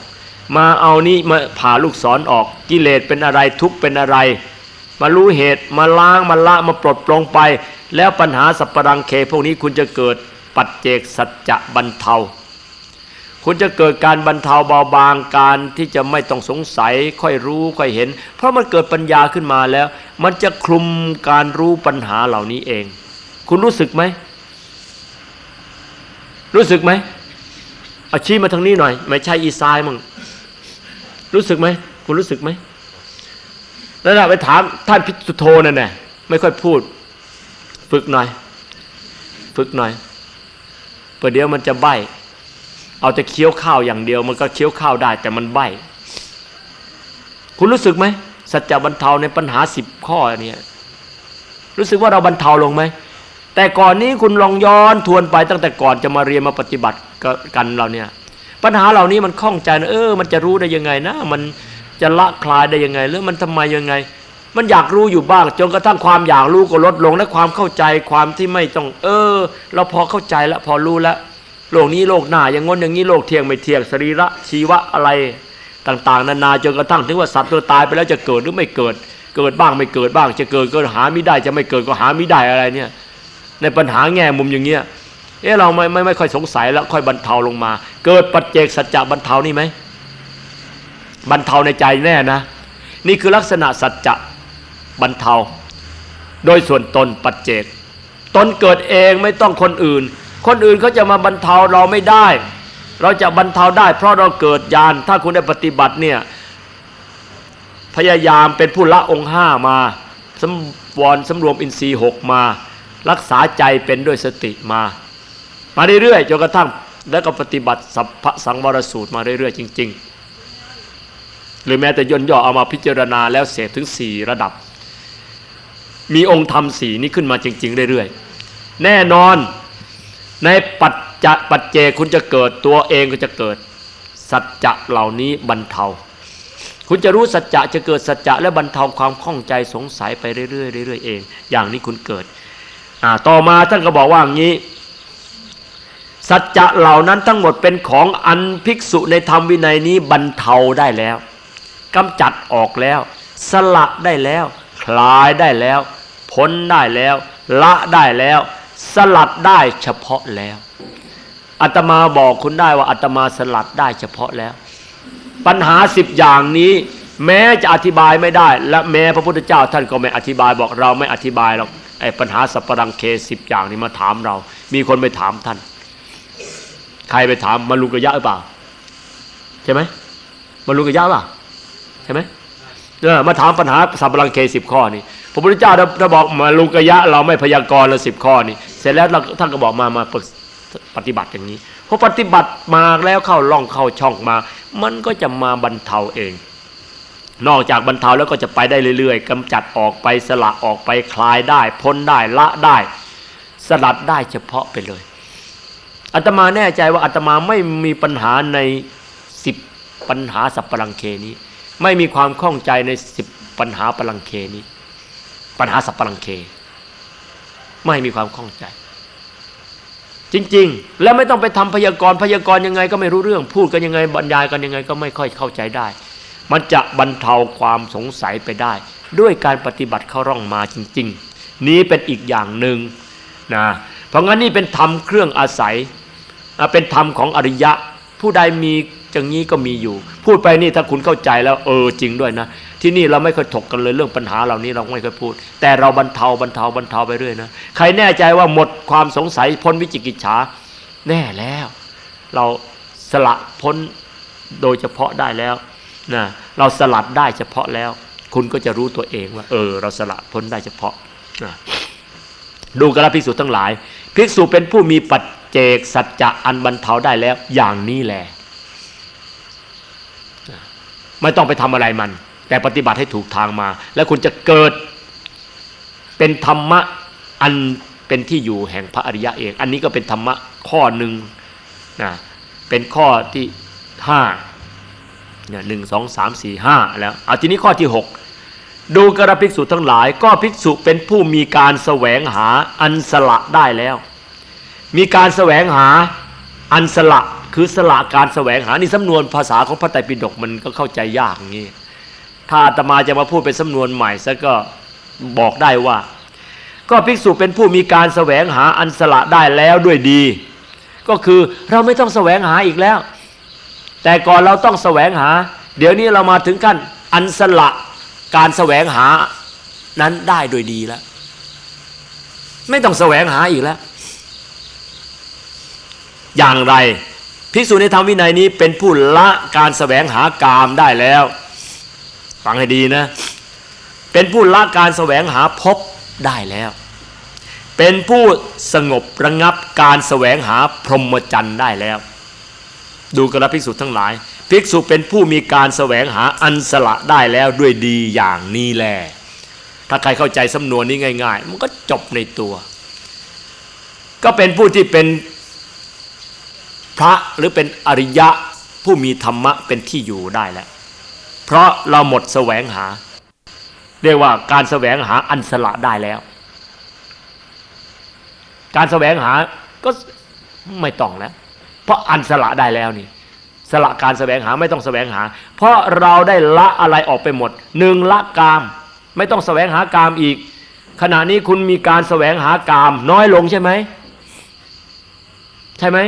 มาเอานี้มาผ่าลูกศรอออกกิเลสเป็นอะไรทุกเป็นอะไร มารู้เหตุมาล้างมาละมาปลดปลงไป แล้วปัญหาสัปรังเค พวกนี้คุณจะเกิดปัจเจกสัจจะบรรเทา คุณจะเกิดการบรรเทาเบาบางการที่จะไม่ต้องสงสัยค่อยรู้ค่อยเห็น เพราะมันเกิดปัญญาขึ้นมาแล้ว มันจะคลุมการรู้ปัญหาเหล่านี้เอง คุณรู้สึกไหม รู้สึกไหมอาชี้มาทางนี้หน่อย ไม่ใช่อีซายมั่งรู้สึกไหมคุณรู้สึกไหมแล้วเราไปถามท่านพิสุโธนั่นแหละไม่ค่อยพูด ฝึกหน่อย ฝึกหน่อยประเดี๋ยวมันจะใบเอาแต่เคี้ยวข้าวอย่างเดียวมันก็เคี้ยวข้าวได้ แต่มันใบคุณรู้สึกไหมสัจจะบรรเทาในปัญหาสิบข้อเนี่ยรู้สึกว่าเราบรรเทาลงไหม แต่ก่อนนี้คุณลองย้อนทวนไปตั้งแต่ก่อนจะมาเรียนมาปฏิบัติกันเราเนี่ย ปัญหาเหล่านี้มันคล่องใจนะเออ มันจะรู้ได้ยังไงนะ มันจะละคลายได้ยังไงหรือมันทำไมยังไง มันอยากรู้อยู่บ้างจนกระทั่งความอยากรู้ก็ลดลงและความเข้าใจความที่ไม่ต้อง เออ เราพอเข้าใจแล้วพอรู้แล้วโลกนี้โลกหน้าอย่างงนอย่างนี้โลกเที่ยงไม่เที่ยงสรีระชีวะอะไรต่างๆ นานาจนกระทั่งถึงว่าสัตว์ตัวตายไปแล้วจะเกิดหรือไม่เกิด เกิดบ้างไม่เกิดบ้าง จะเกิดก็หาไม่ได้จะไม่เกิดก็หาไม่ได้อะไรเนี่ย ในปัญหาแง่มุมอย่างเงี้ยเอ๊ะเราไม่ไม่ไม่ค่อยสงสัยแล้วค่อยบรรเทาลงมา เกิดปัจเจกสัจจะบรรเทานี่ไหมบรรเทาในใจแน่นะ นี่คือลักษณะสัจจะบรรเทา โดยส่วนตนปัจเจกตนเกิดเองไม่ต้องคนอื่น คนอื่นเขาจะมาบรรเทาเราไม่ได้ เราจะบรรเทาได้ เพราะเราเกิดญาณถ้าคุณได้ปฏิบัติเนี่ยพยายามเป็นผู้ละองค์ห้ามาสำวรสำรวมอินทรีย์หกมา รักษาใจเป็นด้วยสติมา มาเรื่อยๆจนกระทั่งแล้วก็ปฏิบัติสัพพสังวรสูตรมาเรื่อยๆจริง ๆ หรือแม้แต่ย่นย่อเอามาพิจารณาแล้วเสพถึงสี่ระดับ มีองค์ธรรมสีนี้ขึ้นมาจริง ๆ เรื่อยๆ แน่นอนในปัจจะปัจเจคุณจะเกิดตัวเองก็จะเกิด สัจจะเหล่านี้บรรเทา คุณจะรู้สัจจะจะเกิดสัจจะและบรรเทาความข้องใจสงสัยไปเรื่อยๆเรื่อยๆเอง อย่างนี้คุณเกิด ต่อมาท่านก็บอกว่าอย่างนี้ สัจจะเหล่านั้นทั้งหมดเป็นของอันภิกษุในธรรมวินัยนี้บรรเทาได้แล้วกำจัดออกแล้ว สละได้แล้ว คลายได้แล้ว พ้นได้แล้ว ละได้แล้ว สลัดได้เฉพาะแล้วอาตมาบอกคุณได้ว่าอาตมาสลัดได้เฉพาะแล้ว ปัญหาสิบอย่างนี้ แม้จะอธิบายไม่ได้ และแม้พระพุทธเจ้าท่านก็ไม่อธิบายบอกเราไม่อธิบายหรอก ไอ้ปัญหาสัพพรังเคสิบอย่างนี้มาถามเรา มีคนไปถามท่าน ใครไปถามมาลุกระยะหรือเปล่า ใช่ไหมมาลุกระยะปล่าใช่ไหมเออมาถามปัญหาสัพพลังเคสิบข้อนี่พระพุทธเจ้าถ้าบอกมาลุกระยะ เราไม่พยากรณ์ละสิบข้อนี่เสร็จแล้วท่านก็บอกมามาปฏิบัติอย่างนี้พอปฏิบัติมาแล้วเข้าล่องเข้าช่องมา มันก็จะมาบรรเทาเอง นอกจากบรรเทาแล้วก็จะไปได้เรื่อยๆกำจัดออกไปสละออกไปคลายได้พ้นได้ละได้ สลัดได้เฉพาะไปเลยอาตมาแน่ใจว่าอาตมาไม่มีปัญหาในสิบปัญหาสัพพลังเคนี้ ไม่มีความข้องใจในสิบปัญหาพลังเคนี้ ปัญหาสัพพลังเค ไม่มีความข้องใจ จริง ๆ แล้วไม่ต้องไปทำพยากรณ์พยากรณ์ยังไงก็ไม่รู้เรื่อง พูดกันยังไงบรรยายกันยังไงก็ไม่ค่อยเข้าใจได้ มันจะบรรเทาความสงสัยไปได้ ด้วยการปฏิบัติเข้าร่องมาจริง ๆ นี้เป็นอีกอย่างหนึ่งนะเพราะงั้นนี่เป็นธรรมเครื่องอาศัย เป็นธรรมของอริยะ ผู้ใดมีอย่างนี้ก็มีอยู่ พูดไปนี่ถ้าคุณเข้าใจแล้วเออจริงด้วยนะ ที่นี่เราไม่เคยถกกันเลยเรื่องปัญหาเหล่านี้เราไม่เคยพูด แต่เราบรรเทาบรรเทาบรรเทาไปเรื่อยนะใครแน่ใจว่าหมดความสงสัยพ้นวิจิกิจฉาแน่แล้ว เราสละพ้นโดยเฉพาะได้แล้ว นะเราสลัดได้เฉพาะแล้ว คุณก็จะรู้ตัวเองว่า เออ เราสละพ้นได้เฉพาะนะดูกระภิกษุทั้งหลาย ภิกษุเป็นผู้มีปัจเจกสัจจะอันบรรเทาได้แล้ว อย่างนี้แหละไม่ต้องไปทำอะไรมัน แต่ปฏิบัติให้ถูกทางมา แล้วคุณจะเกิดเป็นธรรมะอันเป็นที่อยู่แห่งพระอริยะเอง อันนี้ก็เป็นธรรมะข้อหนึ่งนะเป็นข้อที่ห้า เนี่ยหนึ่งสองสามสี่ห้าแล้วเอาทีนี้ข้อที่หกดูกระภิกษุทั้งหลาย ก็ภิกษุเป็นผู้มีการแสวงหาอันสละได้แล้ว มีการแสวงหาอันสละคือสละการแสวงหานี่สำนวนภาษาของพระไตรปิฎกมันก็เข้าใจยากอย่างนี้ถ้าอาตมาจะมาพูดเป็นสำนวนใหม่ซะก็บอกได้ว่า ก็ภิกษุเป็นผู้มีการแสวงหาอันสละได้แล้วด้วยดี ก็คือเราไม่ต้องแสวงหาอีกแล้ว แต่ก่อนเราต้องแสวงหา เดี๋ยวนี้เรามาถึงขั้นอันสละการแสวงหานั้นได้โดยดีแล้ว ไม่ต้องแสวงหาอีกแล้ว อย่างไรภิกษุในธรรมวินัยนี้เป็นผู้ละการแสวงหากามได้แล้วฟังให้ดีนะ เป็นผู้ละการแสวงหาพบได้แล้ว เป็นผู้สงบระงับการแสวงหาพรหมจรรย์ได้แล้ว ดูกระภิกษุทั้งหลาย ภิกษุเป็นผู้มีการแสวงหาอันสละได้แล้วด้วยดีอย่างนี้แหละถ้าใครเข้าใจสำนวนนี้ง่าย ๆ มันก็จบในตัว ก็เป็นผู้ที่เป็นพระหรือเป็นอริยะผู้มีธรรมะเป็นที่อยู่ได้แล้ว เพราะเราหมดแสวงหา เรียกว่าการแสวงหาอันสละได้แล้ว การแสวงหาก็ไม่ต้องแล้ว เพราะอันสละได้แล้วนี่สละการแสวงหาไม่ต้องแสวงหา เพราะเราได้ละอะไรออกไปหมดหนึ่งละกาม ไม่ต้องแสวงหากามอีก ขณะนี้คุณมีการแสวงหากาม น้อยลงใช่ไหมใช่ไหม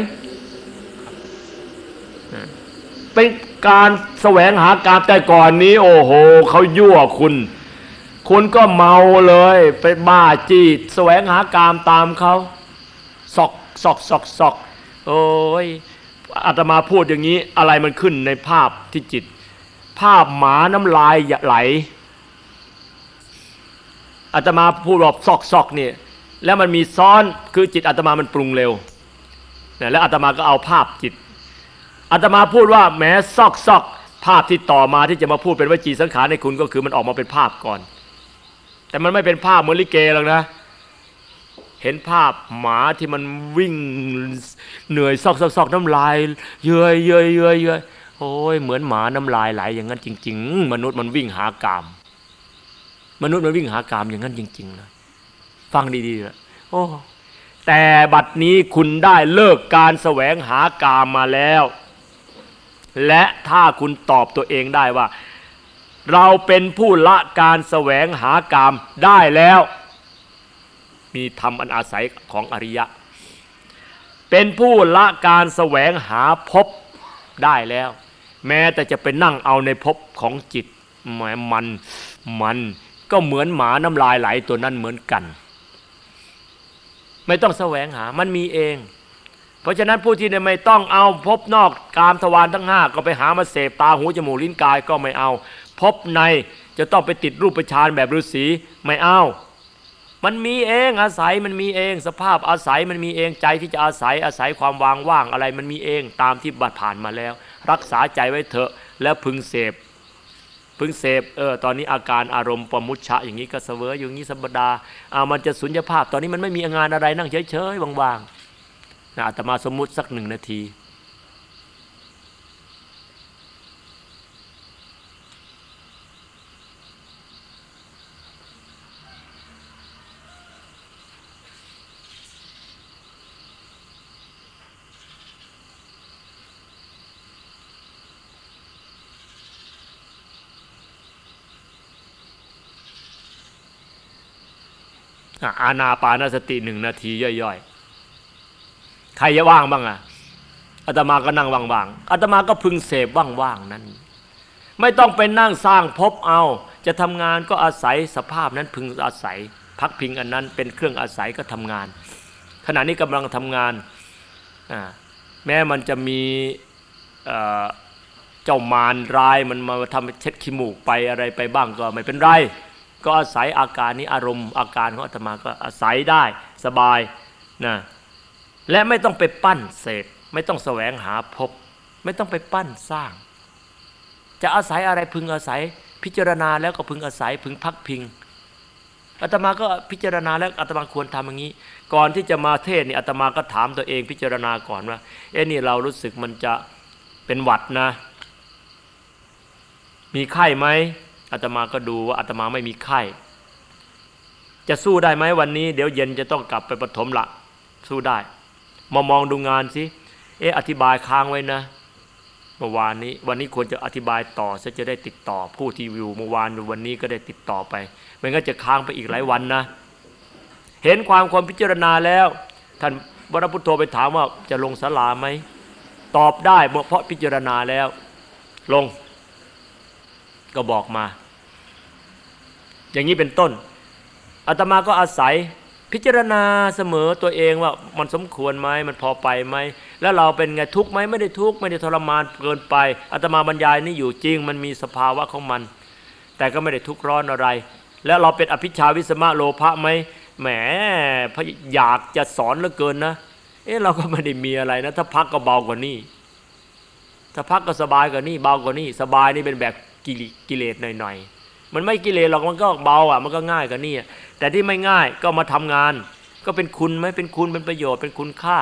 เป็นการแสวงหากามแต่ก่อนนี้ โอ้โหเขายั่วคุณ คุณก็เมาเลยไปบ้าจีดแสวงหากามตามเขาสอกสอกสอกสอก โอ้ยอาตมาพูดอย่างนี้อะไรมันขึ้นในภาพที่จิต ภาพหมาน้ำลายไหลอาตมาพูดแบบซอกซอกเนี่ยแล้วมันมีซ้อนคือจิตอาตมามันปรุงเร็วนะแล้วอาตมาก็เอาภาพจิตอาตมาพูดว่าแม้ซอกซอกภาพที่ต่อมาที่จะมาพูดเป็นวจีสังขารในคุณก็คือมันออกมาเป็นภาพก่อน แต่มันไม่เป็นภาพเหมือนลิเกหรอกนะ เห็นภาพหมาที่มันวิ่งเหนื่อยซอกซอกน้ำลาย เยื่อยเยอยเยอยเยอยโอ้ยเหมือนหมาน้ำลายไหลอย่างนั้นจริง ๆ มนุษย์มันวิ่งหากาม มนุษย์มันวิ่งหากามอย่างนั้นจริงๆนะฟังดีๆนะโอ้แต่บัดนี้คุณได้เลิกการแสวงหากามมาแล้ว และถ้าคุณตอบตัวเองได้ว่า เราเป็นผู้ละการแสวงหากามได้แล้ว มีธรรมอันอาศัยของอริยะ เป็นผู้ละการแสวงหาพบได้แล้ว แม้แต่จะไปนั่งเอาในพบของจิตแหมมันมันก็เหมือนหมาน้ำลายไหลตัวนั้นเหมือนกัน ไม่ต้องแสวงหามันมีเอง เพราะฉะนั้นผู้ที่ไม่ต้องเอาพบนอกกามทวารทั้งห้าก็ไปหามาเสพตาหูจมูกลิ้นกายก็ไม่เอา พบในจะต้องไปติดรูปฌานแบบฤาษีไม่เอา มันมีเองอาศัยมันมีเอง สภาพอาศัยมันมีเองใจที่จะอาศัยอาศัยความวางว่างอะไรมันมีเองตามที่บัดผ่านมาแล้ว รักษาใจไว้เถอะแล้วพึงเสพพึงเสพเออตอนนี้อาการอารมณ์ประมุชะอย่างนี้ก็เสวยอยู่อย่างนี้สัปดาห์อามันจะสุญญภาพ ตอนนี้มันไม่มีงานอะไรนั่งเฉยๆว่างๆนะอาตมาสมมุติสักหนึ่งนาที อาณาปานสติหนึ่งนาทีย่อยๆ ใครจะว่างบ้างอะอาตมาก็นั่งว่างๆอาตมาก็พึงเสพว่างๆนั้น ไม่ต้องไปนั่งสร้างพบเอา จะทำงานก็อาศัยสภาพนั้นพึงอาศัย พักพิงอันนั้นเป็นเครื่องอาศัยก็ทำงาน ขณะนี้กำลังทำงานแม้มันจะมีเอ่อเจ้ามารร้ายมันมาทำเช็ดขี้มูกไปอะไรไปบ้างก็ไม่เป็นไร ก็อาศัยอาการนี้อารมณ์อาการของอาตมาก็อาศัยได้สบายนะและไม่ต้องไปปั้นเสกไม่ต้องแสวงหาพบ ไม่ต้องไปปั้นสร้าง จะอาศัยอะไรพึงอาศัย พิจารณาแล้วก็พึงอาศัยพึงพักพิงอาตมาก็พิจารณาแล้วอาตมาควรทำอย่างนี้ ก่อนที่จะมาเทศนี่อาตมาก็ถามตัวเองพิจารณาก่อนว่าเอ๊ะนี่เรารู้สึกมันจะเป็นหวัดนะ มีไข้ไหม อาตมาก็ดูว่าอาตมาไม่มีไข้ จะสู้ได้ไหมวันนี้ เดี๋ยวเย็นจะต้องกลับไปปฐมละสู้ได้ มามองดูงานสิเอออธิบายค้างไว้นะเมื่อวานนี้วันนี้ควรจะอธิบายต่อซะจะได้ติดต่อผู้ที่วิวเมื่อวานวันนี้ก็ได้ติดต่อไปไม่งั้นจะค้างไปอีกหลายวันนะ เห็นความความพิจารณาแล้ว ท่านวรพุทโธไปถามว่าจะลงสลาไหมตอบได้เพราะพิจารณาแล้ว ลง ก็บอกมา อย่างนี้เป็นต้นอาตมาก็อาศัยพิจารณาเสมอตัวเองว่ามันสมควรไหมมันพอไปไหมแล้วเราเป็นไงทุกข์ไหมไม่ได้ทุกข์ไม่ได้ทรมานเกินไปอาตมาบรรยายนี่อยู่จริง มันมีสภาวะของมัน แต่ก็ไม่ได้ทุกข์ร้อนอะไร แล้วเราเป็นอภิชาวิสมะโลภะไหมแหมอยากจะสอนเหลือเกินนะเอ๊ะเราก็ไม่ได้มีอะไรนะ ถ้าพักก็เบากว่านี้ถ้าพักก็สบายกว่านี้เบากว่านี้สบายนี่เป็นแบบ กิเลสหน่อยๆ มันไม่กิเลสหรอกมันก็เบาอะมันก็ง่ายกว่านี้แต่ที่ไม่ง่ายก็มาทำงาน ก็เป็นคุณไหมเป็นคุณเป็นประโยชน์เป็นคุณค่า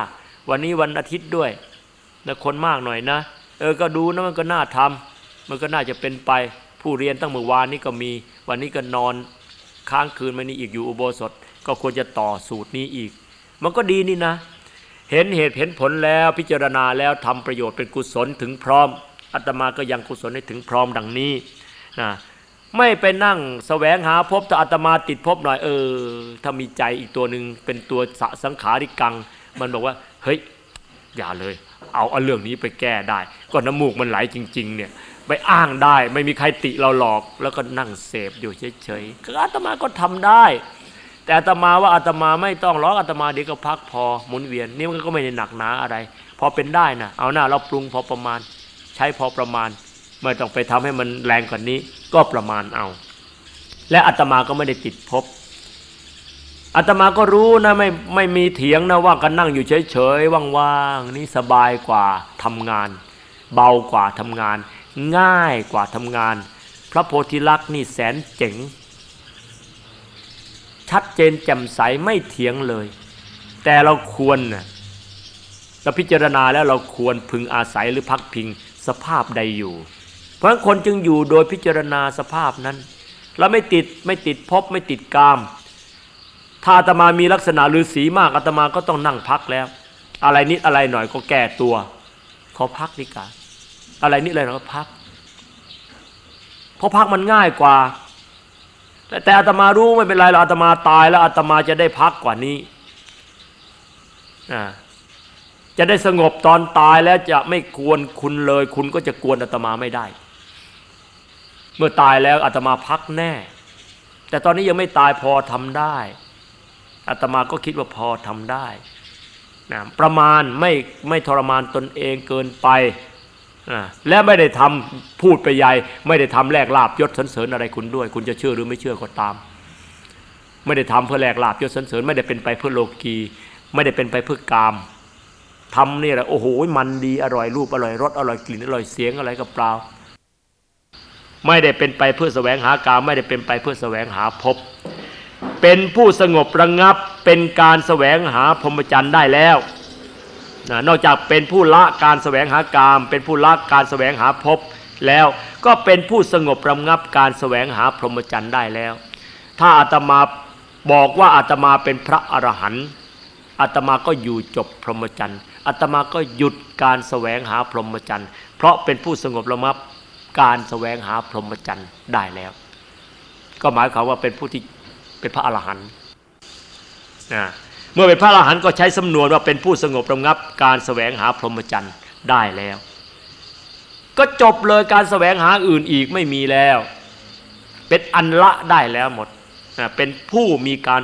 วันนี้วันอาทิตย์ด้วยนะคนมากหน่อยนะเออก็ดูนะมันก็น่าทำมันก็น่าจะเป็นไปผู้เรียนตั้งเมื่อวานนี้ก็มี วันนี้ก็นอนค้างคืนมานี่อีกอยู่อุโบสถ ก็ควรจะต่อสูตรนี้อีก มันก็ดีนี่นะ เห็นเหตุเห็นผลแล้วพิจารณาแล้วทำประโยชน์เป็นกุศลถึงพร้อม อาตมาก็ยังกุศลให้ถึงพร้อมดังนี้นะไม่ไปนั่งแสวงหาพบแต่อาตมาติดพบหน่อยเออ ถ้ามีใจอีกตัวหนึ่งเป็นตัวสสังขาริกัง มันบอกว่า เฮ้ย อย่าเลย เอาเอาเรื่องนี้ไปแก้ได้ ก็น้ำมูกมันไหลจริง ๆ เนี่ยไปอ้างได้ ไม่มีใครติเราหลอก แล้วก็นั่งเสพอยู่เฉยๆอาตมาก็ทำได้ แต่อาตมาว่าอาตมาไม่ต้องร้องอาตมาเดี๋ยวก็พักพอหมุนเวียนนี่มันก็ไม่ได้หนักหนาอะไร พอเป็นได้นะเอาหน้าเราปรุงพอประมาณ ช้พอประมาณ ไม่ต้องไปทำให้มันแรงกว่านี้ ก็ประมาณเอา และอาตมาก็ไม่ได้ติดภพอาตมาก็รู้นะไม่ไม่มีเถียงนะว่ากันนั่งอยู่เฉยๆว่างๆนี่สบายกว่าทำงาน เบากว่าทำงาน ง่ายกว่าทำงาน พระโพธิลักษณ์นี่แสนเจ๋ง ชัดเจนแจ่มใสไม่เถียงเลย แต่เราควรนะเราพิจารณาแล้วเราควรพึงอาศัยหรือพักพิง สภาพใดอยู่ เพราะงั้นคนจึงอยู่โดยพิจารณาสภาพนั้นเราไม่ติดไม่ติดภพไม่ติดกาม ถ้าอาตมามีลักษณะฤาษีมากอาตมาก็ต้องนั่งพักแล้ว อะไรนิดอะไรหน่อยก็แก้ตัว ขอพักดีกว่าอะไรนิดอะไรหน่อยก็พักเพราะพักมันง่ายกว่า แต่แต่อาตมารู้ไม่เป็นไรหรอกอาตมาตายแล้วอาตมาจะได้พักกว่านี้อ่า จะได้สงบตอนตายแล้วจะไม่กวนคุณเลย คุณก็จะกวนอาตมาไม่ได้ เมื่อตายแล้วอาตมาพักแน่ แต่ตอนนี้ยังไม่ตายพอทำได้อาตมาก็คิดว่าพอทำได้นะประมาณไม่ไม่ทรมานตนเองเกินไปนะและไม่ได้ทำพูดไปใหญ่ไม่ได้ทำแลกลาบยศสันเสริญอะไรคุณด้วย คุณจะเชื่อหรือไม่เชื่อก็ตาม ไม่ได้ทำเพื่อแลกลาบยศสันเสริญไม่ได้เป็นไปเพื่อโลกี ไม่ได้เป็นไปเพื่อกาม ทำนี่แหละโอ้โหมันดีอร่อยรูปอร่อยรสอร่อยกลิ่นอร่อยเสียงอะไรก็เปล่า ไม่ได้เป็นไปเพื่อแสวงหากามไม่ได้เป็นไปเพื่อแสวงหาพบ เป็นผู้สงบระงับเป็นการแสวงหาพรหมจรรย์ได้แล้วนนอกจากเป็นผู้ละการแสวงหากาม เป็นผู้ละการแสวงหาพบแล้วก็เป็นผู้สงบระงับการแสวงหาพรหมจรรย์ได้แล้ว ถ้าอาตมาบอกว่าอาตมาเป็นพระอรหันต์อาตมาก็อยู่จบพรหมจรรย์ อาตมาก็หยุดการแสวงหาพรหมจรรย์ เพราะเป็นผู้สงบระงับการแสวงหาพรหมจรรย์ได้แล้ว ก็หมายความว่าเป็นผู้ที่เป็นพระอรหันต์นะเมื่อเป็นพระอรหันต์ก็ใช้สำนวนว่าเป็นผู้สงบระงับการแสวงหาพรหมจรรย์ได้แล้ว ก็จบเลยการแสวงหาอื่นอีกไม่มีแล้ว เป็นอันละได้แล้วหมดนะเป็นผู้มีการ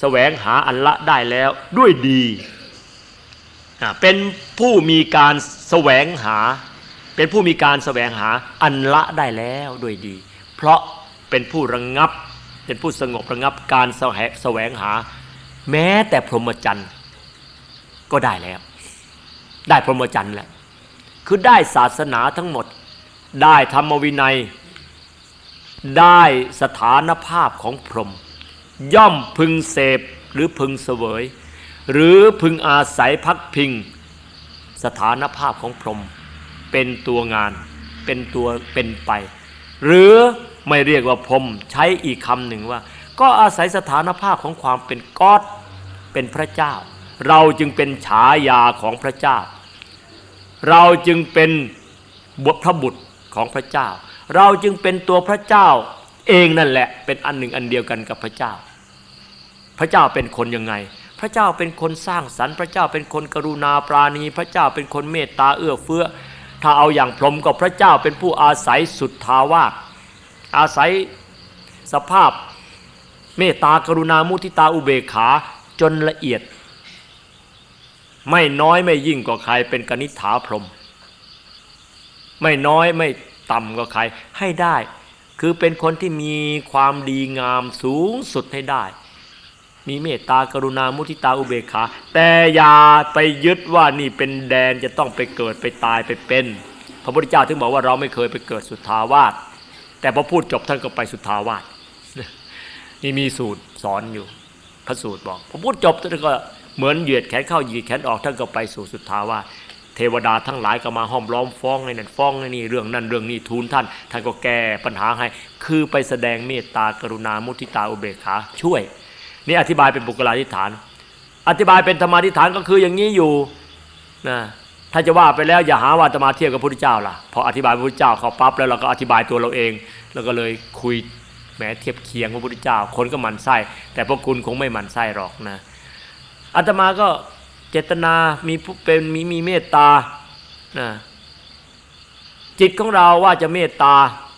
แสวงหาอันละได้แล้วด้วยดี เป็นผู้มีการแสวงหา เป็นผู้มีการแสวงหาอันละได้แล้วด้วยดี เพราะเป็นผู้ระงงับ เป็นผู้สงบระงับการแสวงแสวงหา แม้แต่พรหมจรรย์ก็ได้แล้ว ได้พรหมจรรย์แหละคือได้ศาสนาทั้งหมด ได้ธรรมวินัย ได้สถานภาพของพรหมย่อมพึงเสพหรือพึงเสวย หรือพึงอาศัยพักพิง สถานภาพของพรหมเป็นตัวงาน เป็นตัวเป็นไป หรือไม่เรียกว่าพรหมใช้อีกคำหนึ่งว่า ก็อาศัยสถานภาพของความเป็นก๊อดเป็นพระเจ้า เราจึงเป็นฉายาของพระเจ้า เราจึงเป็นบทพระบุตรของพระเจ้า เราจึงเป็นตัวพระเจ้าเองนั่นแหละเป็นอันหนึ่งอันเดียวกันกับพระเจ้า พระเจ้าเป็นคนยังไง ระเจ้าเป็นคนสร้างสรรค์ พระเจ้าเป็นคนกรุณาปราณี พระเจ้าเป็นคนเมตตาเอื้อเฟื้อ ถ้าเอาอย่างพรหมก็พระเจ้าเป็นผู้อาศัยสุดทาวาสอาศัยสภาพเมตตากรุณามุทิตาอุเบกขาจนละเอียด ไม่น้อยไม่ยิ่งกว่าใครเป็นกนิษฐาพรหมไม่น้อยไม่ต่ำกว่าใครให้ได้ คือเป็นคนที่มีความดีงามสูงสุดให้ได้ มีเมตตากรุณามุทิตาอุเบกขา แต่อย่าไปยึดว่านี่เป็นแดนจะต้องไปเกิดไปตายไปเป็น พระพุทธเจ้าถึงบอกว่าเราไม่เคยไปเกิดสุทธาวาสแต่พอพูดจบท่านก็ไปสุทธาวาสนี่มีสูตรสอนอยู่พระสูตรบอกพอพูดจบท่านก็เหมือนเหยียดแขนเข้าเหยียดแขนออกท่านก็ไปสู่สุทธาวาสเทวดาทั้งหลายก็มาห้อมล้อมฟ้องในนั่นฟ้องในนี่เรื่องนั่นเรื่องนี้ทูลท่าน ท่านก็แก้ปัญหาให้ คือไปแสดงเมตตากรุณามุทิตาอุเบกขาช่วย นี่อธิบายเป็นบุคลาธิฐาน อธิบายเป็นธรรมาธิฐานก็คืออย่างนี้อยู่นะถ้าจะว่าไปแล้วอย่าหาว่าจะมาเทียบกับพระพุทธเจ้าล่ะพออธิบายพระพุทธเจ้าเขาปั๊บแล้วเราก็อธิบายตัวเราเอง แล้วก็เลยคุยแหมเทียบเคียงพระพุทธเจ้า คนก็มันไส้แต่พวกคุณคงไม่มันไส้หรอกนะอาตมาก็เจตนามีเป็นมีมีเมตตานะจิตของเราว่าจะเมตตา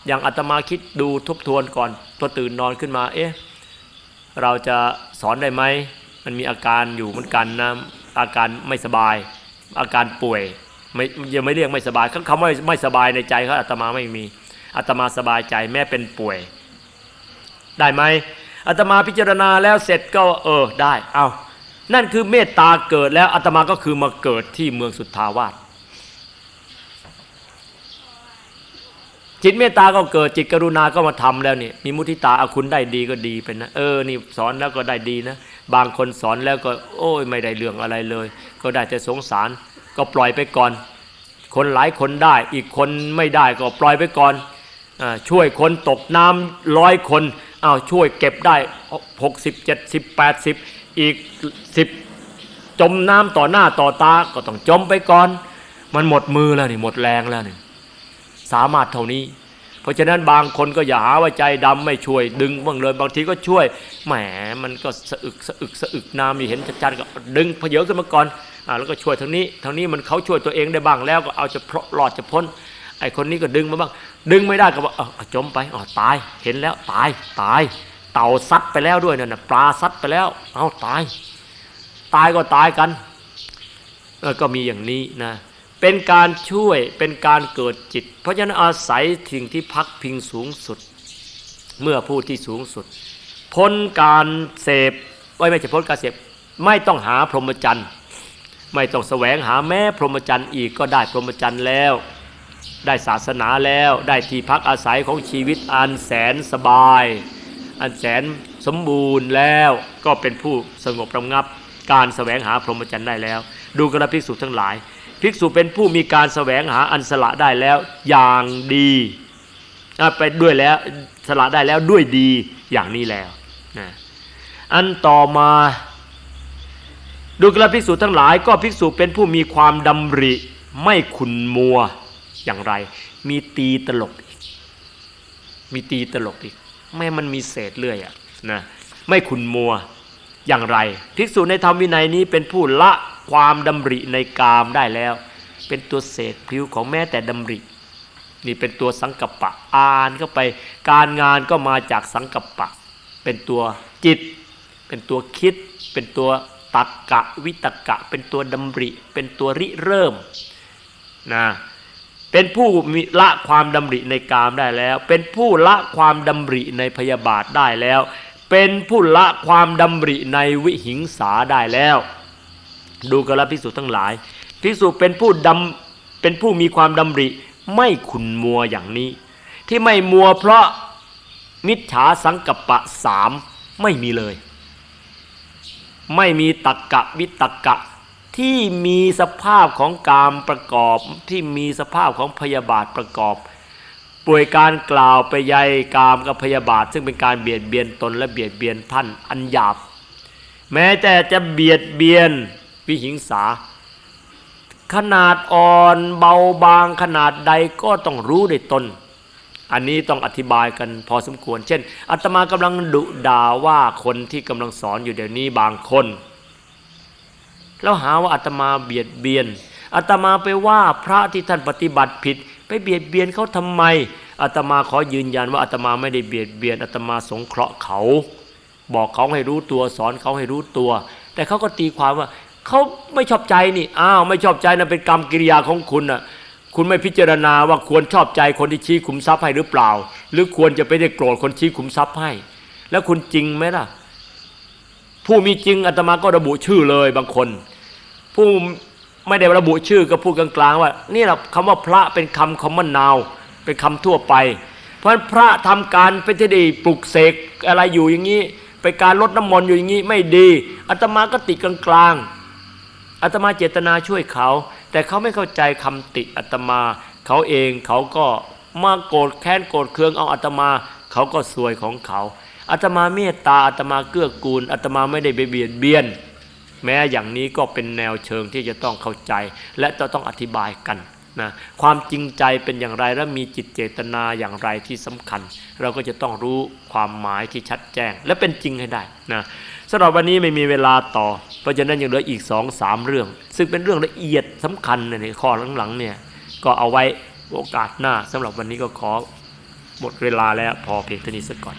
อย่างอาตมาคิดดูทบทวนก่อนพอตื่นนอนขึ้นมา เอ๊ะ เราจะสอนได้ไหมมันมีอาการอยู่เหมือนกันนะอาการไม่สบาย อาการป่วยไม่ยังไม่เรียกไม่สบายคำว่าไม่สบายในใจเขาอาตมาไม่มีอาตมาสบายใจแม้เป็นป่วย ได้ไหมอาตมาพิจารณาแล้วเสร็จก็เออได้เอานั่นคือเมตตาเกิดแล้วอาตมาก็คือมาเกิดที่เมืองสุทธาวาส จิตเมตตาก็เกิดจิตกรุณาก็มาทำแล้วนี่มีมุทิตาอาคุณได้ดีก็ดีไปนะเออนี่สอนแล้วก็ได้ดีนะ บางคนสอนแล้วก็ โอ้ยไม่ได้เรื่องอะไรเลย ก็ได้แต่สงสารก็ปล่อยไปก่อน คนหลายคนได้อีกคนไม่ได้ก็ปล่อยไปก่อนอช่วยคนตกน้ำร้อยคนอ้าวช่วยเก็บได้หกสิบเจ็ดสิบแปดสิบอีกสิบจมน้ำต่อหน้าต่อตาก็ต้องจมไปก่อน มันหมดมือแล้วนี่หมดแรงแล้วนี่ สามารถเท่านี้ เพราะฉะนั้นบางคนก็อย่าหาว่าใจดำไม่ช่วยดึงบ้างเลย บางทีก็ช่วยแหมมันก็สะอึกสะอึกสะอึกน้ำมีเห็นชัดๆก็ดึงเพเยอะขึ้นมาก่อนอ่าแล้วก็ช่วยทางนี้ทางนี้มันเขาช่วยตัวเองได้บ้างแล้วก็เอาจะรอดจะพ้นไอคนนี้ก็ดึงมาบ้าง ดึงไม่ได้ก็บอกอจมไปอ๋อตายเห็นแล้วตายตาย เต่าซัดไปแล้วด้วยนั่นนะปลาซัดไปแล้วเอาตาย ตายก็ตายกันก็มีอย่างนี้นะ เป็นการช่วยเป็นการเกิดจิต เพราะฉะนั้นอาศัยสิ่งที่พักพิงสูงสุด เมื่อผู้ที่สูงสุด พ้นการเสพไม่ไม่ใช่พ้นการเสพไม่ต้องหาพรหมจรรย์ไม่ต้องแสวงหาแม้พรหมจรรย์อีกก็ได้พรหมจรรย์แล้ว ได้ศาสนาแล้วได้ที่พักอาศัยของชีวิตอันแสนสบาย อันแสนสมบูรณ์แล้วก็เป็นผู้สงบระงับการแสวงหาพรหมจรรย์ได้แล้ว ดูกระภิกษุทั้งหลาย ภิกษุเป็นผู้มีการแสวงหาอันสละได้แล้วอย่างดีไปด้วยแล้วสละได้แล้วด้วยดีอย่างนี้แล้วนะอันต่อมาดูกระภิกษุทั้งหลายก็ภิกษุเป็นผู้มีความดำริไม่ขุนมัวอย่างไร มีตีตลกอีกมีตีตลกอีกแม่มันมีเศษเลื่อยอะนะไม่ขุนมัวอย่างไรภิกษุในธรรมวินัยนี้เป็นผู้ละ ความดำริในกามได้แล้ว เป็นตัวเศษพลิ้วของแม้แต่ดำริ นี่เป็นตัวสังกัปปะอ่านเข้าไป การงานก็มาจากสังกัปปะ เป็นตัวจิต เป็นตัวคิด เป็นตัวตักกะวิตกะ เป็นตัวดำริ เป็นตัวริเริ่มนะเป็นผู้มีละความดำริในกามได้แล้ว เป็นผู้ละความดำริในพยาบาทได้แล้ว เป็นผู้ละความดำริในวิหิงสาได้แล้ว ดูกระพิสุทั้งหลายพิสุเป็นผู้ดำเป็นผู้มีความดำริ ไม่ขุนมัวอย่างนี้ ที่ไม่มัวเพราะมิจฉาสังกัปะสามไม่มีเลย ไม่มีตักกะวิตักกะที่มีสภาพของกามประกอบที่มีสภาพของพยาบาทประกอบ ป่วยการกล่าวไปยัยกามกับพยาบาท ซึ่งเป็นการเบียดเบียนตนและเบียดเบียนท่านอันหยาบ แม้แต่จะเบียดเบียน วิหิงสา ขนาดอ่อนเบาบางขนาดใดก็ต้องรู้ในตน อันนี้ต้องอธิบายกันพอสมควร เช่นอาตมากำลังดุด่าว่าคนที่กำลังสอนอยู่เดี๋ยวนี้บางคน แล้วหาว่าอาตมาเบียดเบียนอาตมาไปว่าพระที่ท่านปฏิบัติผิด ไปเบียดเบียนเขาทำไมอาตมาขอยืนยันว่าอาตมาไม่ได้เบียดเบียนอาตมาสงเคราะห์เขา บอกเขาให้รู้ตัวสอนเขาให้รู้ตัว แต่เขาก็ตีความว่า เขาไม่ชอบใจนี่อ้าวไม่ชอบใจนะเป็นกรรมกิริยาของคุณน่ะคุณไม่พิจารณาว่าควรชอบใจคนที่ชี้ขุมทรัพย์ให้หรือเปล่า หรือควรจะไปได้โกรธคนชี้ขุมทรัพย์ให้ แล้วคุณจริงไหมล่ะ ผู้มีจริงอาตมาก็ระบุชื่อเลยบางคน ผู้ไม่ได้ระบุชื่อก็พูดกลางๆว่า นี่แหละคำว่าพระเป็นคำคอมมอนนาวเป็นคำทั่วไป เพราะพระทำการเป็นที่ดีปลุกเสกอะไรอยู่อย่างนี้ ไปการลดน้ำมนต์อยู่อย่างนี้ไม่ดีอาตมาก็ติกลางๆ อาตมาเจตนาช่วยเขา แต่เขาไม่เข้าใจคำติอาตมา เขาเองเขาก็มาโกรธแค้นโกรธเคืองเอาอาตมา เขาก็สวยของเขาอาตมาเมตตาอาตมาเกื้อกูลอาตมาไม่ได้ไปเบียดเบียน แม้อย่างนี้ก็เป็นแนวเชิงที่จะต้องเข้าใจ และจะต้องอธิบายกันนะความจริงใจเป็นอย่างไรและมีจิตเจตนาอย่างไรที่สำคัญ เราก็จะต้องรู้ความหมายที่ชัดแจ้ง และเป็นจริงให้ได้นะ สำหรับวันนี้ไม่มีเวลาต่อ เพราะฉะนั้นยังเหลืออีกสองสามเรื่อง ซึ่งเป็นเรื่องละเอียดสำคัญในข้อหลังๆเนี่ยก็เอาไว้โอกาสหน้าสำหรับวันนี้ก็ขอหมดเวลาแล้วพอเพียงเท่านี้สักก่อน